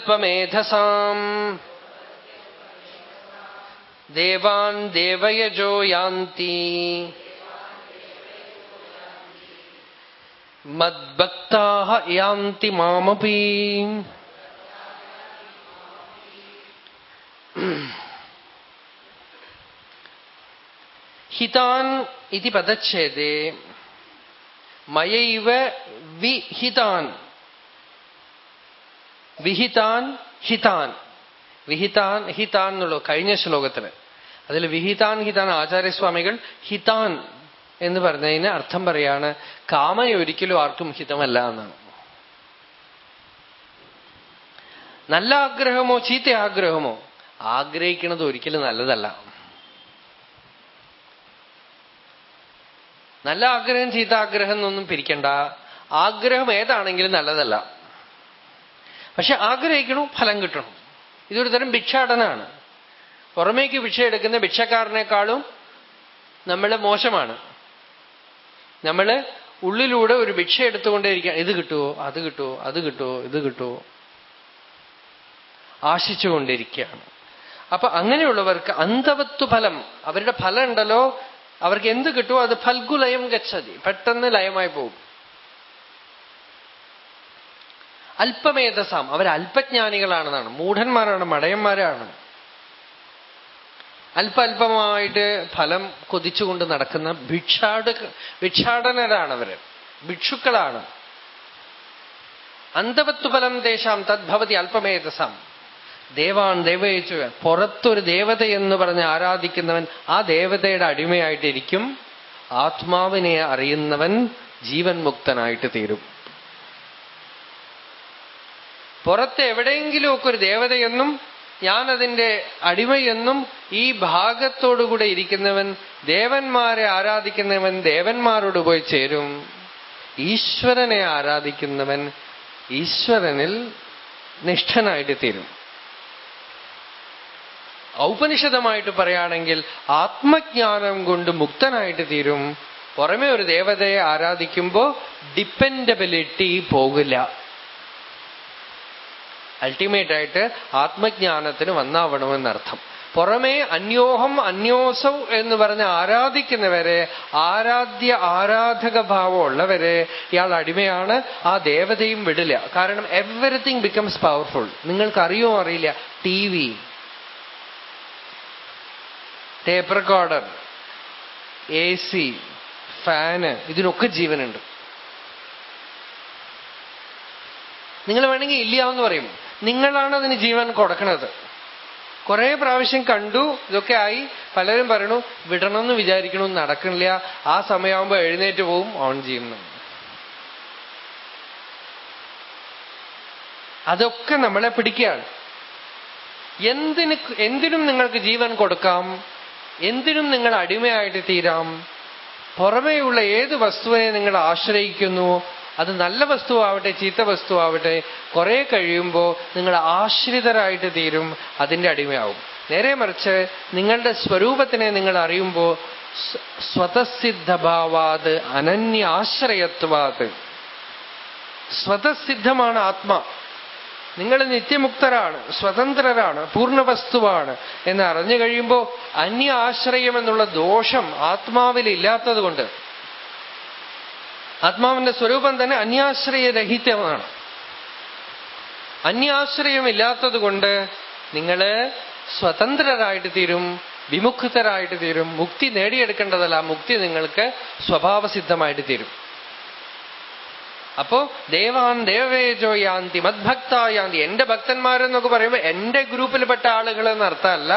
ദേവാൻ ദേവയജോ യാന്തി. മദ്ഭക്താ യാന്തി മാമപി. ഹിതാൻ ഇതി പദച്ഛേദേ. മയൈവ വിഹിതാൻ. വിഹിതാൻ ഹിതാൻ. വിഹിതാൻ ഹിതാൻ എന്നുള്ളൂ കഴിഞ്ഞ ശ്ലോകത്തിന് അതിൽ വിഹിതാൻ ഹിതാൻ ആചാര്യസ്വാമികൾ ഹിതാൻ എന്ന് പറഞ്ഞതിന് അർത്ഥം പറയാണ് കാമ ഒരിക്കലും ആർക്കും ഹിതമല്ല എന്നാണ്. നല്ല ആഗ്രഹമോ ചീത്ത ആഗ്രഹമോ ആഗ്രഹിക്കുന്നത് ഒരിക്കലും നല്ലതല്ല. നല്ല ആഗ്രഹം ചീത്ത ആഗ്രഹം എന്നൊന്നും പിരിക്കണ്ട. ആഗ്രഹം ഏതാണെങ്കിലും നല്ലതല്ല. പക്ഷെ ആഗ്രഹിക്കണു ഫലം കിട്ടണം. ഇതൊരു തരം ഭിക്ഷാടനാണ്. പുറമേക്ക് ഭിക്ഷ എടുക്കുന്ന ഭിക്ഷക്കാരനേക്കാളും നമ്മൾ മോശമാണ്. നമ്മൾ ഉള്ളിലൂടെ ഒരു ഭിക്ഷ എടുത്തുകൊണ്ടേയിരിക്കുക ഇത് കിട്ടുമോ അത് കിട്ടുമോ അത് കിട്ടുമോ ഇത് കിട്ടുമോ ആശിച്ചുകൊണ്ടിരിക്കുകയാണ്. അപ്പൊ അങ്ങനെയുള്ളവർക്ക് അന്തവത്വ ഫലം അവരുടെ ഫലം ഉണ്ടല്ലോ അവർക്ക് എന്ത് കിട്ടുമോ അത് ഫൽഗുലയം ഗച്ഛതി. പെട്ടെന്ന് ലയമായി പോകും. അല്പമേധസാം. അവർ അല്പജ്ഞാനികളാണെന്നാണ് മൂഢന്മാരാണ് മടയന്മാരാണ്. അല്പല്പമായിട്ട് ഫലം കൊതിച്ചുകൊണ്ട് നടക്കുന്ന ഭിക്ഷാട അവർ ഭിക്ഷുക്കളാണ്. അന്തവത്വഫലം ദേശാം തദ്ഭവതി അല്പമേതസാം. ദേവാൻ ദേവയച്ചു പുറത്തൊരു ദേവത എന്ന് പറഞ്ഞ് ആരാധിക്കുന്നവൻ ആ ദേവതയുടെ അടിമയായിട്ടിരിക്കും. ആത്മാവിനെ അറിയുന്നവൻ ജീവൻ മുക്തനായിട്ട് തീരും. പുറത്ത് എവിടെയെങ്കിലുമൊക്കെ ഒരു ദേവതയെന്നും ഞാനതിന്റെ അടിമയെന്നും ഈ ഭാഗത്തോടുകൂടെ ഇരിക്കുന്നവൻ ദേവന്മാരെ ആരാധിക്കുന്നവൻ ദേവന്മാരോട് പോയി ചേരും. ഈശ്വരനെ ആരാധിക്കുന്നവൻ ഈശ്വരനിൽ നിഷ്ഠനായിട്ട് തീരും. ഔപനിഷദമായിട്ട് പറയുകയാണെങ്കിൽ ആത്മജ്ഞാനം കൊണ്ട് മുക്തനായിട്ട് തീരും. പുറമെ ഒരു ദേവതയെ ആരാധിക്കുമ്പോൾ ഡിപ്പെൻഡബിലിറ്റി പോകില്ല. അൾട്ടിമേറ്റ് ആയിട്ട് ആത്മജ്ഞാനത്തിന് വന്നാവണമെന്നർത്ഥം. പുറമേ അന്യോഹം അന്യോസൗ എന്ന് പറഞ്ഞ് ആരാധിക്കുന്നവരെ ആരാധ്യ ആരാധക ഭാവം ഉള്ളവരെ ഇയാൾ അടിമയാണ് ആ ദേവതയും വിടില്ല. കാരണം എവറിത്തിങ് ബിക്കംസ് പവർഫുൾ നിങ്ങൾക്ക് അറിയോ അറിയില്ല? T V tape recorder A C fan ഇതിനൊക്കെ ജീവനുണ്ട്. നിങ്ങൾ വേണമെങ്കിൽ ഇല്ലാന്ന് പറയും. നിങ്ങളാണ് അതിന് ജീവൻ കൊടുക്കുന്നത്. കുറെ പ്രാവശ്യം കണ്ടു ഇതൊക്കെ ആയി. പലരും പറയണു വിടണമെന്ന് വിചാരിക്കണു നടക്കണില്ല. ആ സമയമാകുമ്പോ എഴുന്നേറ്റ് പോവും ഓൺ ചെയ്യുന്നു. അതൊക്കെ നമ്മളെ പിടിക്കുകയാണ്. എന്തിന് എന്തിനും നിങ്ങൾക്ക് ജീവൻ കൊടുക്കാം. എന്തിനും നിങ്ങൾ അടിമയായിട്ട് തീരാം. പുറമേയുള്ള ഏത് വസ്തുവിനെ നിങ്ങൾ ആശ്രയിക്കുന്നു? അത് നല്ല വസ്തുവാവട്ടെ ചീത്ത വസ്തുവാവട്ടെ കുറെ കഴിയുമ്പോൾ നിങ്ങൾ ആശ്രിതരായിട്ട് തീരും അതിന്റെ അടിമയാവും. നേരെ മറിച്ച് നിങ്ങളുടെ സ്വരൂപത്തിനെ നിങ്ങൾ അറിയുമ്പോൾ സ്വതസിദ്ധഭാവാത് അനന്യാശ്രയത്വാത്. സ്വതസിദ്ധമാണ് ആത്മാ. നിങ്ങൾ നിത്യമുക്തരാണ് സ്വതന്ത്രരാണ് പൂർണവസ്തുവാണ് എന്ന് അറിഞ്ഞു കഴിയുമ്പോൾ അന്യ ആശ്രയം എന്നുള്ള ദോഷം ആത്മാവിൽ ഇല്ലാത്തത് കൊണ്ട് ആത്മാവിന്റെ സ്വരൂപം തന്നെ അന്യാശ്രയരഹിതമാണ് അന്യാശ്രയമില്ലാത്തത് കൊണ്ട് നിങ്ങൾ സ്വതന്ത്രരായിട്ട് തീരും വിമുക്തരായിട്ട് തീരും മുക്തി നേടിയെടുക്കേണ്ടതല്ല മുക്തി നിങ്ങൾക്ക് സ്വഭാവസിദ്ധമായിട്ട് തീരും. അപ്പോ ദേവാൻ ദേവേജോ യാന്തി മദ്ഭക്ത യാന്തി എന്റെ ഭക്തന്മാരെന്നൊക്കെ പറയുമ്പോൾ എന്റെ ഗ്രൂപ്പിൽപ്പെട്ട ആളുകൾ എന്നർത്ഥമല്ല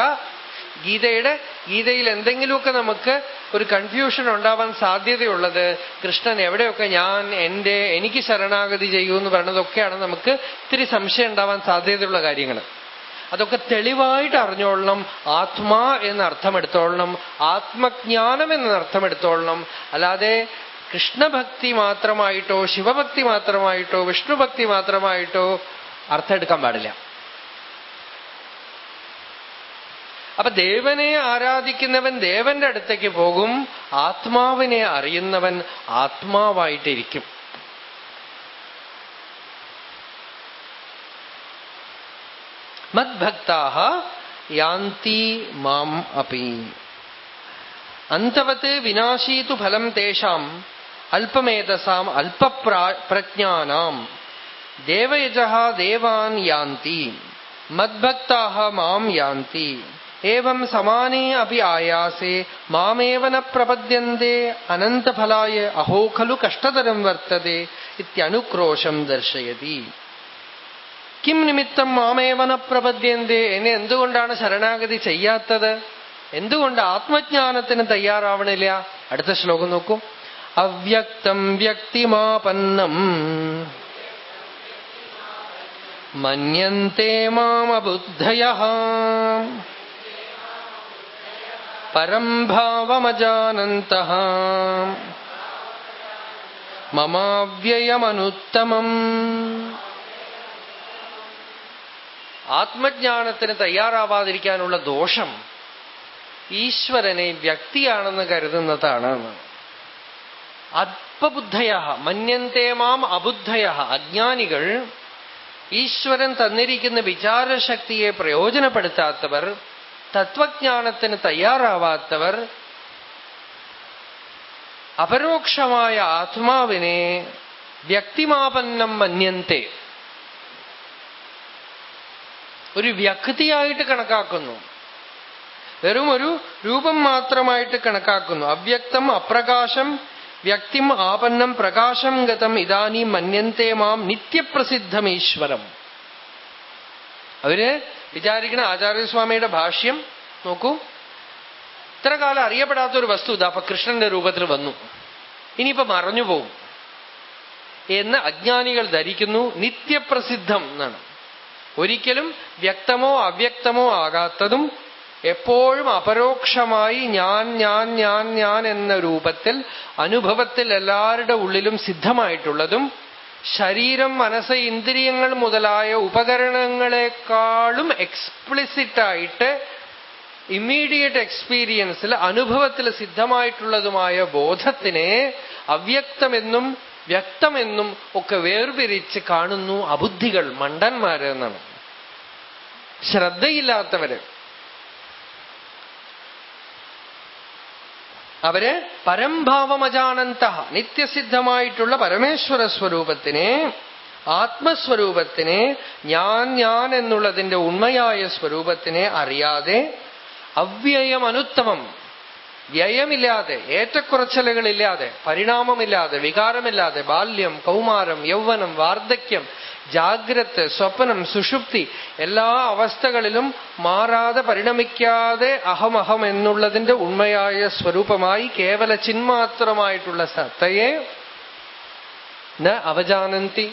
ഗീതയുടെ ഗീതയിൽ എന്തെങ്കിലുമൊക്കെ നമുക്ക് ഒരു കൺഫ്യൂഷൻ ഉണ്ടാവാൻ സാധ്യതയുള്ളത് കൃഷ്ണൻ എവിടെയൊക്കെ ഞാൻ എന്റെ എനിക്ക് ശരണാഗതി ചെയ്യൂ എന്ന് പറയുന്നതൊക്കെയാണ് നമുക്ക് ഇത്തിരി സംശയം ഉണ്ടാവാൻ സാധ്യതയുള്ള കാര്യങ്ങൾ. അതൊക്കെ തെളിവായിട്ട് അറിഞ്ഞോളണം ആത്മാ എന്ന് അർത്ഥമെടുത്തോളണം ആത്മജ്ഞാനം എന്ന് അർത്ഥമെടുത്തോളണം അല്ലാതെ കൃഷ്ണഭക്തി മാത്രമായിട്ടോ ശിവഭക്തി മാത്രമായിട്ടോ വിഷ്ണുഭക്തി മാത്രമായിട്ടോ അർത്ഥം എടുക്കാൻ പാടില്ല. അപ്പൊ ദേവനെ ആരാധിക്കുന്നവൻ ദേവന്റെ അടുത്തേക്ക് പോകും ആത്മാവിനെ അറിയുന്നവൻ ആത്മാവായിട്ടിരിക്കും. മദ്ഭക്താഹ യാന്തി മാം അപി. അന്തവത്ത് വിനാശീതു ഫലം തേഷാം അല്പമേധസാം അല്പപ്രജ്ഞാനാം ദേവയജ ദേവാൻ യാന്തി. മദ്ഭക്താഹ മാം യാന്തി. ഏവം സമാനേ അപി ആയാസേ മാമേവന പ്രപദ്യന്തേ അനന്തഫലായ അഹോ ഖലു കഷ്ടതരം വർത്തതേ ഇത്യനുക്രോശം ദർശയതി. കിം നിമിത്തം മാമേവന പ്രപദ്യന്തേ എന്നെ എന്തുകൊണ്ടാണ് ശരണാഗതി ചെയ്യാത്തത്? എന്തുകൊണ്ട് ആത്മജ്ഞാനത്തിന് തയ്യാറാവണില്ല? അടുത്ത ശ്ലോകം നോക്കൂ. അവ്യക്തം വ്യക്തിമാപന്നം. മന്യന്തേ മാമബുദ്ധയ പരം ഭാവമജാനന്ത മമാവ്യയമനുത്തമം. ആത്മജ്ഞാനത്തിന് തയ്യാറാവാതിരിക്കാനുള്ള ദോഷം ഈശ്വരനെ വ്യക്തിയാണെന്ന് കരുതുന്നതാണ്. അല്പബുദ്ധയ മന്യന്തേ മാം അബുദ്ധയ അജ്ഞാനികൾ ഈശ്വരൻ തന്നിരിക്കുന്ന വിചാരശക്തിയെ പ്രയോജനപ്പെടുത്താത്തവർ തത്വജ്ഞാനത്തിന് തയ്യാറാവാത്തവർ അപരോക്ഷമായ ആത്മാവിനെ വ്യക്തിമാപന്നം മന്യന്തെ. ഒരു വ്യക്തിയായിട്ട് കണക്കാക്കുന്നു. വെറും ഒരു രൂപം മാത്രമായിട്ട് കണക്കാക്കുന്നു. അവ്യക്തം അപ്രകാശം വ്യക്തിം ആപന്നം പ്രകാശം ഗതം ഇതാനീ മന്യന്തേ മാം നിത്യപ്രസിദ്ധം ഈശ്വരം അവർ വിചാരിക്കുന്ന ആചാര്യസ്വാമിയുടെ ഭാഷ്യം നോക്കൂ. ഇത്ര കാലം അറിയപ്പെടാത്ത ഒരു വസ്തു ഇതാ അപ്പൊ കൃഷ്ണന്റെ രൂപത്തിൽ വന്നു. ഇനിയിപ്പോ മറഞ്ഞു പോവും എന്ന് അജ്ഞാനികൾ ധരിക്കുന്നു നിത്യപ്രസിദ്ധം എന്നാണ്. ഒരിക്കലും വ്യക്തമോ അവ്യക്തമോ ആകാത്തതും എപ്പോഴും അപരോക്ഷമായി ഞാൻ ഞാൻ ഞാൻ ഞാൻ എന്ന രൂപത്തിൽ അനുഭവത്തിൽ എല്ലാവരുടെ ഉള്ളിലും സിദ്ധമായിട്ടുള്ളതും ശരീരം മനസ്സ് ഇന്ദ്രിയങ്ങൾ മുതലായ ഉപകരണങ്ങളെക്കാളും എക്സ്പ്ലിസിറ്റായിട്ട് ഇമ്മീഡിയറ്റ് എക്സ്പീരിയൻസിൽ അനുഭവത്തിൽ സിദ്ധമായിട്ടുള്ളതുമായ ബോധത്തിനെ അവ്യക്തമെന്നും വ്യക്തമെന്നും ഒക്കെ വേർപിരിച്ച് കാണുന്നു അബുദ്ധികൾ മണ്ടന്മാരെന്നാണ്. ശ്രദ്ധയില്ലാത്തവര്. അവർ പരംഭാവമജാനന്ത നിത്യസിദ്ധമായിട്ടുള്ള പരമേശ്വര സ്വരൂപത്തിനെ ആത്മസ്വരൂപത്തിനെ ഞാൻ ഞാൻ എന്നുള്ളതിന്റെ ഉണ്മയായ സ്വരൂപത്തിനെ അറിയാതെ അവ്യയം അനുത്തമം വ്യയമില്ലാതെ ഏറ്റക്കുറച്ചലുകളില്ലാതെ പരിണാമമില്ലാതെ വികാരമില്ലാതെ ബാല്യം കൗമാരം യൗവനം വാർദ്ധക്യം ജാഗ്രത് സ്വപ്നം സുഷുപ്തി എല്ലാ അവസ്ഥകളിലും മാറാതെ പരിണമിക്കാതെ അഹമഹം എന്നുള്ളതിന്റെ ഉണ്മയായ സ്വരൂപമായി കേവല ചിന്മാത്രമായിട്ടുള്ള സത്തയെ ന അവജാനന്തി.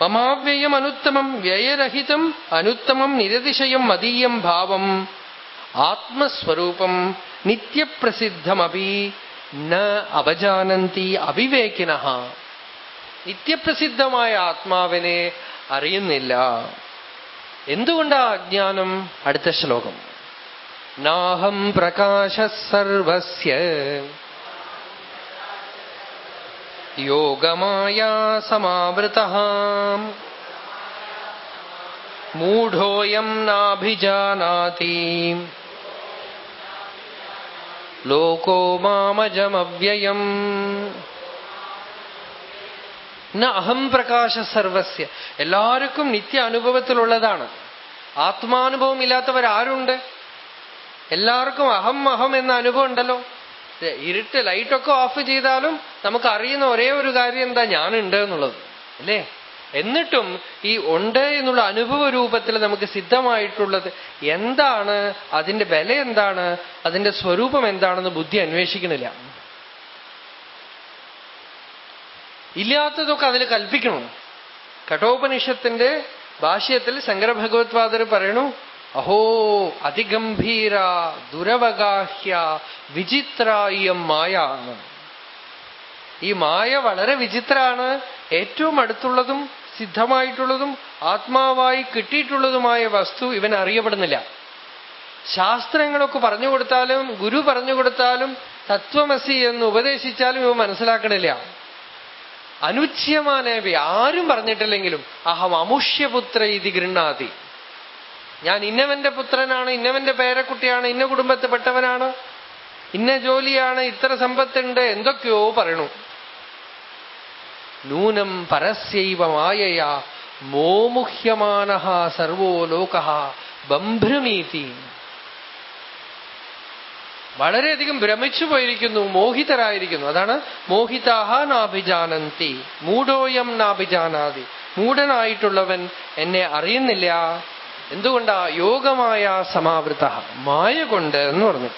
മമാവ്യയം അനുത്തമം വ്യയരഹിതം അനുത്തമം നിരതിശയം മതീയം ഭാവം ആത്മസ്വരൂപം നിത്യപ്രസിദ്ധമപി ന അവജാനന്തി അവിവേകിന നിത്യപ്രസിദ്ധമായ ആത്മാവിനെ അറിയുന്നില്ല. എന്തുകൊണ്ടാ അജ്ഞാനം? അടുത്ത ശ്ലോകം. നാഹം പ്രകാശ സർവസ്യ. യോഗമായാ സമാവൃത. മൂഢോയം നാഭിജാനാതി. ലോകോ മാമജമവ്യയം. അഹം പ്രകാശ സർവസ്യ. എല്ലാവർക്കും നിത്യ അനുഭവത്തിലുള്ളതാണ്. ആത്മാനുഭവം ഇല്ലാത്തവർ ആരുണ്ട് എല്ലാവർക്കും അഹം അഹം എന്ന അനുഭവം ഉണ്ടല്ലോ. ഇരുട്ട് ലൈറ്റൊക്കെ ഓഫ് ചെയ്താലും നമുക്ക് അറിയുന്ന ഒരേ ഒരു കാര്യം എന്താ ഞാനുണ്ട് എന്നുള്ളത്. അല്ലേ? എന്നിട്ടും ഈ ഉണ്ട് എന്നുള്ള അനുഭവ രൂപത്തിൽ നമുക്ക് സിദ്ധമായിട്ടുള്ളത് എന്താണ്? അതിന്റെ ബല എന്താണ്? അതിന്റെ സ്വരൂപം എന്താണെന്ന് ബുദ്ധി അന്വേഷിക്കണില്ല ഇല്ലാത്തതൊക്കെ അതിൽ കൽപ്പിക്കണം. കഠോപനിഷത്തിന്റെ ഭാഷ്യത്തിൽ ശങ്കര ഭഗവത്പാദർ പറയണു അഹോ അതിഗംഭീര ദുരവഗാഹ്യ വിചിത്രായം മായ. ഈ മായ വളരെ വിചിത്രാണ്. ഏറ്റവും അടുത്തുള്ളതും സിദ്ധമായിട്ടുള്ളതും ആത്മാവായി കിട്ടിയിട്ടുള്ളതുമായ വസ്തു ഇവൻ അറിയപ്പെടുന്നില്ല. ശാസ്ത്രങ്ങളൊക്കെ പറഞ്ഞു കൊടുത്താലും ഗുരു പറഞ്ഞു കൊടുത്താലും തത്വമസി എന്ന് ഉപദേശിച്ചാലും ഇവ മനസ്സിലാക്കണില്ല. അനുച്യമാനവി ആരും പറഞ്ഞിട്ടില്ലെങ്കിലും അഹം അമുഷ്യപുത്ര ഇതി ഗൃണ്ണാതി ഞാൻ ഇന്നവന്റെ പുത്രനാണ് ഇന്നവന്റെ പേരക്കുട്ടിയാണ് ഇന്ന കുടുംബത്തിൽപ്പെട്ടവനാണ് ഇന്ന ജോലിയാണ് ഇത്ര സമ്പത്തുണ്ട് എന്തൊക്കെയോ പറയണു. നൂനം പരസ്യൈവ മായയാ മോമുഹ്യമാന സർവോ ലോക ബംഭ്രമീതി. വളരെയധികം ഭ്രമിച്ചു പോയിരിക്കുന്നു മോഹിതരായിരിക്കുന്നു. അതാണ് മോഹിതാഹ നാഭിജാനന്തി. മൂഢോയം നാഭിജാനാതി. മൂഢനായിട്ടുള്ളവൻ എന്നെ അറിയുന്നില്ല. എന്തുകൊണ്ടാ യോഗമായ സമാവൃത? മായ കൊണ്ട് എന്ന് പറഞ്ഞു.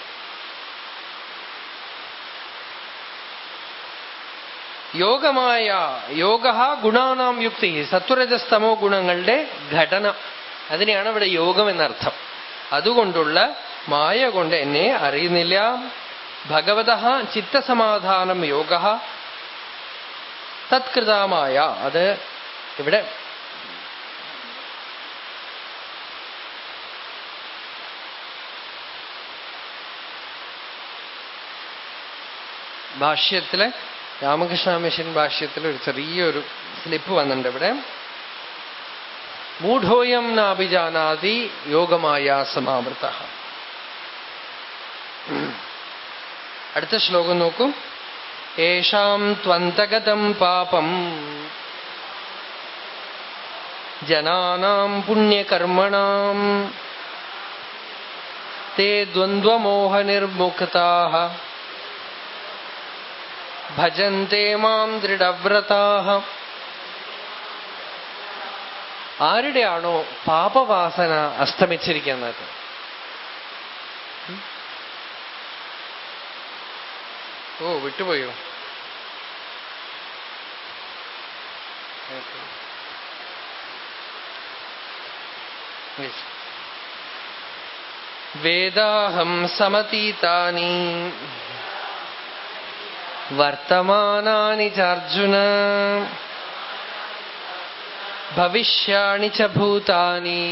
യോഗമായ യോഗ ഗുണാനാം യുക്തി സത്വരജസ്തമോ ഗുണങ്ങളുടെ ഘടന. അതിനെയാണ് ഇവിടെ യോഗം എന്നർത്ഥം അതുകൊണ്ടുള്ള മായ കൊണ്ട് എന്നെ അറിയുന്നില്ല. ഭഗവത ചിത്തസമാധാനം യോഗ. തത്കൃതമായ അത് ഇവിടെ ഭാഷ്യത്തിലെ രാമകൃഷ്ണ മിഷൻ ഭാഷ്യത്തിൽ ഒരു ചെറിയൊരു സ്ലിപ്പ് വന്നിട്ടുണ്ട് ഇവിടെ. മൂഢോയം നാഭിജാനാതി യോഗമായ സമാവൃത അടുത്ത ശ്ലോകം നോക്കൂ ഏഷാം ത്വന്തഗതം പാപം ജനാനാം പുണ്യകർമ്മണാം തേ ദ്വന്ദ്വമോഹനിർമുക്താ ഭജന്തേ മാം ദൃഢവ്രതാ ആരുടെയാണോ പാപവാസന അസ്തമിച്ചിരിക്കുന്നത്? ഓ വിട്ടുപോയോ? വേദാഹം സമതീതാനി. വർത്തമാനാനി ചാർജുന ഭവിഷ്യാണി ചൂതാനി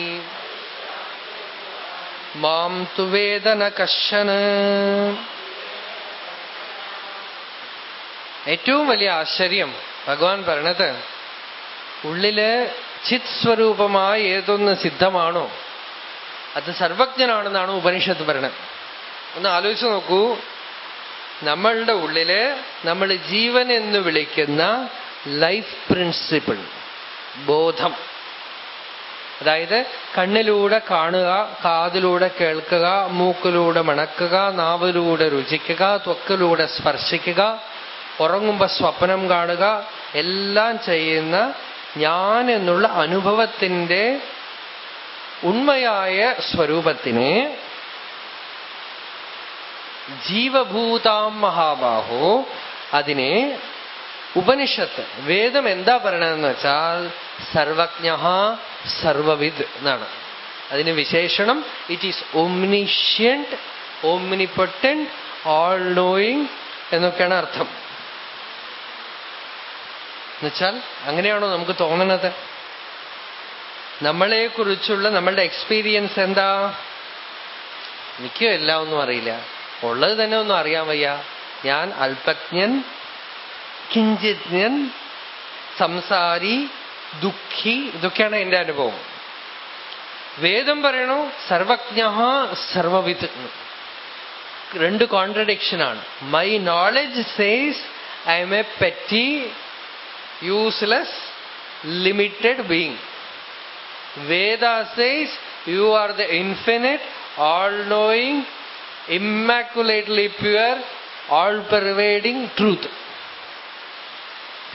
മാം തു വേദന കശന് ഏറ്റവും വലിയ ആശ്ചര്യം ഭഗവാൻ പറഞ്ഞത് ഉള്ളിൽ ചിത് സ്വരൂപമായ ഏതൊന്ന് സിദ്ധമാണോ അത് സർവജ്ഞനാണെന്നാണ് ഉപനിഷത്ത് പറയുന്നത് ഒന്ന് ആലോചിച്ച് നോക്കൂ നമ്മളുടെ ഉള്ളിൽ നമ്മൾ ജീവൻ എന്ന് വിളിക്കുന്ന ലൈഫ് പ്രിൻസിപ്പിൾ ബോധം. അതായത് കണ്ണിലൂടെ കാണുക കാതിലൂടെ കേൾക്കുക മൂക്കിലൂടെ മണക്കുക നാവിലൂടെ രുചിക്കുക ത്വക്കിലൂടെ സ്പർശിക്കുക ഉറങ്ങുമ്പോ സ്വപ്നം കാണുക എല്ലാം ചെയ്യുന്ന ഞാൻ എന്നുള്ള അനുഭവത്തിന്റെ ഉണ്മയായ സ്വരൂപത്തിനെ ജീവഭൂതാം മഹാബാഹോ അതിനെ ഉപനിഷത്ത് വേദം എന്താ പറയണതെന്ന് വെച്ചാൽ സർവജ്ഞ സർവവിദ് എന്നാണ്. അതിന് വിശേഷണം it is omniscient omnipotent all knowing എന്നൊക്കെയാണ് അർത്ഥം. എന്നുവെച്ചാൽ അങ്ങനെയാണോ നമുക്ക് തോന്നണത് നമ്മളെക്കുറിച്ചുള്ള നമ്മളുടെ എക്സ്പീരിയൻസ് എന്താ? എനിക്കും എല്ലാം ഒന്നും അറിയില്ല. ഉള്ളത് തന്നെ ഒന്നും അറിയാൻ വയ്യ. ഞാൻ അല്പജ്ഞൻ കിഞ്ചിജ്ഞൻ സംസാരി ദുഃഖി ഇതൊക്കെയാണ് എന്റെ അനുഭവം. വേദം പറയണു സർവജ്ഞ സർവവിത്ത് രണ്ട് കോൺട്രഡിക്ഷനാണ് my knowledge says I am a petty useless limited being Veda says you are the infinite all knowing immaculately pure all pervading truth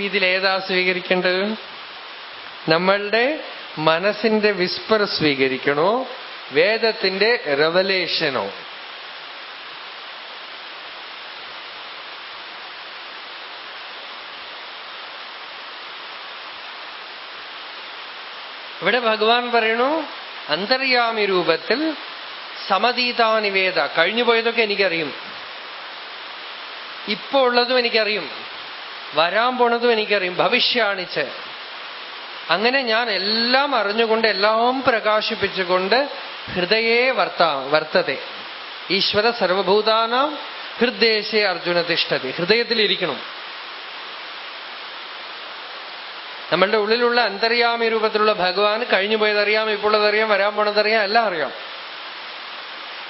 ഇതിലേതാ സ്വീകരിക്കേണ്ടത്? നമ്മളുടെ മനസ്സിന്റെ വിസ്പർ സ്വീകരിക്കണോ? വേദത്തിന്റെ റെവലേഷനോ ഇവിടെ ഭഗവാൻ പറയണു അന്തര്യാമി രൂപത്തിൽ സമതീതാനിവേദ കഴിഞ്ഞുപോയതൊക്കെ എനിക്കറിയും. ഇപ്പോ ഉള്ളതും എനിക്കറിയും. വരാൻ പോണതും എനിക്കറിയും. ഭവിഷ്യാണിച്ച്. അങ്ങനെ ഞാൻ എല്ലാം അറിഞ്ഞുകൊണ്ട് എല്ലാം പ്രകാശിപ്പിച്ചുകൊണ്ട് ഹൃദയേ വർത്ത വർത്തതെ. ഈശ്വര സർവഭൂതാനാം ഹൃദയശേ അർജുന തിഷ്ഠതി. ഹൃദയത്തിലിരിക്കണം. നമ്മളുടെ ഉള്ളിലുള്ള അന്തര്യാമി രൂപത്തിലുള്ള ഭഗവാൻ കഴിഞ്ഞു പോയതറിയാം ഇപ്പോഴതറിയാം വരാൻ പോണതറിയാം എല്ലാം അറിയാം.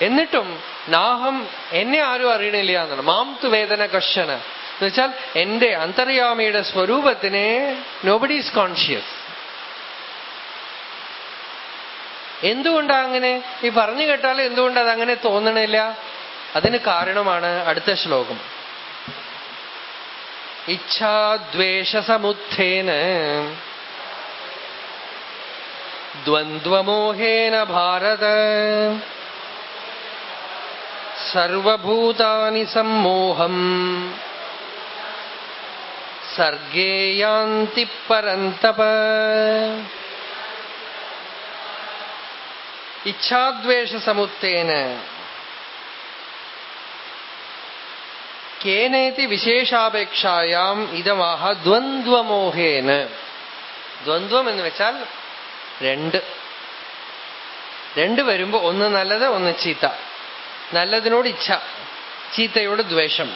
എന്നിട്ടും നാഹം എന്നെ ആരും അറിയണില്ല എന്നാണ്. മാം തു വേദന കർശന. എന്ന് വെച്ചാൽ എന്റെ അന്തര്യാമിയുടെ സ്വരൂപത്തിനെ നോബഡി ഈസ് കോൺഷ്യസ് എന്തുകൊണ്ടാ അങ്ങനെ? ഈ പറഞ്ഞു കേട്ടാൽ എന്തുകൊണ്ട് അതങ്ങനെ തോന്നണില്ല? അതിന് കാരണമാണ് അടുത്ത ശ്ലോകം. ഇച്ഛാദ്വേഷസമുത്ഥേന ദ്വന്ദ്വമോഹേന ഭാരത സർവഭൂതാനി സമ്മോഹം സർഗേ പരന്തപ ഇച്ഛാദ്വേഷ സമുത്തേന് കേനേതി വിശേഷാപേക്ഷായാം ഇതമാഹ ദ്വന്ദ്വമോഹേന ദ്വന്ദ്വം എന്ന് വെച്ചാൽ രണ്ട്। രണ്ട് വരുമ്പോ ഒന്ന് നല്ലത് ഒന്ന് ചീത്ത। നല്ലതിനോട് ഇച്ഛ ചീത്തയോട് ദ്വേഷം।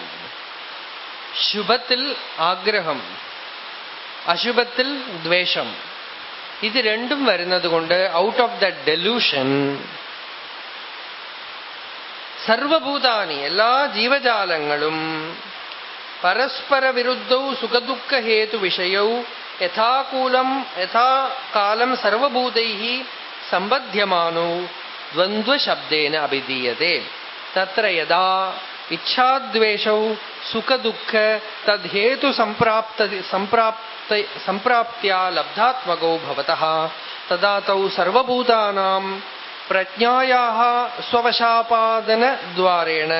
ശുഭത്തിൽ ആഗ്രഹം അശുഭത്തിൽ ദ്വേഷം ഇത് രണ്ടും വരുന്നത് കൊണ്ട് ഔട്ട് ഓഫ് ദ ഡെലൂഷൻ സർവഭൂതാനി എല്ലാ ജീവജാലങ്ങളും പരസ്പര വിരുദ്ധവും സുഖദുഃഖഹേതു വിഷയവും യഥാകൂലം യഥാകാലം സർവഭൂതൈ സമ്പദ്ധ്യമാനോ ദ്വന്ദ്വശബ്ദേന അഭിധീയത്തെ തത്ര യഥാ ഇച്ഛാദ്വേഷൗ സുഖദുഃഖ തദ്ഹേതു സംപ്രാപ്ത സംപ്രാപ്ത സംപ്രാപ്ത്യാ ലബ്ധാത്മകോ ഭവത. തദാ തൗ സർവഭൂതാനാം പ്രജ്ഞായാ സ്വവശാപാദനദ്വാരേണ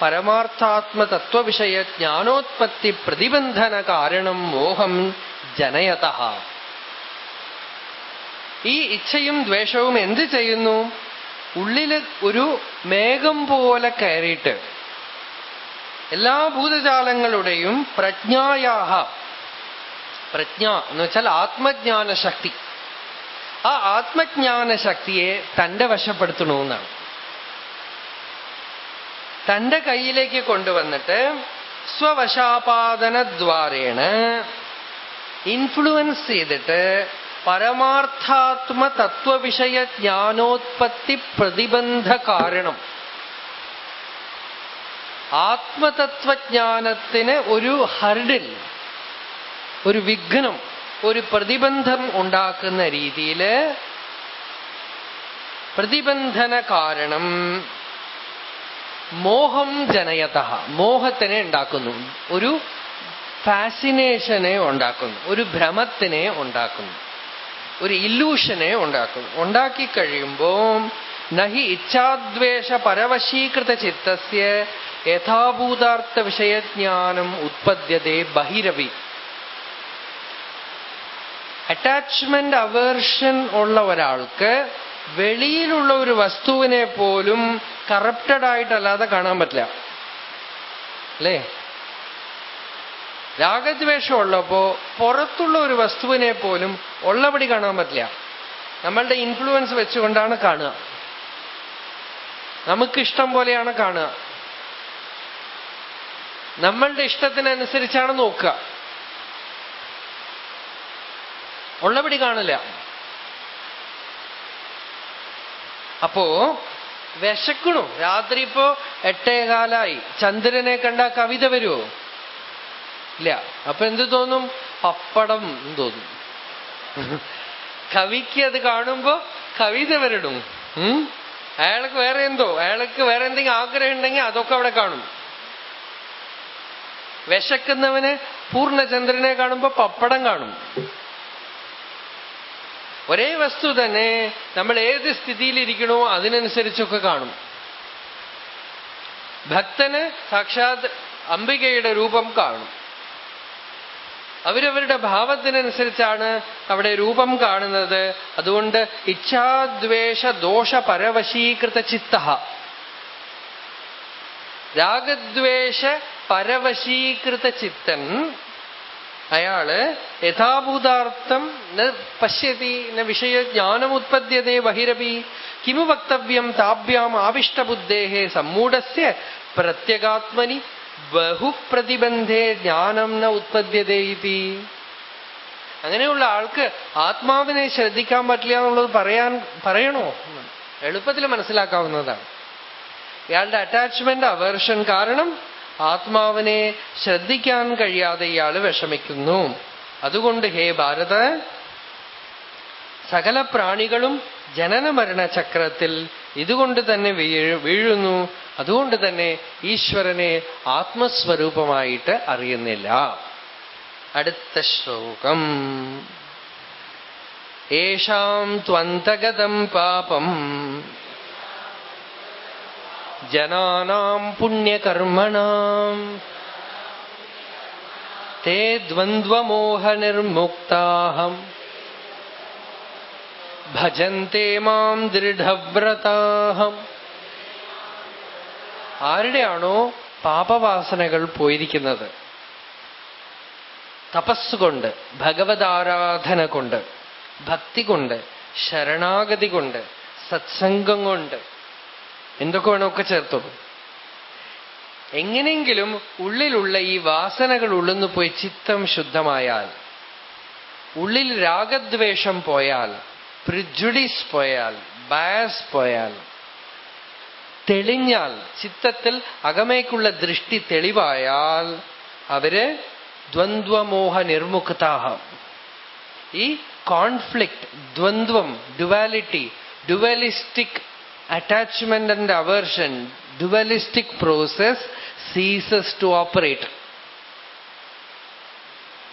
പരമാർത്ഥാത്മതത്വവിഷയ ജ്ഞാനോത്പത്തി പ്രതിബന്ധന കാരണം മോഹം ജനയത. ഈ ഇച്ഛയും ദ്വേഷവും എന്ത് ചെയ്യുന്നു? ഉള്ളിൽ ഒരു മേഘം പോലെ കയറിയിട്ട് എല്ലാ ഭൂതജാലങ്ങളുടെയും പ്രജ്ഞായാഹ. പ്രജ്ഞ എന്ന് വെച്ചാൽ ആത്മജ്ഞാന ശക്തി ആ ആത്മജ്ഞാന ശക്തിയെ തന്റെ വശപ്പെടുത്തണമെന്നാണ്. തന്റെ കയ്യിലേക്ക് കൊണ്ടുവന്നിട്ട് സ്വവശാപാദനദ്വാരേണ ഇൻഫ്ലുവൻസ് ചെയ്തിട്ട് പരമാർത്ഥാത്മ തത്വവിഷയ ജ്ഞാനോത്പത്തി പ്രതിബന്ധ കാരണം. ആത്മതത്വജ്ഞാനത്തിന് ഒരു ഹർഡിൽ ഒരു വിഘ്നം ഒരു പ്രതിബന്ധം ഉണ്ടാക്കുന്ന രീതിയിൽ പ്രതിബന്ധന കാരണം മോഹം ജനയത മോഹത്തിനെ ഉണ്ടാക്കുന്നു ഒരു ഫാസിനേഷനെ ഉണ്ടാക്കുന്നു ഒരു ഭ്രമത്തിനെ ഉണ്ടാക്കുന്നു ഒരു ഇല്ലൂഷനെ ഉണ്ടാക്കുന്നു. ഉണ്ടാക്കി കഴിയുമ്പോൾ നഹി ഇച്ഛാദ്വേഷ പരവശീകൃത ചിത്തസ്യ യഥാഭൂതാർത്ഥ വിഷയജ്ഞാനം ഉത്പദ്യതേ ബഹിരവി. അറ്റാച്ച്മെന്റ് അവേർഷൻ ഉള്ള ഒരാൾക്ക് വെളിയിലുള്ള ഒരു വസ്തുവിനെ പോലും കറപ്റ്റഡ് ആയിട്ടല്ലാതെ കാണാൻ പറ്റില്ല. അല്ലേ? രാഗദ്വേഷം ഉള്ളപ്പോ പുറത്തുള്ള ഒരു വസ്തുവിനെ പോലും ഉള്ളപടി കാണാൻ പറ്റില്ല. നമ്മളുടെ ഇൻഫ്ലുവൻസ് വെച്ചുകൊണ്ടാണ് കാണുക. നമുക്കിഷ്ടം പോലെയാണ് കാണുക. നമ്മളുടെ ഇഷ്ടത്തിനനുസരിച്ചാണ് നോക്കുക. ഉള്ളപടി കാണില്ല. അപ്പോ വിശക്കണു. രാത്രി ഇപ്പോ എട്ടേകാലായി ചന്ദ്രനെ കണ്ട കവിത വരുമോ ഇല്ല. അപ്പൊ എന്ത് തോന്നും? പപ്പടം തോന്നും. കവിക്ക് അത് കാണുമ്പോ കവിത വരണം അയാൾക്ക് വേറെ എന്തോ? അയാൾക്ക് വേറെ എന്തെങ്കിലും ആഗ്രഹം ഉണ്ടെങ്കിൽ അതൊക്കെ അവിടെ കാണും. വിശക്കുന്നവന് പൂർണചന്ദ്രനെ കാണുമ്പോ പപ്പടം കാണും. ഒരേ വസ്തു തന്നെ നമ്മൾ ഏത് സ്ഥിതിയിലിരിക്കണോ അതിനനുസരിച്ചൊക്കെ കാണും. ഭക്തന് സാക്ഷാത് അംബികയുടെ രൂപം കാണും. അവരവരുടെ ഭാവത്തിനനുസരിച്ചാണ് അവിടെ രൂപം കാണുന്നത്. അതുകൊണ്ട് ഇച്ഛാദ്വേഷ ദോഷ പരവശീകൃത ചിത്ത രാഗദ്വേഷ പരവശീകൃത ചിത്തൻ അയാൾ യഥാഭൂതാർത്ഥം ന പശ്യതി ന വിഷയജ്ഞാനമുത്പദ്യത്തെ ബഹിരപി കിമു വക്തവ്യം താഭ്യാം ആവിഷ്ടബുദ്ധേ സമ്മൂഢസ്യ പ്രത്യഗാത്മനി ബഹുപ്രതിബന്ധേ ജ്ഞാനം ന ഉത്പദ്യതേ ഇതി. അങ്ങനെയുള്ള ആൾക്ക് ആത്മാവിനെ ശ്രദ്ധിക്കാൻ പറ്റില്ല എന്നുള്ളത് പറയാൻ പറയണോ? എളുപ്പത്തിൽ മനസ്സിലാക്കാവുന്നതാണ്. ഇയാളുടെ അറ്റാച്ച്മെന്റ് അവേർഷൻ കാരണം ആത്മാവിനെ ശ്രദ്ധിക്കാൻ കഴിയാതെ ഇയാൾ വിഷമിക്കുന്നു. അതുകൊണ്ട് ഹേ ഭാരത സകല പ്രാണികളും ജനന മരണ ചക്രത്തിൽ ഇതുകൊണ്ട് തന്നെ വീഴുന്നു. അതുകൊണ്ട് തന്നെ ഈശ്വരനെ ആത്മസ്വരൂപമായിട്ട് അറിയുന്നില്ല. അടുത്ത ശ്ലോകം. ഏഷാം ത്വന്തഗതം പാപം. ജനാനാം പുണ്യകർമ്മണാം. തേ ദ്വന്ദ്വമോഹനിർമുക്താഹം. ഭജന്തേ മാം ദൃഢവ്രതാഹം. ആരുടെയാണോ പാപവാസനകൾ പോയിരിക്കുന്നത്? തപസ്സുകൊണ്ട് ഭഗവതാരാധന കൊണ്ട് ഭക്തി കൊണ്ട് ശരണാഗതി കൊണ്ട് സത്സംഗം കൊണ്ട് എന്തൊക്കെ വേണോ ഒക്കെ ചേർത്തോളൂ എങ്ങനെയെങ്കിലും ഉള്ളിലുള്ള ഈ വാസനകൾ ഉള്ളുന്നു പോയി ചിത്തം ശുദ്ധമായാൽ ഉള്ളിൽ രാഗദ്വേഷം പോയാൽ പ്രിജുഡിസ് പോയാൽ ബയസ് പോയാൽ തെളിഞ്ഞാൽ ചിത്തത്തിൽ അകമേക്കുള്ള ദൃഷ്ടി തെളിവായാൽ അവർ ദ്വന്ദ്വമോഹ നിർമുക്താഹ. ഈ conflict ദ്വന്ദ്വം duality dualistic attachment and aversion dualistic process ceases to operate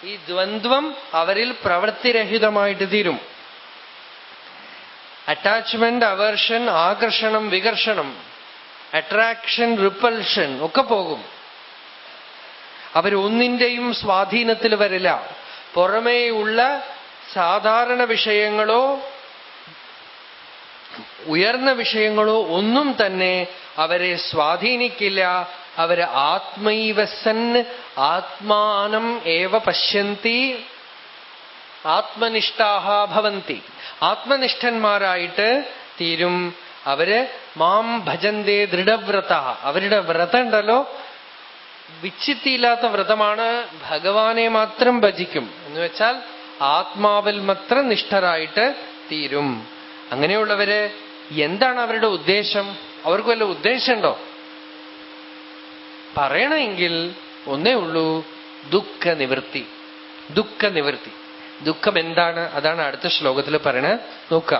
ഈ ദ്വന്ദ്വം അവരിൽ പ്രവൃത്തിരഹിതമായിട്ട് തീരും. അറ്റാച്ച്മെന്റ് അവേർഷൻ ആകർഷണം വികർഷണം അട്രാക്ഷൻ റിപ്പൽഷൻ ഒക്കെ പോകും. അവരൊന്നിന്റെയും സ്വാധീനത്തിൽ വരില്ല. പുറമേയുള്ള സാധാരണ വിഷയങ്ങളോ ഉയർന്ന വിഷയങ്ങളോ ഒന്നും തന്നെ അവരെ സ്വാധീനിക്കില്ല. അവർ ആത്മൈവസൻ ആത്മാനം ഏവ പശ്യന്തി ആത്മനിഷ്ഠാഹ ഭവന്തി. ആത്മനിഷ്ഠന്മാരായിട്ട് തീരും. അവർ മാം ഭജന്തേ ദൃഢവ്രത. അവരുടെ വ്രതം ഉണ്ടല്ലോ. വിച്ചിത്തിയില്ലാത്ത വ്രതമാണ്. ഭഗവാനെ മാത്രം ഭജിക്കും. എന്ന് വെച്ചാൽ ആത്മാവിൽ മാത്രം നിഷ്ഠരായിട്ട് തീരും. അങ്ങനെയുള്ളവര് എന്താണ് അവരുടെ ഉദ്ദേശം? അവർക്ക് വല്ല ഉദ്ദേശമുണ്ടോ? പറയണമെങ്കിൽ ഒന്നേ ഉള്ളൂ ദുഃഖ നിവൃത്തി ദുഃഖ നിവൃത്തി ദുഃഖം എന്താണ്? അതാണ് അടുത്ത ശ്ലോകത്തിൽ പറയണ. നോക്ക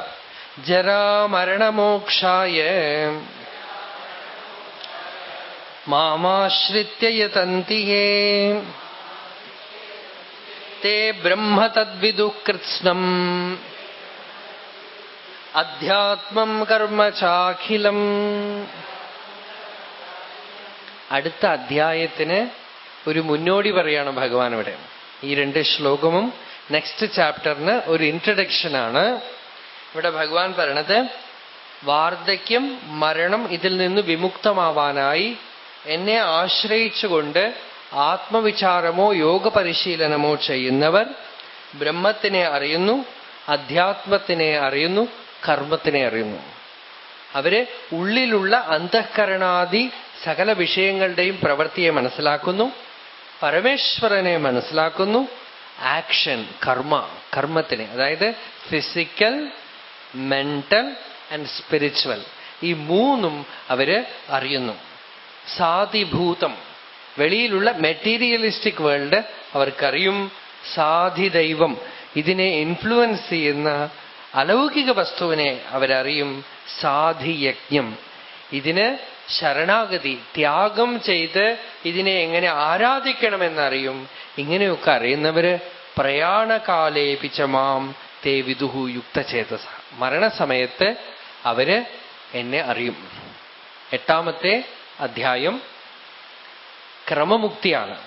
ജരാമരണമോക്ഷായ മാമാശ്രിത്യ യതന്തിയേ തേ ബ്രഹ്മ തദ്വിദുഃകൃത്സ്നം അധ്യാത്മം കർമ്മ ചാഖിലം. അടുത്ത അധ്യായത്തിന് ഒരു മുന്നോടി പറയാണ് ഭഗവാൻ ഇവിടെ. ഈ രണ്ട് ശ്ലോകവും നെക്സ്റ്റ് ചാപ്റ്ററിന് ഒരു ഇൻട്രഡക്ഷനാണ് ഇവിടെ ഭഗവാൻ പറയണത് വാർദ്ധക്യം മരണം ഇതിൽ നിന്ന് വിമുക്തമാവാനായി എന്നെ ആശ്രയിച്ചുകൊണ്ട് ആത്മവിചാരമോ യോഗ പരിശീലനമോ ചെയ്യുന്നവർ ബ്രഹ്മത്തിനെ അറിയുന്നു അധ്യാത്മത്തിനെ അറിയുന്നു കർമ്മത്തിനെ അറിയുന്നു. അവർ ഉള്ളിലുള്ള അന്തഃകരണാദി സകല വിഷയങ്ങളുടെയും പ്രവൃത്തിയെ മനസ്സിലാക്കുന്നു പരമേശ്വരനെ മനസ്സിലാക്കുന്നു ആക്ഷൻ കർമ്മ കർമ്മത്തിനെ അതായത് ഫിസിക്കൽ മെന്റൽ ആൻഡ് സ്പിരിച്വൽ ഈ മൂന്നും അവർ അറിയുന്നു. സാധിഭൂതം വെളിയിലുള്ള മെറ്റീരിയലിസ്റ്റിക് വേൾഡ് അവർക്കറിയും സാധിദൈവം ഇതിനെ ഇൻഫ്ലുവൻസ് ചെയ്യുന്ന അലൗകിക വസ്തുവിനെ അവരറിയും സാധിയജ്ഞം. ഇതിന് ശരണാഗതി ത്യാഗം ചെയ്ത് ഇതിനെ എങ്ങനെ ആരാധിക്കണമെന്നറിയും ഇങ്ങനെയൊക്കെ അറിയുന്നവര് പ്രയാണകാലേപിച്ച മാം തേ വിദുഹു യുക്തചേതസ. മരണസമയത്ത് അവർ എന്നെ അറിയും. എട്ടാമത്തെ അധ്യായം ക്രമമുക്തിയാണ്.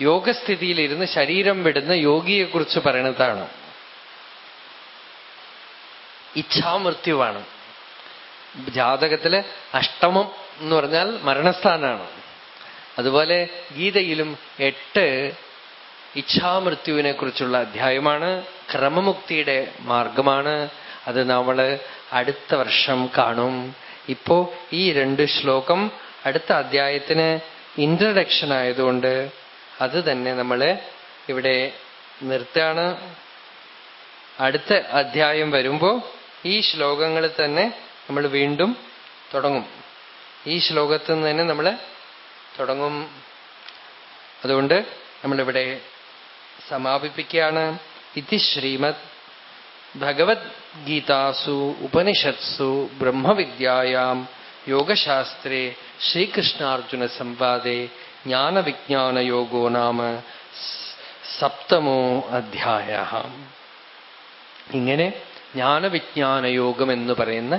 യോഗസ്ഥിതിയിലിരുന്ന് ശരീരം വിടുന്ന യോഗിയെക്കുറിച്ച് പറയുന്നതാണ്. ഇച്ഛാമൃത്യുവാണ്. ജാതകത്തിലെ അഷ്ടമം എന്ന് പറഞ്ഞാൽ മരണസ്ഥാനാണ്. അതുപോലെ ഗീതയിലും എട്ട് ഇച്ഛാമൃത്യുവിനെ കുറിച്ചുള്ള അധ്യായമാണ് ക്രമമുക്തിയുടെ മാർഗമാണ്. അത് നമ്മൾ അടുത്ത വർഷം കാണും. ഇപ്പോ ഈ രണ്ട് ശ്ലോകം അടുത്ത അധ്യായത്തിന് ഇൻട്രഡക്ഷൻ ആയതുകൊണ്ട് അത് തന്നെ നമ്മൾ ഇവിടെ നിർത്തുകയാണ്. അടുത്ത അധ്യായം വരുമ്പോ ഈ ശ്ലോകങ്ങളിൽ തന്നെ നമ്മൾ വീണ്ടും തുടങ്ങും. ഈ ശ്ലോകത്തിൽ നിന്ന് തന്നെ നമ്മൾ തുടങ്ങും. അതുകൊണ്ട് നമ്മളിവിടെ സമാപിപ്പിക്കുകയാണ്. ഇതി ശ്രീമദ് ഭഗവത്ഗീതാസു ഉപനിഷത്സു ബ്രഹ്മവിദ്യായാം യോഗശാസ്ത്രേ ശ്രീകൃഷ്ണാർജുന സംവാദേ ജ്ഞാനവിജ്ഞാനയോഗോ നാമ സപ്തമോ അധ്യായ ഇങ്ങനെ ജ്ഞാനവിജ്ഞാനയോഗം എന്ന് പറയുന്ന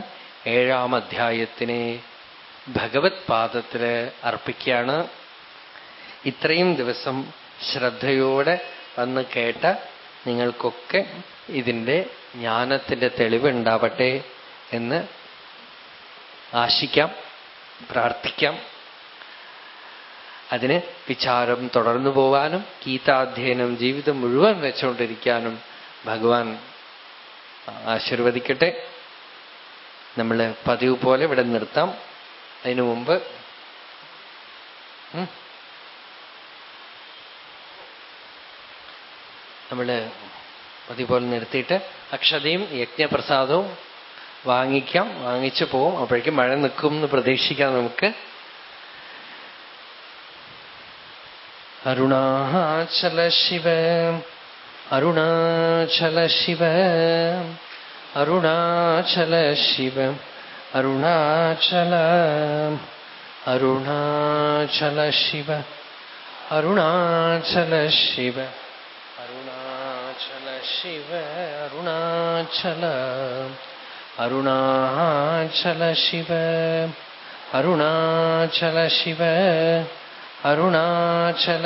ഏഴാം അധ്യായത്തിനെ ഭഗവത് പാദത്തിൽ അർപ്പിക്കുകയാണ്. ഇത്രയും ദിവസം ശ്രദ്ധയോടെ വന്ന് കേട്ട നിങ്ങൾക്കൊക്കെ ഇതിന്റെ ജ്ഞാനത്തിന്റെ തെളിവുണ്ടാവട്ടെ എന്ന് ആശിക്കാം പ്രാർത്ഥിക്കാം. അതിന് വിചാരം തുടർന്നു പോവാനും ഗീതാധ്യയനം ജീവിതം മുഴുവൻ വെച്ചുകൊണ്ടിരിക്കാനും ഭഗവാൻ ആശീർവദിക്കട്ടെ. നമ്മൾ പതിവ് പോലെ ഇവിടെ നിർത്താം. അതിനു മുമ്പ് നമ്മൾ പതിവ് പോലെ നിർത്തിയിട്ട് അക്ഷതയും യജ്ഞപ്രസാദവും വാങ്ങിക്കാം. വാങ്ങിച്ചു പോവും. അപ്പോഴേക്കും മഴ നിൽക്കും എന്ന് പ്രതീക്ഷിക്കാം നമുക്ക്. അരുണാചല ശിവ അരുണാചല ശിവ അരുണാചല ശിവ അരുണാചല അരുണാചല ശിവ അരുണാചല ശിവ അരുണാചല ശിവ അരുണാചല അരുണാചല ശിവ അരുണാചല ശിവ അരുണാചല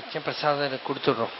யஜ்னபிரசாதம் கொடுத்துடுறோம்.